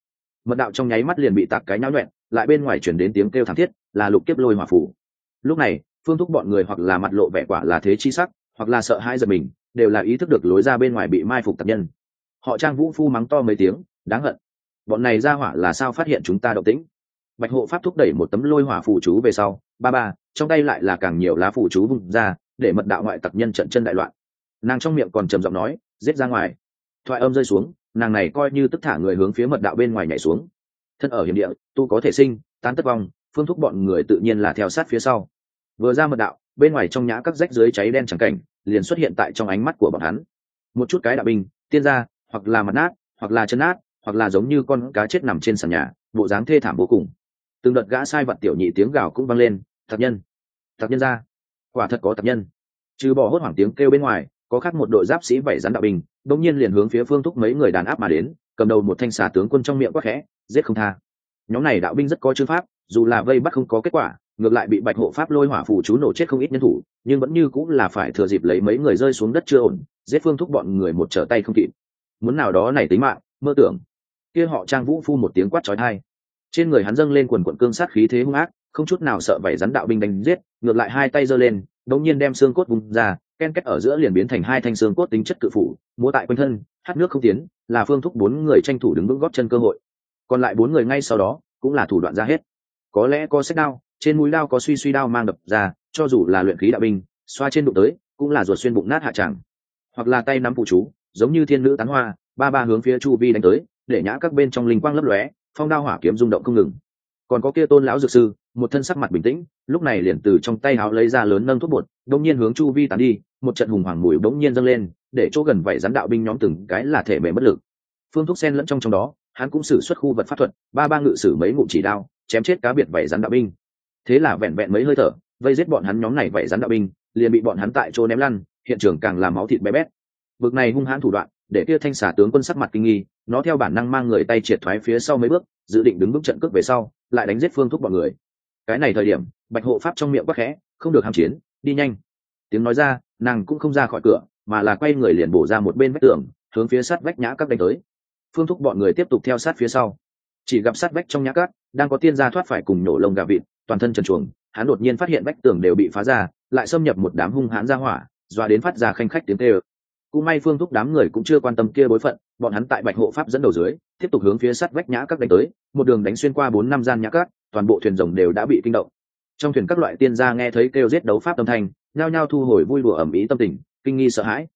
Mật đạo trong nháy mắt liền bị tạc cái nhão nhuẹn lại bên ngoài chuyển đến tiếng kêu thảm thiết, là lục kiếp lôi hỏa phủ. Lúc này, phương thúc bọn người hoặc là mặt lộ vẻ quả là thế chi sắc, hoặc là sợ hai giật mình, đều là ý thức được lối ra bên ngoài bị mai phục tập nhân. Họ trang vũ phu mắng to mấy tiếng, đáng hận. Bọn này ra hỏa là sao phát hiện chúng ta động tĩnh? Bạch hộ pháp thúc đẩy một tấm lôi hỏa phù chú về sau ba ba, trong tay lại là càng nhiều lá phủ chú vung ra, để mật đạo ngoại tặc nhân trận chân đại loạn. Nàng trong miệng còn trầm giọng nói, giết ra ngoài. Thoại âm rơi xuống, nàng này coi như tức thả người hướng phía mật đạo bên ngoài nhảy xuống. Thân ở hiểm địa, tu có thể sinh, tán tất vong, phương thúc bọn người tự nhiên là theo sát phía sau. Vừa ra mật đạo, bên ngoài trong nhã các rách dưới cháy đen chẳng cảnh, liền xuất hiện tại trong ánh mắt của bọn hắn. Một chút cái đạo binh, tiên gia, hoặc là mặt nát, hoặc là chân nát, hoặc là giống như con cá chết nằm trên sàn nhà, bộ dáng thê thảm vô cùng. Từng đợt gã sai vật tiểu nhị tiếng gào cũng vang lên thập nhân. Thập nhân ra. Quả thật có thập nhân. Trừ bỏ hốt hoảng tiếng kêu bên ngoài có khác một đội giáp sĩ vảy rắn đạo bình, đông nhiên liền hướng phía phương thúc mấy người đàn áp mà đến cầm đầu một thanh xà tướng quân trong miệng quắc khẽ giết không tha. Nhóm này đạo binh rất có chữ pháp dù là vây bắt không có kết quả ngược lại bị bạch hộ pháp lôi hỏa phù chú nổ chết không ít nhân thủ nhưng vẫn như cũng là phải thừa dịp lấy mấy người rơi xuống đất chưa ổn giết phương thúc bọn người một trở tay không kịp. Muốn nào đó này tính mạng mơ tưởng. Kia họ trang vũ phu một tiếng quát trói thai trên người hắn dâng lên quần quận cương sát khí thế hung ác không chút nào sợ vảy rắn đạo binh đánh giết, ngược lại hai tay giơ lên đống nhiên đem xương cốt vùng ra, ken kết ở giữa liền biến thành hai thanh xương cốt tính chất cự phủ, múa tại quanh thân, hát nước không tiến, là phương thúc bốn người tranh thủ đứng vững góp chân cơ hội. Còn lại bốn người ngay sau đó cũng là thủ đoạn ra hết. Có lẽ có sách đao, trên mũi đao có suy suy đao mang đập ra, cho dù là luyện khí đạo binh, xoa trên đụng tới, cũng là ruột xuyên bụng nát hạ tràng. Hoặc là tay nắm phụ chú, giống như thiên nữ tán hoa, ba ba hướng phía chu vi đánh tới, để nhã các bên trong linh quang lấp lóe, phong đao hỏa kiếm rung động không ngừng còn có kia tôn lão dược sư, một thân sắc mặt bình tĩnh, lúc này liền từ trong tay háo lấy ra lớn nâng thuốc bột, đông nhiên hướng chu vi tàn đi, một trận hùng hoàng mùi bỗng nhiên dâng lên, để chỗ gần vảy rắn đạo binh nhóm từng cái là thể mềm bất lực. Phương thuốc sen lẫn trong trong đó, hắn cũng xử xuất khu vật pháp thuật, ba ba ngự sử mấy ngụ chỉ đao, chém chết cá biệt vảy rắn đạo binh. Thế là vẹn vẹn mấy hơi thở, vây giết bọn hắn nhóm này vảy rắn đạo binh, liền bị bọn hắn tại chỗ ném lăn, hiện trường càng làm máu thịt bé bét. Vực này hung hãn thủ đoạn, để kia thanh xà tướng quân sắc mặt kinh nghi, nó theo bản năng mang người tay triệt thoái phía sau mấy bước, dự định đứng bước trận cước về sau lại đánh giết phương thúc bọn người. Cái này thời điểm, bạch hộ pháp trong miệng quắc khẽ, không được ham chiến, đi nhanh. Tiếng nói ra, nàng cũng không ra khỏi cửa, mà là quay người liền bổ ra một bên vách tường, hướng phía sát vách nhã các đánh tới. Phương thúc bọn người tiếp tục theo sát phía sau. Chỉ gặp sát vách trong nhã cát đang có tiên gia thoát phải cùng nhổ lông gà vịt, toàn thân trần chuồng hắn đột nhiên phát hiện vách tường đều bị phá ra, lại xâm nhập một đám hung hãn ra hỏa doa đến phát ra khanh khách tiếng tê ơ cũng may phương thúc đám người cũng chưa quan tâm kia bối phận bọn hắn tại bạch hộ pháp dẫn đầu dưới, tiếp tục hướng phía sắt vách nhã các đánh tới, một đường đánh xuyên qua bốn năm gian nhã các, toàn bộ thuyền rồng đều đã bị kinh động. Trong thuyền các loại tiên gia nghe thấy kêu giết đấu pháp âm thanh, nhao nhao thu hồi vui đùa ẩm ý tâm tình, kinh nghi sợ hãi.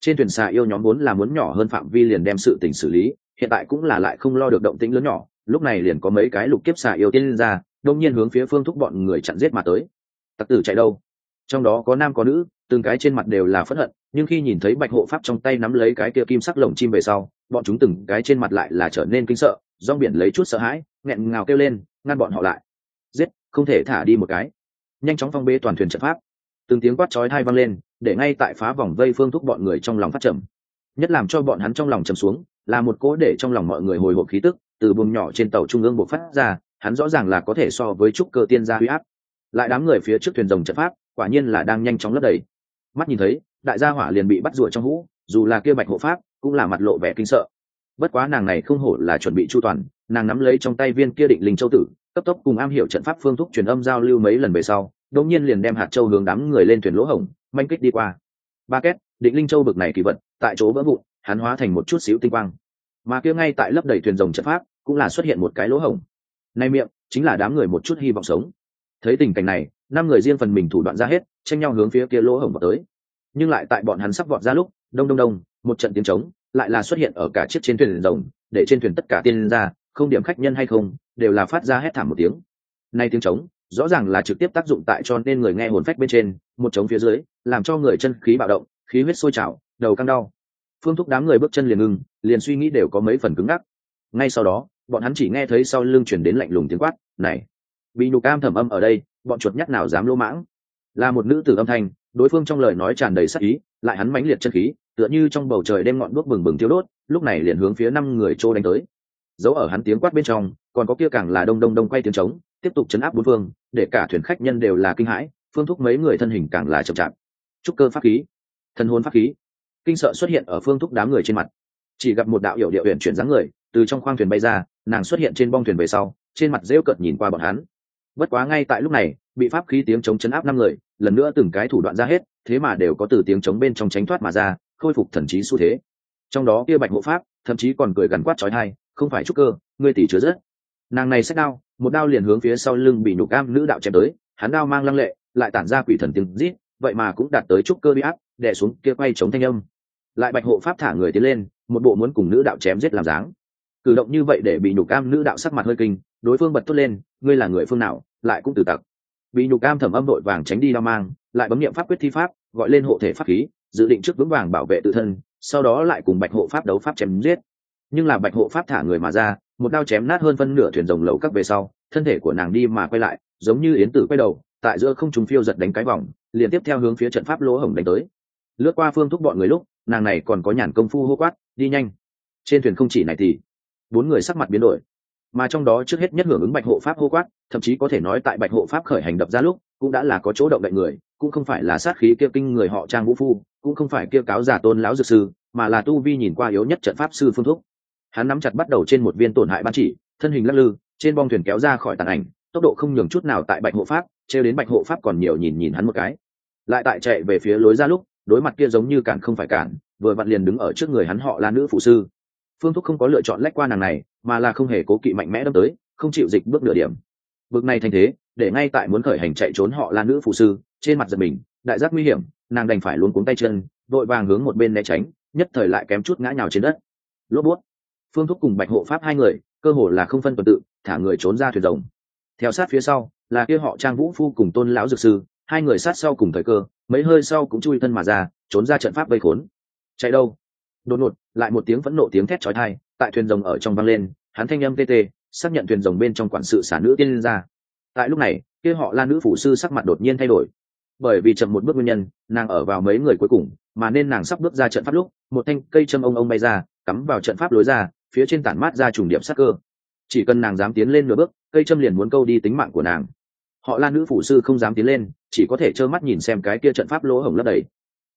Trên thuyền xà yêu nhóm vốn là muốn nhỏ hơn phạm vi liền đem sự tình xử lý, hiện tại cũng là lại không lo được động tĩnh lớn nhỏ, lúc này liền có mấy cái lục kiếp xà yêu tiên ra đông nhiên hướng phía phương thúc bọn người chặn giết mà tới. Tặc tử chạy đâu? Trong đó có nam có nữ, từng cái trên mặt đều là phẫn hận, nhưng khi nhìn thấy bạch hộ pháp trong tay nắm lấy cái kia kim sắc lồng chim về sau bọn chúng từng cái trên mặt lại là trở nên kinh sợ, rong biển lấy chút sợ hãi, nghẹn ngào kêu lên, ngăn bọn họ lại. Giết, không thể thả đi một cái. Nhanh chóng phong bê toàn thuyền trận pháp. Từng tiếng quát chói thai vang lên, để ngay tại phá vòng vây phương thúc bọn người trong lòng phát trầm. Nhất làm cho bọn hắn trong lòng trầm xuống, là một cỗ để trong lòng mọi người hồi hộp khí tức, từ buồng nhỏ trên tàu trung ương buộc phát ra, hắn rõ ràng là có thể so với trúc cơ tiên gia huy áp. Lại đám người phía trước thuyền rồng trận pháp, quả nhiên là đang nhanh chóng lấp đầy. Mắt nhìn thấy, đại gia hỏa liền bị bắt rủa trong hũ, dù là kia bạch hộ pháp cũng là mặt lộ vẻ kinh sợ. Bất quá nàng này không hổ là chuẩn bị chu toàn, nàng nắm lấy trong tay viên kia định linh châu tử, cấp tốc cùng am hiểu trận pháp phương thúc truyền âm giao lưu mấy lần về sau, đột nhiên liền đem hạt châu hướng đám người lên thuyền lỗ hổng, manh kích đi qua. Ba két, định linh châu bực này kỳ vật, tại chỗ vỡ vụn, hắn hóa thành một chút xíu tinh quang. Mà kia ngay tại lấp đầy thuyền rồng trận pháp, cũng là xuất hiện một cái lỗ hổng. Nay miệng, chính là đám người một chút hy vọng sống. Thấy tình cảnh này, năm người riêng phần mình thủ đoạn ra hết, tranh nhau hướng phía kia lỗ hổng vào tới. Nhưng lại tại bọn hắn sắp vọt ra lúc, đông đông đông một trận tiếng trống, lại là xuất hiện ở cả chiếc trên thuyền rồng, để trên thuyền tất cả tiên ra, không điểm khách nhân hay không, đều là phát ra hét thảm một tiếng. Nay tiếng trống, rõ ràng là trực tiếp tác dụng tại cho nên người nghe hồn phách bên trên, một trống phía dưới, làm cho người chân khí bạo động, khí huyết sôi trào, đầu căng đau. Phương thúc đám người bước chân liền ngưng liền suy nghĩ đều có mấy phần cứng ngắc. Ngay sau đó, bọn hắn chỉ nghe thấy sau lưng chuyển đến lạnh lùng tiếng quát, này bị nhục cam thầm âm ở đây, bọn chuột nhắc nào dám lỗ mãng? Là một nữ tử âm thanh đối phương trong lời nói tràn đầy sắc ý, lại hắn mãnh liệt chân khí, tựa như trong bầu trời đem ngọn đuốc bừng bừng thiếu đốt, lúc này liền hướng phía năm người trô đánh tới. Dấu ở hắn tiếng quát bên trong, còn có kia càng là đông đông đông quay tiếng trống, tiếp tục chấn áp bốn phương, để cả thuyền khách nhân đều là kinh hãi, phương thúc mấy người thân hình càng là chậm chạp. Trúc cơ pháp khí, thân hôn pháp khí. Kinh sợ xuất hiện ở phương thúc đám người trên mặt. Chỉ gặp một đạo hiệu địa huyện chuyển dáng người, từ trong khoang thuyền bay ra, nàng xuất hiện trên bong thuyền về sau, trên mặt rêu cợt nhìn qua bọn hắn. Bất quá ngay tại lúc này, bị pháp khí tiếng chống chấn áp năm người lần nữa từng cái thủ đoạn ra hết, thế mà đều có từ tiếng chống bên trong tránh thoát mà ra, khôi phục thần trí xu thế. Trong đó kia bạch hộ pháp, thậm chí còn cười gắn quát trói thai, không phải trúc cơ, ngươi tỷ chứa rất. Nàng này xét đao, một đao liền hướng phía sau lưng bị nhục cam nữ đạo chém tới, hắn đao mang lăng lệ, lại tản ra quỷ thần tiếng rít, vậy mà cũng đạt tới trúc cơ bị áp, đè xuống kia quay chống thanh âm. Lại bạch hộ pháp thả người tiến lên, một bộ muốn cùng nữ đạo chém giết làm dáng. Cử động như vậy để bị nhục cam nữ đạo sắc mặt hơi kinh, đối phương bật thốt lên, ngươi là người phương nào, lại cũng từ tặc bị nhục cam thẩm âm đội vàng tránh đi đao mang, lại bấm nghiệm pháp quyết thi pháp, gọi lên hộ thể pháp khí, dự định trước vững vàng bảo vệ tự thân, sau đó lại cùng bạch hộ pháp đấu pháp chém giết. Nhưng là bạch hộ pháp thả người mà ra, một đao chém nát hơn phân nửa thuyền rồng lầu các về sau, thân thể của nàng đi mà quay lại, giống như yến tử quay đầu, tại giữa không trùng phiêu giật đánh cái vòng, liền tiếp theo hướng phía trận pháp lỗ hổng đánh tới. Lướt qua phương thúc bọn người lúc, nàng này còn có nhàn công phu hô quát, đi nhanh. Trên thuyền không chỉ này thì, bốn người sắc mặt biến đổi mà trong đó trước hết nhất hưởng ứng bạch hộ pháp hô quát, thậm chí có thể nói tại bạch hộ pháp khởi hành đập ra lúc, cũng đã là có chỗ động đại người, cũng không phải là sát khí kia kinh người họ trang vũ phu, cũng không phải kia cáo giả tôn lão dược sư, mà là tu vi nhìn qua yếu nhất trận pháp sư phương thúc hắn nắm chặt bắt đầu trên một viên tổn hại ban chỉ, thân hình lắc lư, trên bong thuyền kéo ra khỏi tàn ảnh, tốc độ không nhường chút nào tại bạch hộ pháp, trêu đến bạch hộ pháp còn nhiều nhìn nhìn hắn một cái. Lại tại chạy về phía lối ra lúc, đối mặt kia giống như cản không phải cản, vừa vặn liền đứng ở trước người hắn họ là nữ phụ sư phương thúc không có lựa chọn lách qua nàng này, mà là không hề cố kỵ mạnh mẽ đâm tới, không chịu dịch bước nửa điểm. Bước này thành thế, để ngay tại muốn khởi hành chạy trốn họ là nữ phụ sư, trên mặt giật mình, đại giác nguy hiểm, nàng đành phải luôn cuống tay chân, vội vàng hướng một bên né tránh, nhất thời lại kém chút ngã nhào trên đất. Lốp bút. Phương thúc cùng bạch hộ pháp hai người, cơ hồ là không phân tuần tự, thả người trốn ra thuyền rồng. Theo sát phía sau, là kia họ trang vũ phu cùng tôn lão dược sư, hai người sát sau cùng thời cơ, mấy hơi sau cũng chui thân mà ra, trốn ra trận pháp vây khốn. Chạy đâu? Đột ngột, lại một tiếng phẫn nộ tiếng thét chói tai, tại thuyền rồng ở trong vang lên, hắn thanh âm tê tê, xác nhận thuyền rồng bên trong quản sự xả nữ tiên lên ra. Tại lúc này, kia họ la nữ phủ sư sắc mặt đột nhiên thay đổi. Bởi vì chậm một bước nguyên nhân, nàng ở vào mấy người cuối cùng, mà nên nàng sắp bước ra trận pháp lúc, một thanh cây châm ông ông bay ra, cắm vào trận pháp lối ra, phía trên tản mát ra trùng điểm sắc cơ. Chỉ cần nàng dám tiến lên nửa bước, cây châm liền muốn câu đi tính mạng của nàng. Họ la nữ phủ sư không dám tiến lên, chỉ có thể trơ mắt nhìn xem cái kia trận pháp lỗ hổng lấp đầy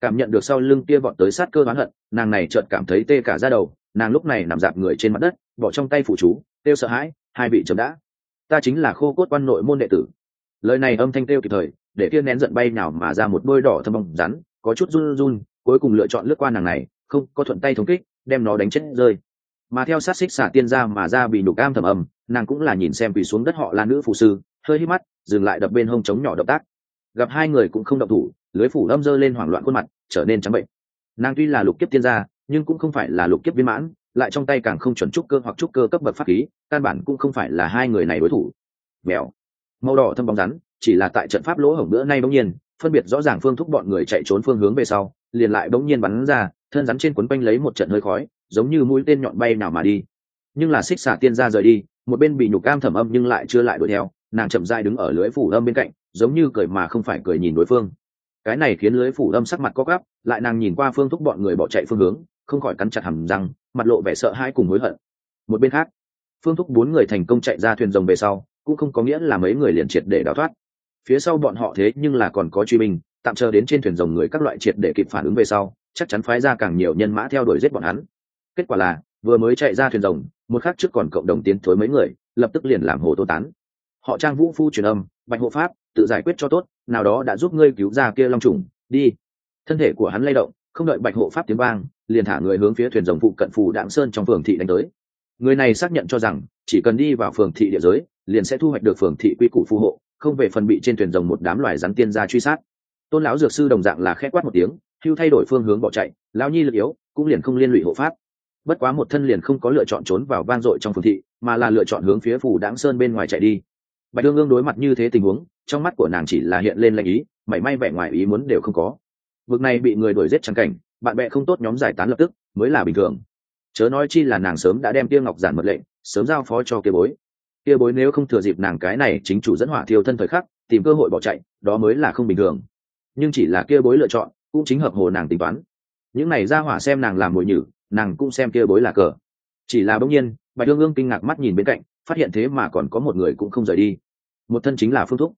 cảm nhận được sau lưng kia vọt tới sát cơ oán hận, nàng này chợt cảm thấy tê cả ra đầu, nàng lúc này nằm dạp người trên mặt đất, bỏ trong tay phụ chú têu sợ hãi, hai vị chấm đã. Ta chính là khô cốt quan nội môn đệ tử. Lời này âm thanh têu kịp thời, để kia nén giận bay nào mà ra một đôi đỏ thâm bóng rắn, có chút run run, cuối cùng lựa chọn lướt qua nàng này, không có thuận tay thống kích, đem nó đánh chết rơi. Mà theo sát xích xả tiên ra mà ra bị nhục am thầm ầm, nàng cũng là nhìn xem vì xuống đất họ là nữ phụ sư, hơi hít mắt, dừng lại đập bên hông chống nhỏ động tác. Gặp hai người cũng không động thủ lưới phủ lâm dơ lên hoảng loạn khuôn mặt, trở nên trắng bệnh. Nàng tuy là lục kiếp tiên gia, nhưng cũng không phải là lục kiếp viên mãn, lại trong tay càng không chuẩn trúc cơ hoặc trúc cơ cấp bậc pháp khí, căn bản cũng không phải là hai người này đối thủ. Mèo. Màu đỏ thâm bóng rắn, chỉ là tại trận pháp lỗ hổng bữa nay bỗng nhiên, phân biệt rõ ràng phương thúc bọn người chạy trốn phương hướng về sau, liền lại bỗng nhiên bắn ra, thân rắn trên quấn quanh lấy một trận hơi khói, giống như mũi tên nhọn bay nào mà đi. Nhưng là xích xả tiên ra rời đi, một bên bị nhục cam thẩm âm nhưng lại chưa lại đuổi theo, nàng chậm dai đứng ở lưới phủ âm bên cạnh, giống như cười mà không phải cười nhìn đối phương cái này khiến lưới phủ âm sắc mặt có gắp lại nàng nhìn qua phương thúc bọn người bỏ chạy phương hướng, không khỏi cắn chặt hầm răng, mặt lộ vẻ sợ hãi cùng hối hận. Một bên khác, phương thúc bốn người thành công chạy ra thuyền rồng về sau, cũng không có nghĩa là mấy người liền triệt để đào thoát. Phía sau bọn họ thế nhưng là còn có truy binh, tạm chờ đến trên thuyền rồng người các loại triệt để kịp phản ứng về sau, chắc chắn phái ra càng nhiều nhân mã theo đuổi giết bọn hắn. Kết quả là, vừa mới chạy ra thuyền rồng, một khắc trước còn cộng đồng tiến thối mấy người, lập tức liền làm hồ tô tán. Họ trang vũ phu truyền âm, bạch hộ pháp tự giải quyết cho tốt, nào đó đã giúp ngươi cứu ra kia long trùng, đi. Thân thể của hắn lay động, không đợi bạch hộ pháp tiếng vang, liền thả người hướng phía thuyền rồng phụ cận phù đạm sơn trong phường thị đánh tới. Người này xác nhận cho rằng, chỉ cần đi vào phường thị địa giới, liền sẽ thu hoạch được phường thị quy củ phù hộ, không về phần bị trên thuyền rồng một đám loài rắn tiên gia truy sát. Tôn lão dược sư đồng dạng là khét quát một tiếng, hưu thay đổi phương hướng bỏ chạy, lão nhi lực yếu, cũng liền không liên lụy hộ pháp. Bất quá một thân liền không có lựa chọn trốn vào vang dội trong phường thị, mà là lựa chọn hướng phía phủ đáng sơn bên ngoài chạy đi. Bạch đương ương đối mặt như thế tình huống trong mắt của nàng chỉ là hiện lên lệnh ý, mảy may vẻ ngoài ý muốn đều không có. Vực này bị người đuổi giết trắng cảnh, bạn bè không tốt nhóm giải tán lập tức, mới là bình thường. Chớ nói chi là nàng sớm đã đem tiêu ngọc giản mật lệnh, sớm giao phó cho kia bối. Kia bối nếu không thừa dịp nàng cái này chính chủ dẫn hỏa thiêu thân thời khắc, tìm cơ hội bỏ chạy, đó mới là không bình thường. Nhưng chỉ là kia bối lựa chọn, cũng chính hợp hồ nàng tính toán. Những này ra hỏa xem nàng làm mồi nhử, nàng cũng xem kia bối là cờ. Chỉ là bỗng nhiên, bạch hương ương kinh ngạc mắt nhìn bên cạnh, phát hiện thế mà còn có một người cũng không rời đi. Một thân chính là phương thúc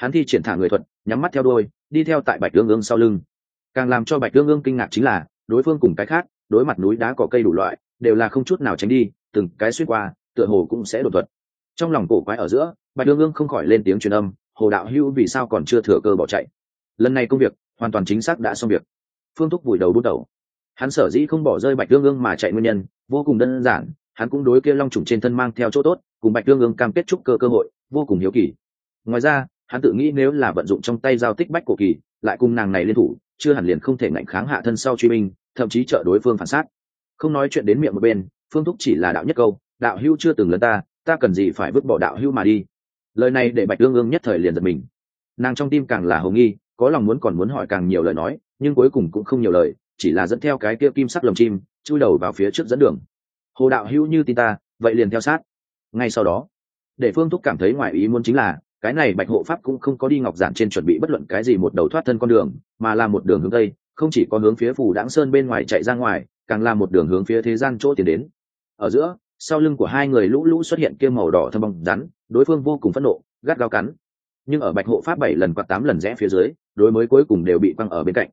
hắn thi triển thả người thuật, nhắm mắt theo đôi đi theo tại bạch đương ương sau lưng. Càng làm cho bạch đương ương kinh ngạc chính là, đối phương cùng cái khác, đối mặt núi đá cỏ cây đủ loại, đều là không chút nào tránh đi, từng cái xuyên qua, tựa hồ cũng sẽ đột thuật. Trong lòng cổ quái ở giữa, bạch đương ương không khỏi lên tiếng truyền âm, hồ đạo hữu, vì sao còn chưa thừa cơ bỏ chạy? Lần này công việc, hoàn toàn chính xác đã xong việc. Phương thúc vùi đầu bút đầu. Hắn sở dĩ không bỏ rơi bạch đương ương mà chạy nguyên nhân, vô cùng đơn giản, hắn cũng đối kia long trùng trên thân mang theo chỗ tốt, cùng bạch đương ương cam kết chúc cơ cơ hội, vô cùng hiếu kỳ. Ngoài ra hắn tự nghĩ nếu là vận dụng trong tay giao tích bách cổ kỳ, lại cùng nàng này liên thủ, chưa hẳn liền không thể ngạnh kháng hạ thân sau truy binh, thậm chí trợ đối phương phản sát. Không nói chuyện đến miệng một bên, phương thúc chỉ là đạo nhất câu, đạo hưu chưa từng lớn ta ta cần gì phải vứt bỏ đạo hưu mà đi? Lời này để bạch ương ương nhất thời liền giật mình. Nàng trong tim càng là hồng nghi, có lòng muốn còn muốn hỏi càng nhiều lời nói, nhưng cuối cùng cũng không nhiều lời, chỉ là dẫn theo cái kia kim sắc lồng chim, chui đầu vào phía trước dẫn đường. Hồ đạo hữu như tin ta, vậy liền theo sát. Ngay sau đó, để phương thúc cảm thấy ngoài ý muốn chính là cái này bạch hộ pháp cũng không có đi ngọc giản trên chuẩn bị bất luận cái gì một đầu thoát thân con đường mà là một đường hướng tây không chỉ có hướng phía phủ đãng sơn bên ngoài chạy ra ngoài càng là một đường hướng phía thế gian chỗ tiến đến. Ở giữa sau lưng của hai người lũ lũ xuất hiện kia màu đỏ thâm bóng rắn đối phương vô cùng phẫn nộ gắt gao cắn. Nhưng ở bạch hộ pháp bảy lần hoặc tám lần rẽ phía dưới đối mới cuối cùng đều bị quăng ở bên cạnh.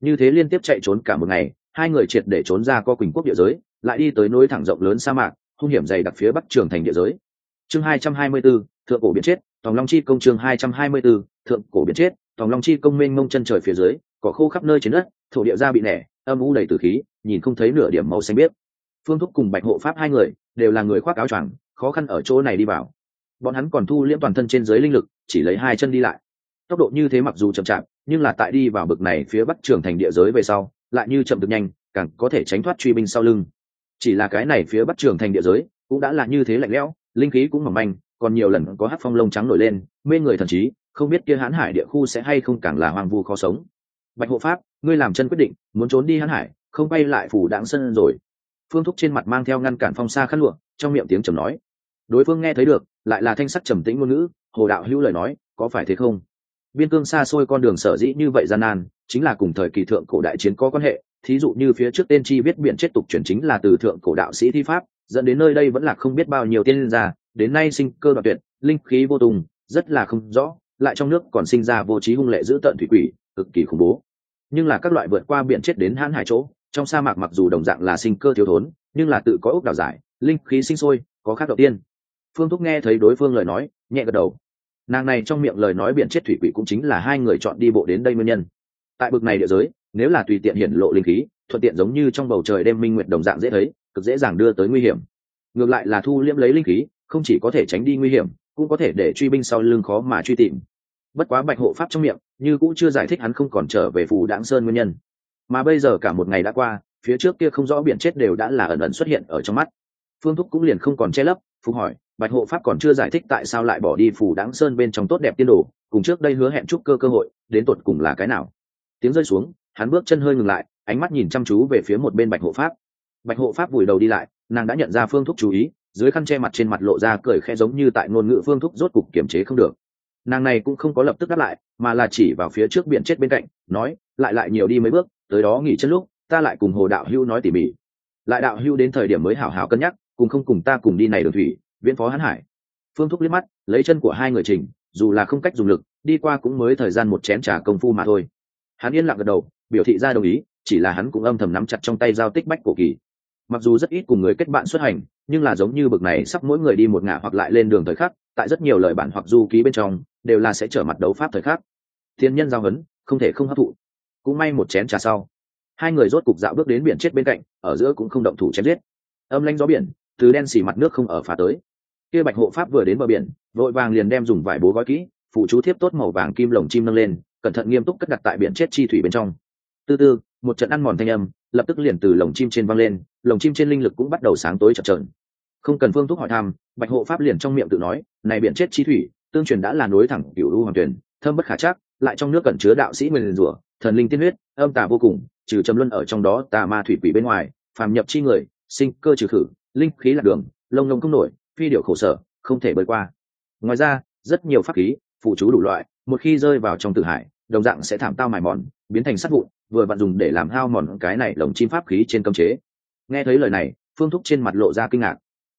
Như thế liên tiếp chạy trốn cả một ngày hai người triệt để trốn ra co quỳnh quốc địa giới lại đi tới nối thẳng rộng lớn sa mạc hung hiểm dày đặc phía bắc trường thành địa giới. Chương hai trăm hai mươi 224, thượng cổ biến chết tòng long chi công chương hai trăm hai mươi 224, thượng cổ biến chết tòng long chi công mênh mông chân trời phía dưới cỏ khô khắp nơi trên đất thổ địa ra bị nẻ âm u đầy từ khí nhìn không thấy nửa điểm màu xanh biếc. Phương thúc cùng bạch hộ pháp hai người đều là người khoác áo choàng khó khăn ở chỗ này đi vào. Bọn hắn còn thu liễm toàn thân trên dưới linh lực chỉ lấy hai chân đi lại. Tốc độ như thế mặc dù chậm chạp nhưng là tại đi vào bực này phía bắc trường thành địa giới về sau lại như chậm được nhanh càng có thể tránh thoát truy binh sau lưng. Chỉ là cái này phía bắc trường thành địa giới cũng đã là như thế lạnh lẽo linh khí cũng mỏng manh còn nhiều lần có hát phong lông trắng nổi lên, mê người thần trí, không biết kia hãn hải địa khu sẽ hay không càng là hoang vu khó sống. Bạch hộ pháp, ngươi làm chân quyết định, muốn trốn đi hãn hải, không bay lại phủ đạn sân rồi. Phương thúc trên mặt mang theo ngăn cản phong xa khăn lụa, trong miệng tiếng trầm nói. Đối phương nghe thấy được, lại là thanh sắc trầm tĩnh ngôn ngữ, hồ đạo hữu lời nói, có phải thế không? Biên cương xa xôi con đường sở dĩ như vậy gian nan, chính là cùng thời kỳ thượng cổ đại chiến có quan hệ, thí dụ như phía trước tên chi viết biện chết tục chuyển chính là từ thượng cổ đạo sĩ thi pháp, dẫn đến nơi đây vẫn là không biết bao nhiêu tiên gia đến nay sinh cơ đoạn tuyệt, linh khí vô tùng, rất là không rõ, lại trong nước còn sinh ra vô trí hung lệ giữ tận thủy quỷ, cực kỳ khủng bố. Nhưng là các loại vượt qua biển chết đến hãn hải chỗ, trong sa mạc mặc dù đồng dạng là sinh cơ thiếu thốn, nhưng là tự có ốc đảo giải, linh khí sinh sôi, có khác đầu tiên. Phương thúc nghe thấy đối phương lời nói, nhẹ gật đầu. Nàng này trong miệng lời nói biển chết thủy quỷ cũng chính là hai người chọn đi bộ đến đây nguyên nhân. Tại bực này địa giới, nếu là tùy tiện hiển lộ linh khí, thuận tiện giống như trong bầu trời đêm minh nguyệt đồng dạng dễ thấy, cực dễ dàng đưa tới nguy hiểm. Ngược lại là thu liễm lấy linh khí không chỉ có thể tránh đi nguy hiểm, cũng có thể để truy binh sau lưng khó mà truy tìm. Bất quá bạch hộ pháp trong miệng, như cũng chưa giải thích hắn không còn trở về phù đãng sơn nguyên nhân. Mà bây giờ cả một ngày đã qua, phía trước kia không rõ biển chết đều đã là ẩn ẩn xuất hiện ở trong mắt. Phương thúc cũng liền không còn che lấp, phục hỏi, bạch hộ pháp còn chưa giải thích tại sao lại bỏ đi phù đáng sơn bên trong tốt đẹp tiên đồ, cùng trước đây hứa hẹn chúc cơ cơ hội, đến tột cùng là cái nào? Tiếng rơi xuống, hắn bước chân hơi ngừng lại, ánh mắt nhìn chăm chú về phía một bên bạch hộ pháp. Bạch hộ pháp vùi đầu đi lại, nàng đã nhận ra phương thúc chú ý dưới khăn che mặt trên mặt lộ ra cười khẽ giống như tại ngôn ngữ phương thúc rốt cục kiềm chế không được. Nàng này cũng không có lập tức đáp lại, mà là chỉ vào phía trước biển chết bên cạnh, nói, lại lại nhiều đi mấy bước, tới đó nghỉ chân lúc, ta lại cùng hồ đạo hưu nói tỉ mỉ. Lại đạo hưu đến thời điểm mới hảo hảo cân nhắc, cùng không cùng ta cùng đi này đường thủy, viễn phó hãn hải. Phương thúc liếc mắt, lấy chân của hai người trình dù là không cách dùng lực, đi qua cũng mới thời gian một chén trà công phu mà thôi. Hắn yên lặng gật đầu, biểu thị ra đồng ý, chỉ là hắn cũng âm thầm nắm chặt trong tay giao tích bách cổ kỳ mặc dù rất ít cùng người kết bạn xuất hành, nhưng là giống như bực này sắp mỗi người đi một ngả hoặc lại lên đường thời khắc, tại rất nhiều lời bản hoặc du ký bên trong, đều là sẽ trở mặt đấu pháp thời khắc. Thiên nhân giao hấn, không thể không hấp thụ. Cũng may một chén trà sau. Hai người rốt cục dạo bước đến biển chết bên cạnh, ở giữa cũng không động thủ chém giết. Âm lanh gió biển, từ đen xì mặt nước không ở phá tới. Kia bạch hộ pháp vừa đến bờ biển, vội vàng liền đem dùng vải bố gói kỹ phụ chú thiếp tốt màu vàng kim lồng chim nâng lên, cẩn thận nghiêm túc cất đặt tại biển chết chi thủy bên trong. Từ từ, một trận ăn mòn thanh âm lập tức liền từ lồng chim trên văng lên, lồng chim trên linh lực cũng bắt đầu sáng tối chập trờn không cần phương thúc hỏi thăm, bạch hộ pháp liền trong miệng tự nói, này biển chết chi thủy, tương truyền đã là nối thẳng cựu lưu hoàng tuyển thơm bất khả chắc, lại trong nước cẩn chứa đạo sĩ mười rủa, thần linh tiên huyết, âm tà vô cùng, trừ trầm luân ở trong đó tà ma thủy quỷ bên ngoài, phàm nhập chi người, sinh cơ trừ khử, linh khí lạc đường, lông lông không nổi, phi điệu khổ sở, không thể bơi qua. Ngoài ra, rất nhiều pháp khí, phụ chú đủ loại, một khi rơi vào trong tử hải đồng dạng sẽ thảm tao mài mòn, biến thành sắt vụn, vừa vặn dùng để làm hao mòn cái này lồng chim pháp khí trên cấm chế. Nghe thấy lời này, phương thúc trên mặt lộ ra kinh ngạc.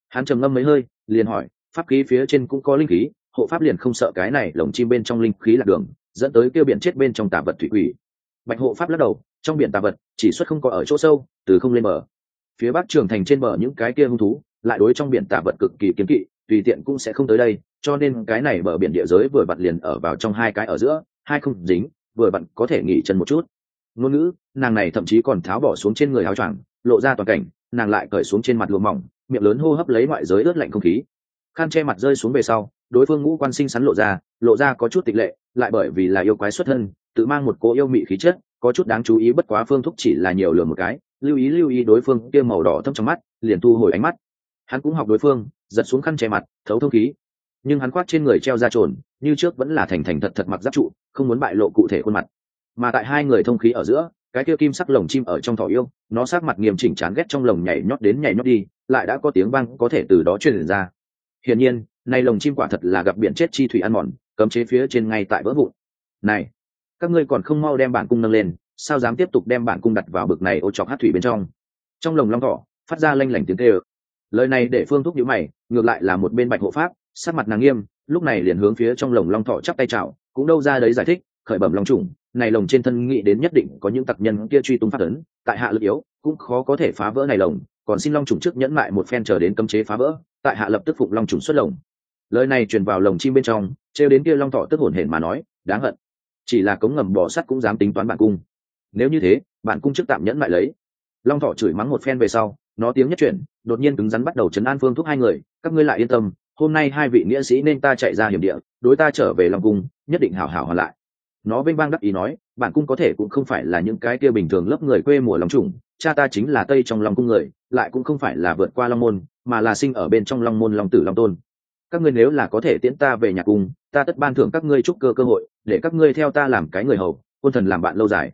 Hắn trầm ngâm mấy hơi, liền hỏi, pháp khí phía trên cũng có linh khí, hộ pháp liền không sợ cái này lồng chim bên trong linh khí lạc đường, dẫn tới kêu biển chết bên trong tà vật thủy quỷ. Bạch hộ pháp lắc đầu, trong biển tà vật, chỉ xuất không có ở chỗ sâu, từ không lên bờ. Phía bắc trường thành trên bờ những cái kia hung thú, lại đối trong biển tà vật cực kỳ kiếm kỵ, tùy tiện cũng sẽ không tới đây, cho nên cái này bờ biển địa giới vừa vặn liền ở vào trong hai cái ở giữa hai không dính, vừa vặn có thể nghỉ chân một chút. Ngôn ngữ, nàng này thậm chí còn tháo bỏ xuống trên người áo choàng, lộ ra toàn cảnh, nàng lại cởi xuống trên mặt luồng mỏng, miệng lớn hô hấp lấy ngoại giới ướt lạnh không khí. Khăn che mặt rơi xuống về sau, đối phương ngũ quan sinh sắn lộ ra lộ ra có chút tịch lệ, lại bởi vì là yêu quái xuất thân, tự mang một cố yêu mị khí chất, có chút đáng chú ý bất quá phương thúc chỉ là nhiều lừa một cái, lưu ý lưu ý đối phương kia màu đỏ thâm trong mắt, liền thu hồi ánh mắt. Hắn cũng học đối phương, giật xuống khăn che mặt, thấu thông khí nhưng hắn khoác trên người treo ra trồn, như trước vẫn là thành thành thật thật mặc giáp trụ, không muốn bại lộ cụ thể khuôn mặt. Mà tại hai người thông khí ở giữa, cái kia kim sắc lồng chim ở trong thỏ yêu, nó sát mặt nghiêm chỉnh chán ghét trong lồng nhảy nhót đến nhảy nhót đi, lại đã có tiếng vang có thể từ đó truyền ra. Hiển nhiên nay lồng chim quả thật là gặp biển chết chi thủy ăn mòn, cấm chế phía trên ngay tại vỡ vụn. Này, các ngươi còn không mau đem bản cung nâng lên, sao dám tiếp tục đem bản cung đặt vào bực này ô chọc hát thủy bên trong? Trong lồng long thỏ, phát ra lanh lảnh tiếng tê ơ lời này để phương thúc nhữ mày, ngược lại là một bên bạch hộ pháp sát mặt nàng nghiêm, lúc này liền hướng phía trong lồng long thọ chắp tay chào, cũng đâu ra đấy giải thích, khởi bẩm long trùng này lồng trên thân nghĩ đến nhất định có những tặc nhân kia truy tung phát ấn tại hạ lực yếu, cũng khó có thể phá vỡ này lồng, còn xin long trùng trước nhẫn mại một phen chờ đến cấm chế phá vỡ, tại hạ lập tức phụng long trùng xuất lồng. Lời này truyền vào lồng chim bên trong, trêu đến kia long thọ tức hổn hển mà nói, đáng hận. Chỉ là cống ngầm bỏ sắt cũng dám tính toán bản cung. Nếu như thế, bản cung trước tạm nhẫn mại lấy. Long thọ chửi mắng một phen về sau, nó tiếng nhất chuyển, đột nhiên cứng rắn bắt đầu chấn an phương thúc hai người, các ngươi lại yên tâm hôm nay hai vị nghĩa sĩ nên ta chạy ra hiểm địa, đối ta trở về long cung, nhất định hảo hảo hoàn lại. Nó vênh vang đắc ý nói, bản cung có thể cũng không phải là những cái kia bình thường lớp người quê mùa lòng trùng cha ta chính là tây trong lòng cung người, lại cũng không phải là vượt qua long môn, mà là sinh ở bên trong long môn long tử long tôn. Các ngươi nếu là có thể tiễn ta về nhà cung, ta tất ban thưởng các ngươi chúc cơ cơ hội, để các ngươi theo ta làm cái người hầu, quân thần làm bạn lâu dài.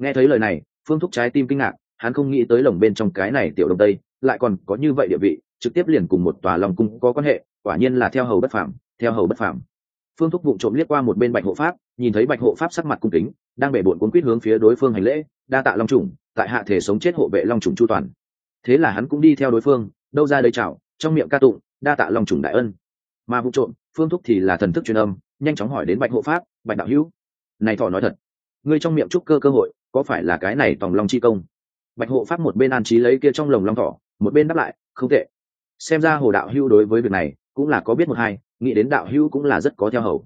Nghe thấy lời này, phương thúc trái tim kinh ngạc, hắn không nghĩ tới lồng bên trong cái này tiểu đông tây, lại còn có như vậy địa vị, trực tiếp liền cùng một tòa long cung có quan hệ quả nhiên là theo hầu bất phàm, theo hầu bất phàm. phương thúc vụng trộm liếc qua một bên bạch hộ pháp nhìn thấy bạch hộ pháp sắc mặt cung kính đang bể bộn cuốn quýt hướng phía đối phương hành lễ đa tạ long trùng tại hạ thể sống chết hộ vệ long trùng chu toàn. Thế là hắn cũng đi theo đối phương đâu ra đây chào trong miệng ca tụng đa tạ long trùng đại ân. Mà vụ trộm phương thúc thì là thần thức truyền âm nhanh chóng hỏi đến bạch hộ pháp bạch đạo hữu này thỏ nói thật ngươi trong miệng trúc cơ cơ hội có phải là cái này tòng long chi công? Bạch hộ pháp một bên an trí lấy kia trong lồng long thỏ một bên đáp lại không tệ. Xem ra hồ đạo hữu đối với việc này cũng là có biết một hai, nghĩ đến đạo hữu cũng là rất có theo hầu.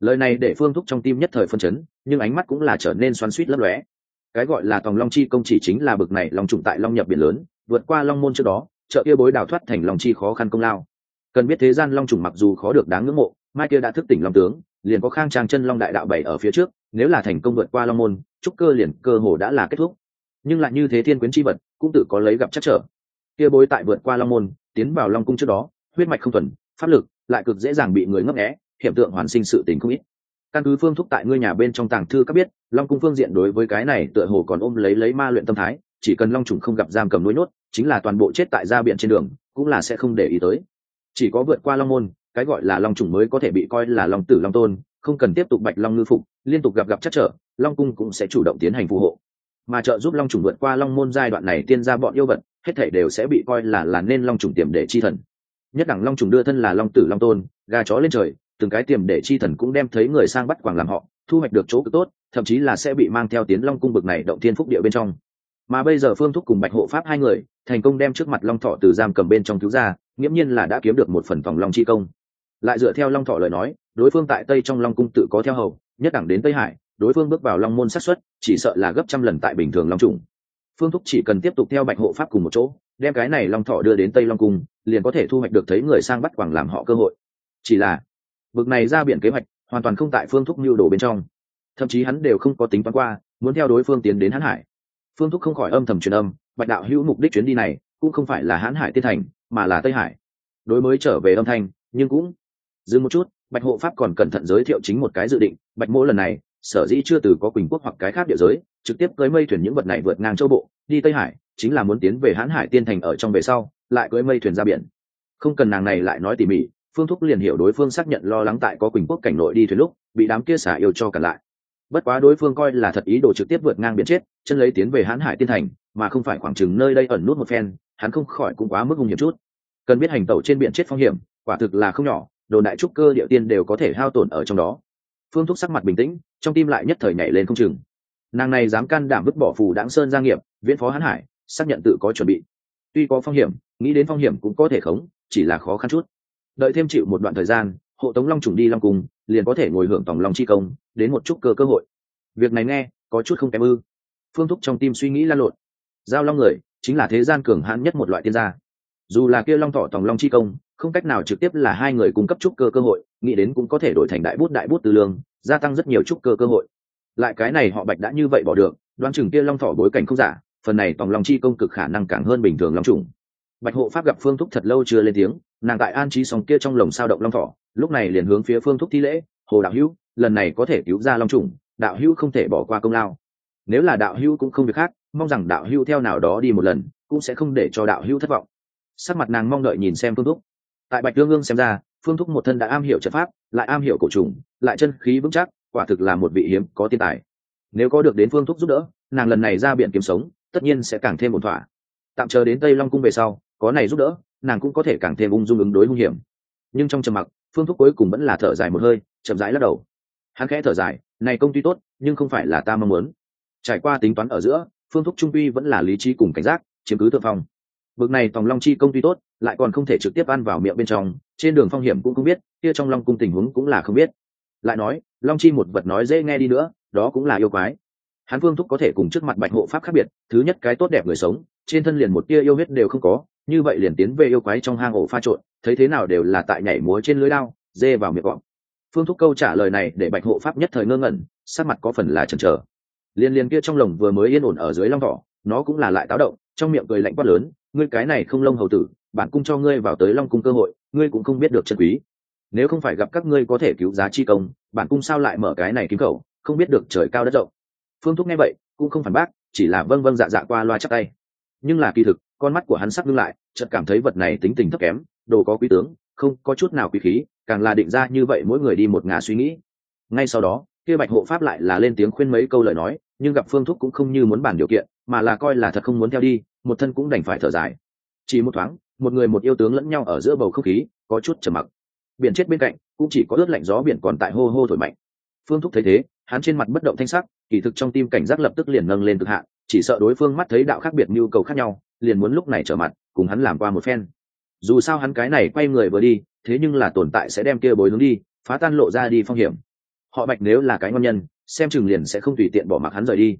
Lời này để phương thúc trong tim nhất thời phân chấn, nhưng ánh mắt cũng là trở nên xoắn suýt lấp lóe. Cái gọi là tòng long chi công chỉ chính là bực này long trùng tại long nhập biển lớn, vượt qua long môn trước đó, chợ kia bối đào thoát thành lòng chi khó khăn công lao. Cần biết thế gian long trùng mặc dù khó được đáng ngưỡng mộ, mai kia đã thức tỉnh long tướng, liền có khang trang chân long đại đạo bảy ở phía trước, nếu là thành công vượt qua long môn trúc cơ liền cơ hồ đã là kết thúc. Nhưng lại như thế thiên quyến chi vật, cũng tự có lấy gặp chắc trở. Kia bối tại vượt qua long môn, tiến vào long cung trước đó, huyết mạch không thuần pháp lực lại cực dễ dàng bị người ngấp nghé, hiện tượng hoàn sinh sự tình không ít. Căn cứ phương thúc tại ngươi nhà bên trong tàng thư các biết, long cung phương diện đối với cái này tựa hồ còn ôm lấy lấy ma luyện tâm thái, chỉ cần long trùng không gặp giam cầm nuôi nhốt, chính là toàn bộ chết tại gia biển trên đường, cũng là sẽ không để ý tới. Chỉ có vượt qua long môn, cái gọi là long trùng mới có thể bị coi là long tử long tôn, không cần tiếp tục bạch long ngư phục, liên tục gặp gặp chắc trở, long cung cũng sẽ chủ động tiến hành phù hộ. Mà trợ giúp long trùng vượt qua long môn giai đoạn này tiên ra bọn yêu vật, hết thể đều sẽ bị coi là là nên long trùng tiềm để chi thần nhất đẳng long trùng đưa thân là long tử long tôn, gà chó lên trời, từng cái tiềm để chi thần cũng đem thấy người sang bắt quảng làm họ, thu hoạch được chỗ cực tốt, thậm chí là sẽ bị mang theo tiến long cung bực này động thiên phúc địa bên trong. Mà bây giờ phương thúc cùng bạch hộ pháp hai người, thành công đem trước mặt long thọ từ giam cầm bên trong cứu ra, nghiễm nhiên là đã kiếm được một phần phòng long chi công. Lại dựa theo long thọ lời nói, đối phương tại tây trong long cung tự có theo hầu, nhất đẳng đến tây hải, đối phương bước vào long môn sát xuất chỉ sợ là gấp trăm lần tại bình thường long trùng. Phương thúc chỉ cần tiếp tục theo bạch hộ pháp cùng một chỗ đem cái này long thọ đưa đến tây long cung, liền có thể thu hoạch được thấy người sang bắt quảng làm họ cơ hội. Chỉ là bực này ra biển kế hoạch, hoàn toàn không tại phương thúc mưu đồ bên trong. Thậm chí hắn đều không có tính toán qua, muốn theo đối phương tiến đến hãn hải. Phương thúc không khỏi âm thầm truyền âm, bạch đạo hữu mục đích chuyến đi này, cũng không phải là hãn hải tiên thành, mà là tây hải. Đối mới trở về âm thanh, nhưng cũng dừng một chút, bạch hộ pháp còn cẩn thận giới thiệu chính một cái dự định, bạch mỗ lần này sở dĩ chưa từ có quỳnh quốc hoặc cái khác địa giới, trực tiếp cưới mây thuyền những vật này vượt ngang châu bộ, đi tây hải, chính là muốn tiến về hãn hải tiên thành ở trong về sau, lại cưới mây thuyền ra biển. Không cần nàng này lại nói tỉ mỉ, phương thúc liền hiểu đối phương xác nhận lo lắng tại có quỳnh quốc cảnh nội đi thuyền lúc, bị đám kia xả yêu cho cả lại. Bất quá đối phương coi là thật ý đồ trực tiếp vượt ngang biển chết, chân lấy tiến về hãn hải tiên thành, mà không phải khoảng chừng nơi đây ẩn nút một phen, hắn không khỏi cũng quá mức hung hiểm chút. Cần biết hành tẩu trên biển chết phong hiểm, quả thực là không nhỏ đồ đại trúc cơ địa tiên đều có thể hao tổn ở trong đó. Phương thúc sắc mặt bình tĩnh trong tim lại nhất thời nhảy lên không chừng. Nàng này dám can đảm vứt bỏ phù đáng sơn gia nghiệp, viễn phó hãn hải, xác nhận tự có chuẩn bị. Tuy có phong hiểm, nghĩ đến phong hiểm cũng có thể khống, chỉ là khó khăn chút. Đợi thêm chịu một đoạn thời gian, hộ tống long trùng đi long cùng liền có thể ngồi hưởng tổng long chi công, đến một chút cơ cơ hội. Việc này nghe, có chút không kém ư. Phương thúc trong tim suy nghĩ lan lộn. Giao long người, chính là thế gian cường hãn nhất một loại tiên gia dù là kia long thọ Tòng long chi công, không cách nào trực tiếp là hai người cung cấp trúc cơ cơ hội, nghĩ đến cũng có thể đổi thành đại bút đại bút từ lương, gia tăng rất nhiều trúc cơ cơ hội. Lại cái này họ bạch đã như vậy bỏ được, đoán chừng kia long thọ bối cảnh không giả, phần này tòng long chi công cực khả năng càng hơn bình thường long trùng. Bạch hộ pháp gặp phương thúc thật lâu chưa lên tiếng, nàng tại an trí sòng kia trong lồng sao động long thỏ lúc này liền hướng phía phương thúc thi lễ, hồ đạo hữu, lần này có thể cứu ra long trùng, đạo hữu không thể bỏ qua công lao. Nếu là đạo hữu cũng không việc khác, mong rằng đạo hữu theo nào đó đi một lần, cũng sẽ không để cho đạo hữu thất vọng sắc mặt nàng mong đợi nhìn xem phương thúc. Tại bạch tương ương xem ra, phương thúc một thân đã am hiểu trận pháp, lại am hiểu cổ trùng, lại chân khí vững chắc, quả thực là một vị hiếm có thiên tài. Nếu có được đến phương thúc giúp đỡ, nàng lần này ra biển kiếm sống, tất nhiên sẽ càng thêm một thỏa. Tạm chờ đến tây long cung về sau, có này giúp đỡ, nàng cũng có thể càng thêm ung dung ứng đối hung hiểm. Nhưng trong trầm mặc, phương thúc cuối cùng vẫn là thở dài một hơi, chậm rãi lắc đầu. Hắn khẽ thở dài, này công ty tốt, nhưng không phải là ta mong muốn. Trải qua tính toán ở giữa, phương thúc trung uy vẫn là lý trí cùng cảnh giác, chiếm cứ thượng phong bực này tòng long chi công tuy tốt, lại còn không thể trực tiếp ăn vào miệng bên trong, trên đường phong hiểm cũng không biết, kia trong long cung tình huống cũng là không biết. Lại nói, long chi một vật nói dễ nghe đi nữa, đó cũng là yêu quái. Hắn phương thúc có thể cùng trước mặt bạch hộ pháp khác biệt, thứ nhất cái tốt đẹp người sống, trên thân liền một tia yêu huyết đều không có, như vậy liền tiến về yêu quái trong hang ổ pha trộn, thấy thế nào đều là tại nhảy múa trên lưới lao dê vào miệng gọn phương thúc câu trả lời này để bạch hộ pháp nhất thời ngơ ngẩn, sắc mặt có phần là chần chờ. Liên liên kia trong lồng vừa mới yên ổn ở dưới long thỏ, nó cũng là lại táo động, trong miệng cười lạnh quát lớn ngươi cái này không lông hầu tử, bản cung cho ngươi vào tới long cung cơ hội, ngươi cũng không biết được chân quý. Nếu không phải gặp các ngươi có thể cứu giá chi công, bản cung sao lại mở cái này kiếm khẩu, không biết được trời cao đất rộng. Phương thúc nghe vậy, cũng không phản bác, chỉ là vâng vâng dạ dạ qua loa chắc tay. Nhưng là kỳ thực, con mắt của hắn sắc ngưng lại, chợt cảm thấy vật này tính tình thấp kém, đồ có quý tướng, không có chút nào quý khí, càng là định ra như vậy mỗi người đi một ngả suy nghĩ. Ngay sau đó, kia bạch hộ pháp lại là lên tiếng khuyên mấy câu lời nói, nhưng gặp phương thúc cũng không như muốn bàn điều kiện mà là coi là thật không muốn theo đi, một thân cũng đành phải thở dài. Chỉ một thoáng, một người một yêu tướng lẫn nhau ở giữa bầu không khí, có chút trầm mặc. Biển chết bên cạnh, cũng chỉ có ướt lạnh gió biển còn tại hô hô thổi mạnh. Phương thúc thấy thế, hắn trên mặt bất động thanh sắc, kỳ thực trong tim cảnh giác lập tức liền nâng lên cực hạn, chỉ sợ đối phương mắt thấy đạo khác biệt nhu cầu khác nhau, liền muốn lúc này trở mặt, cùng hắn làm qua một phen. Dù sao hắn cái này quay người vừa đi, thế nhưng là tồn tại sẽ đem kia bối hướng đi, phá tan lộ ra đi phong hiểm. Họ bạch nếu là cái ngon nhân, xem chừng liền sẽ không tùy tiện bỏ mặc hắn rời đi.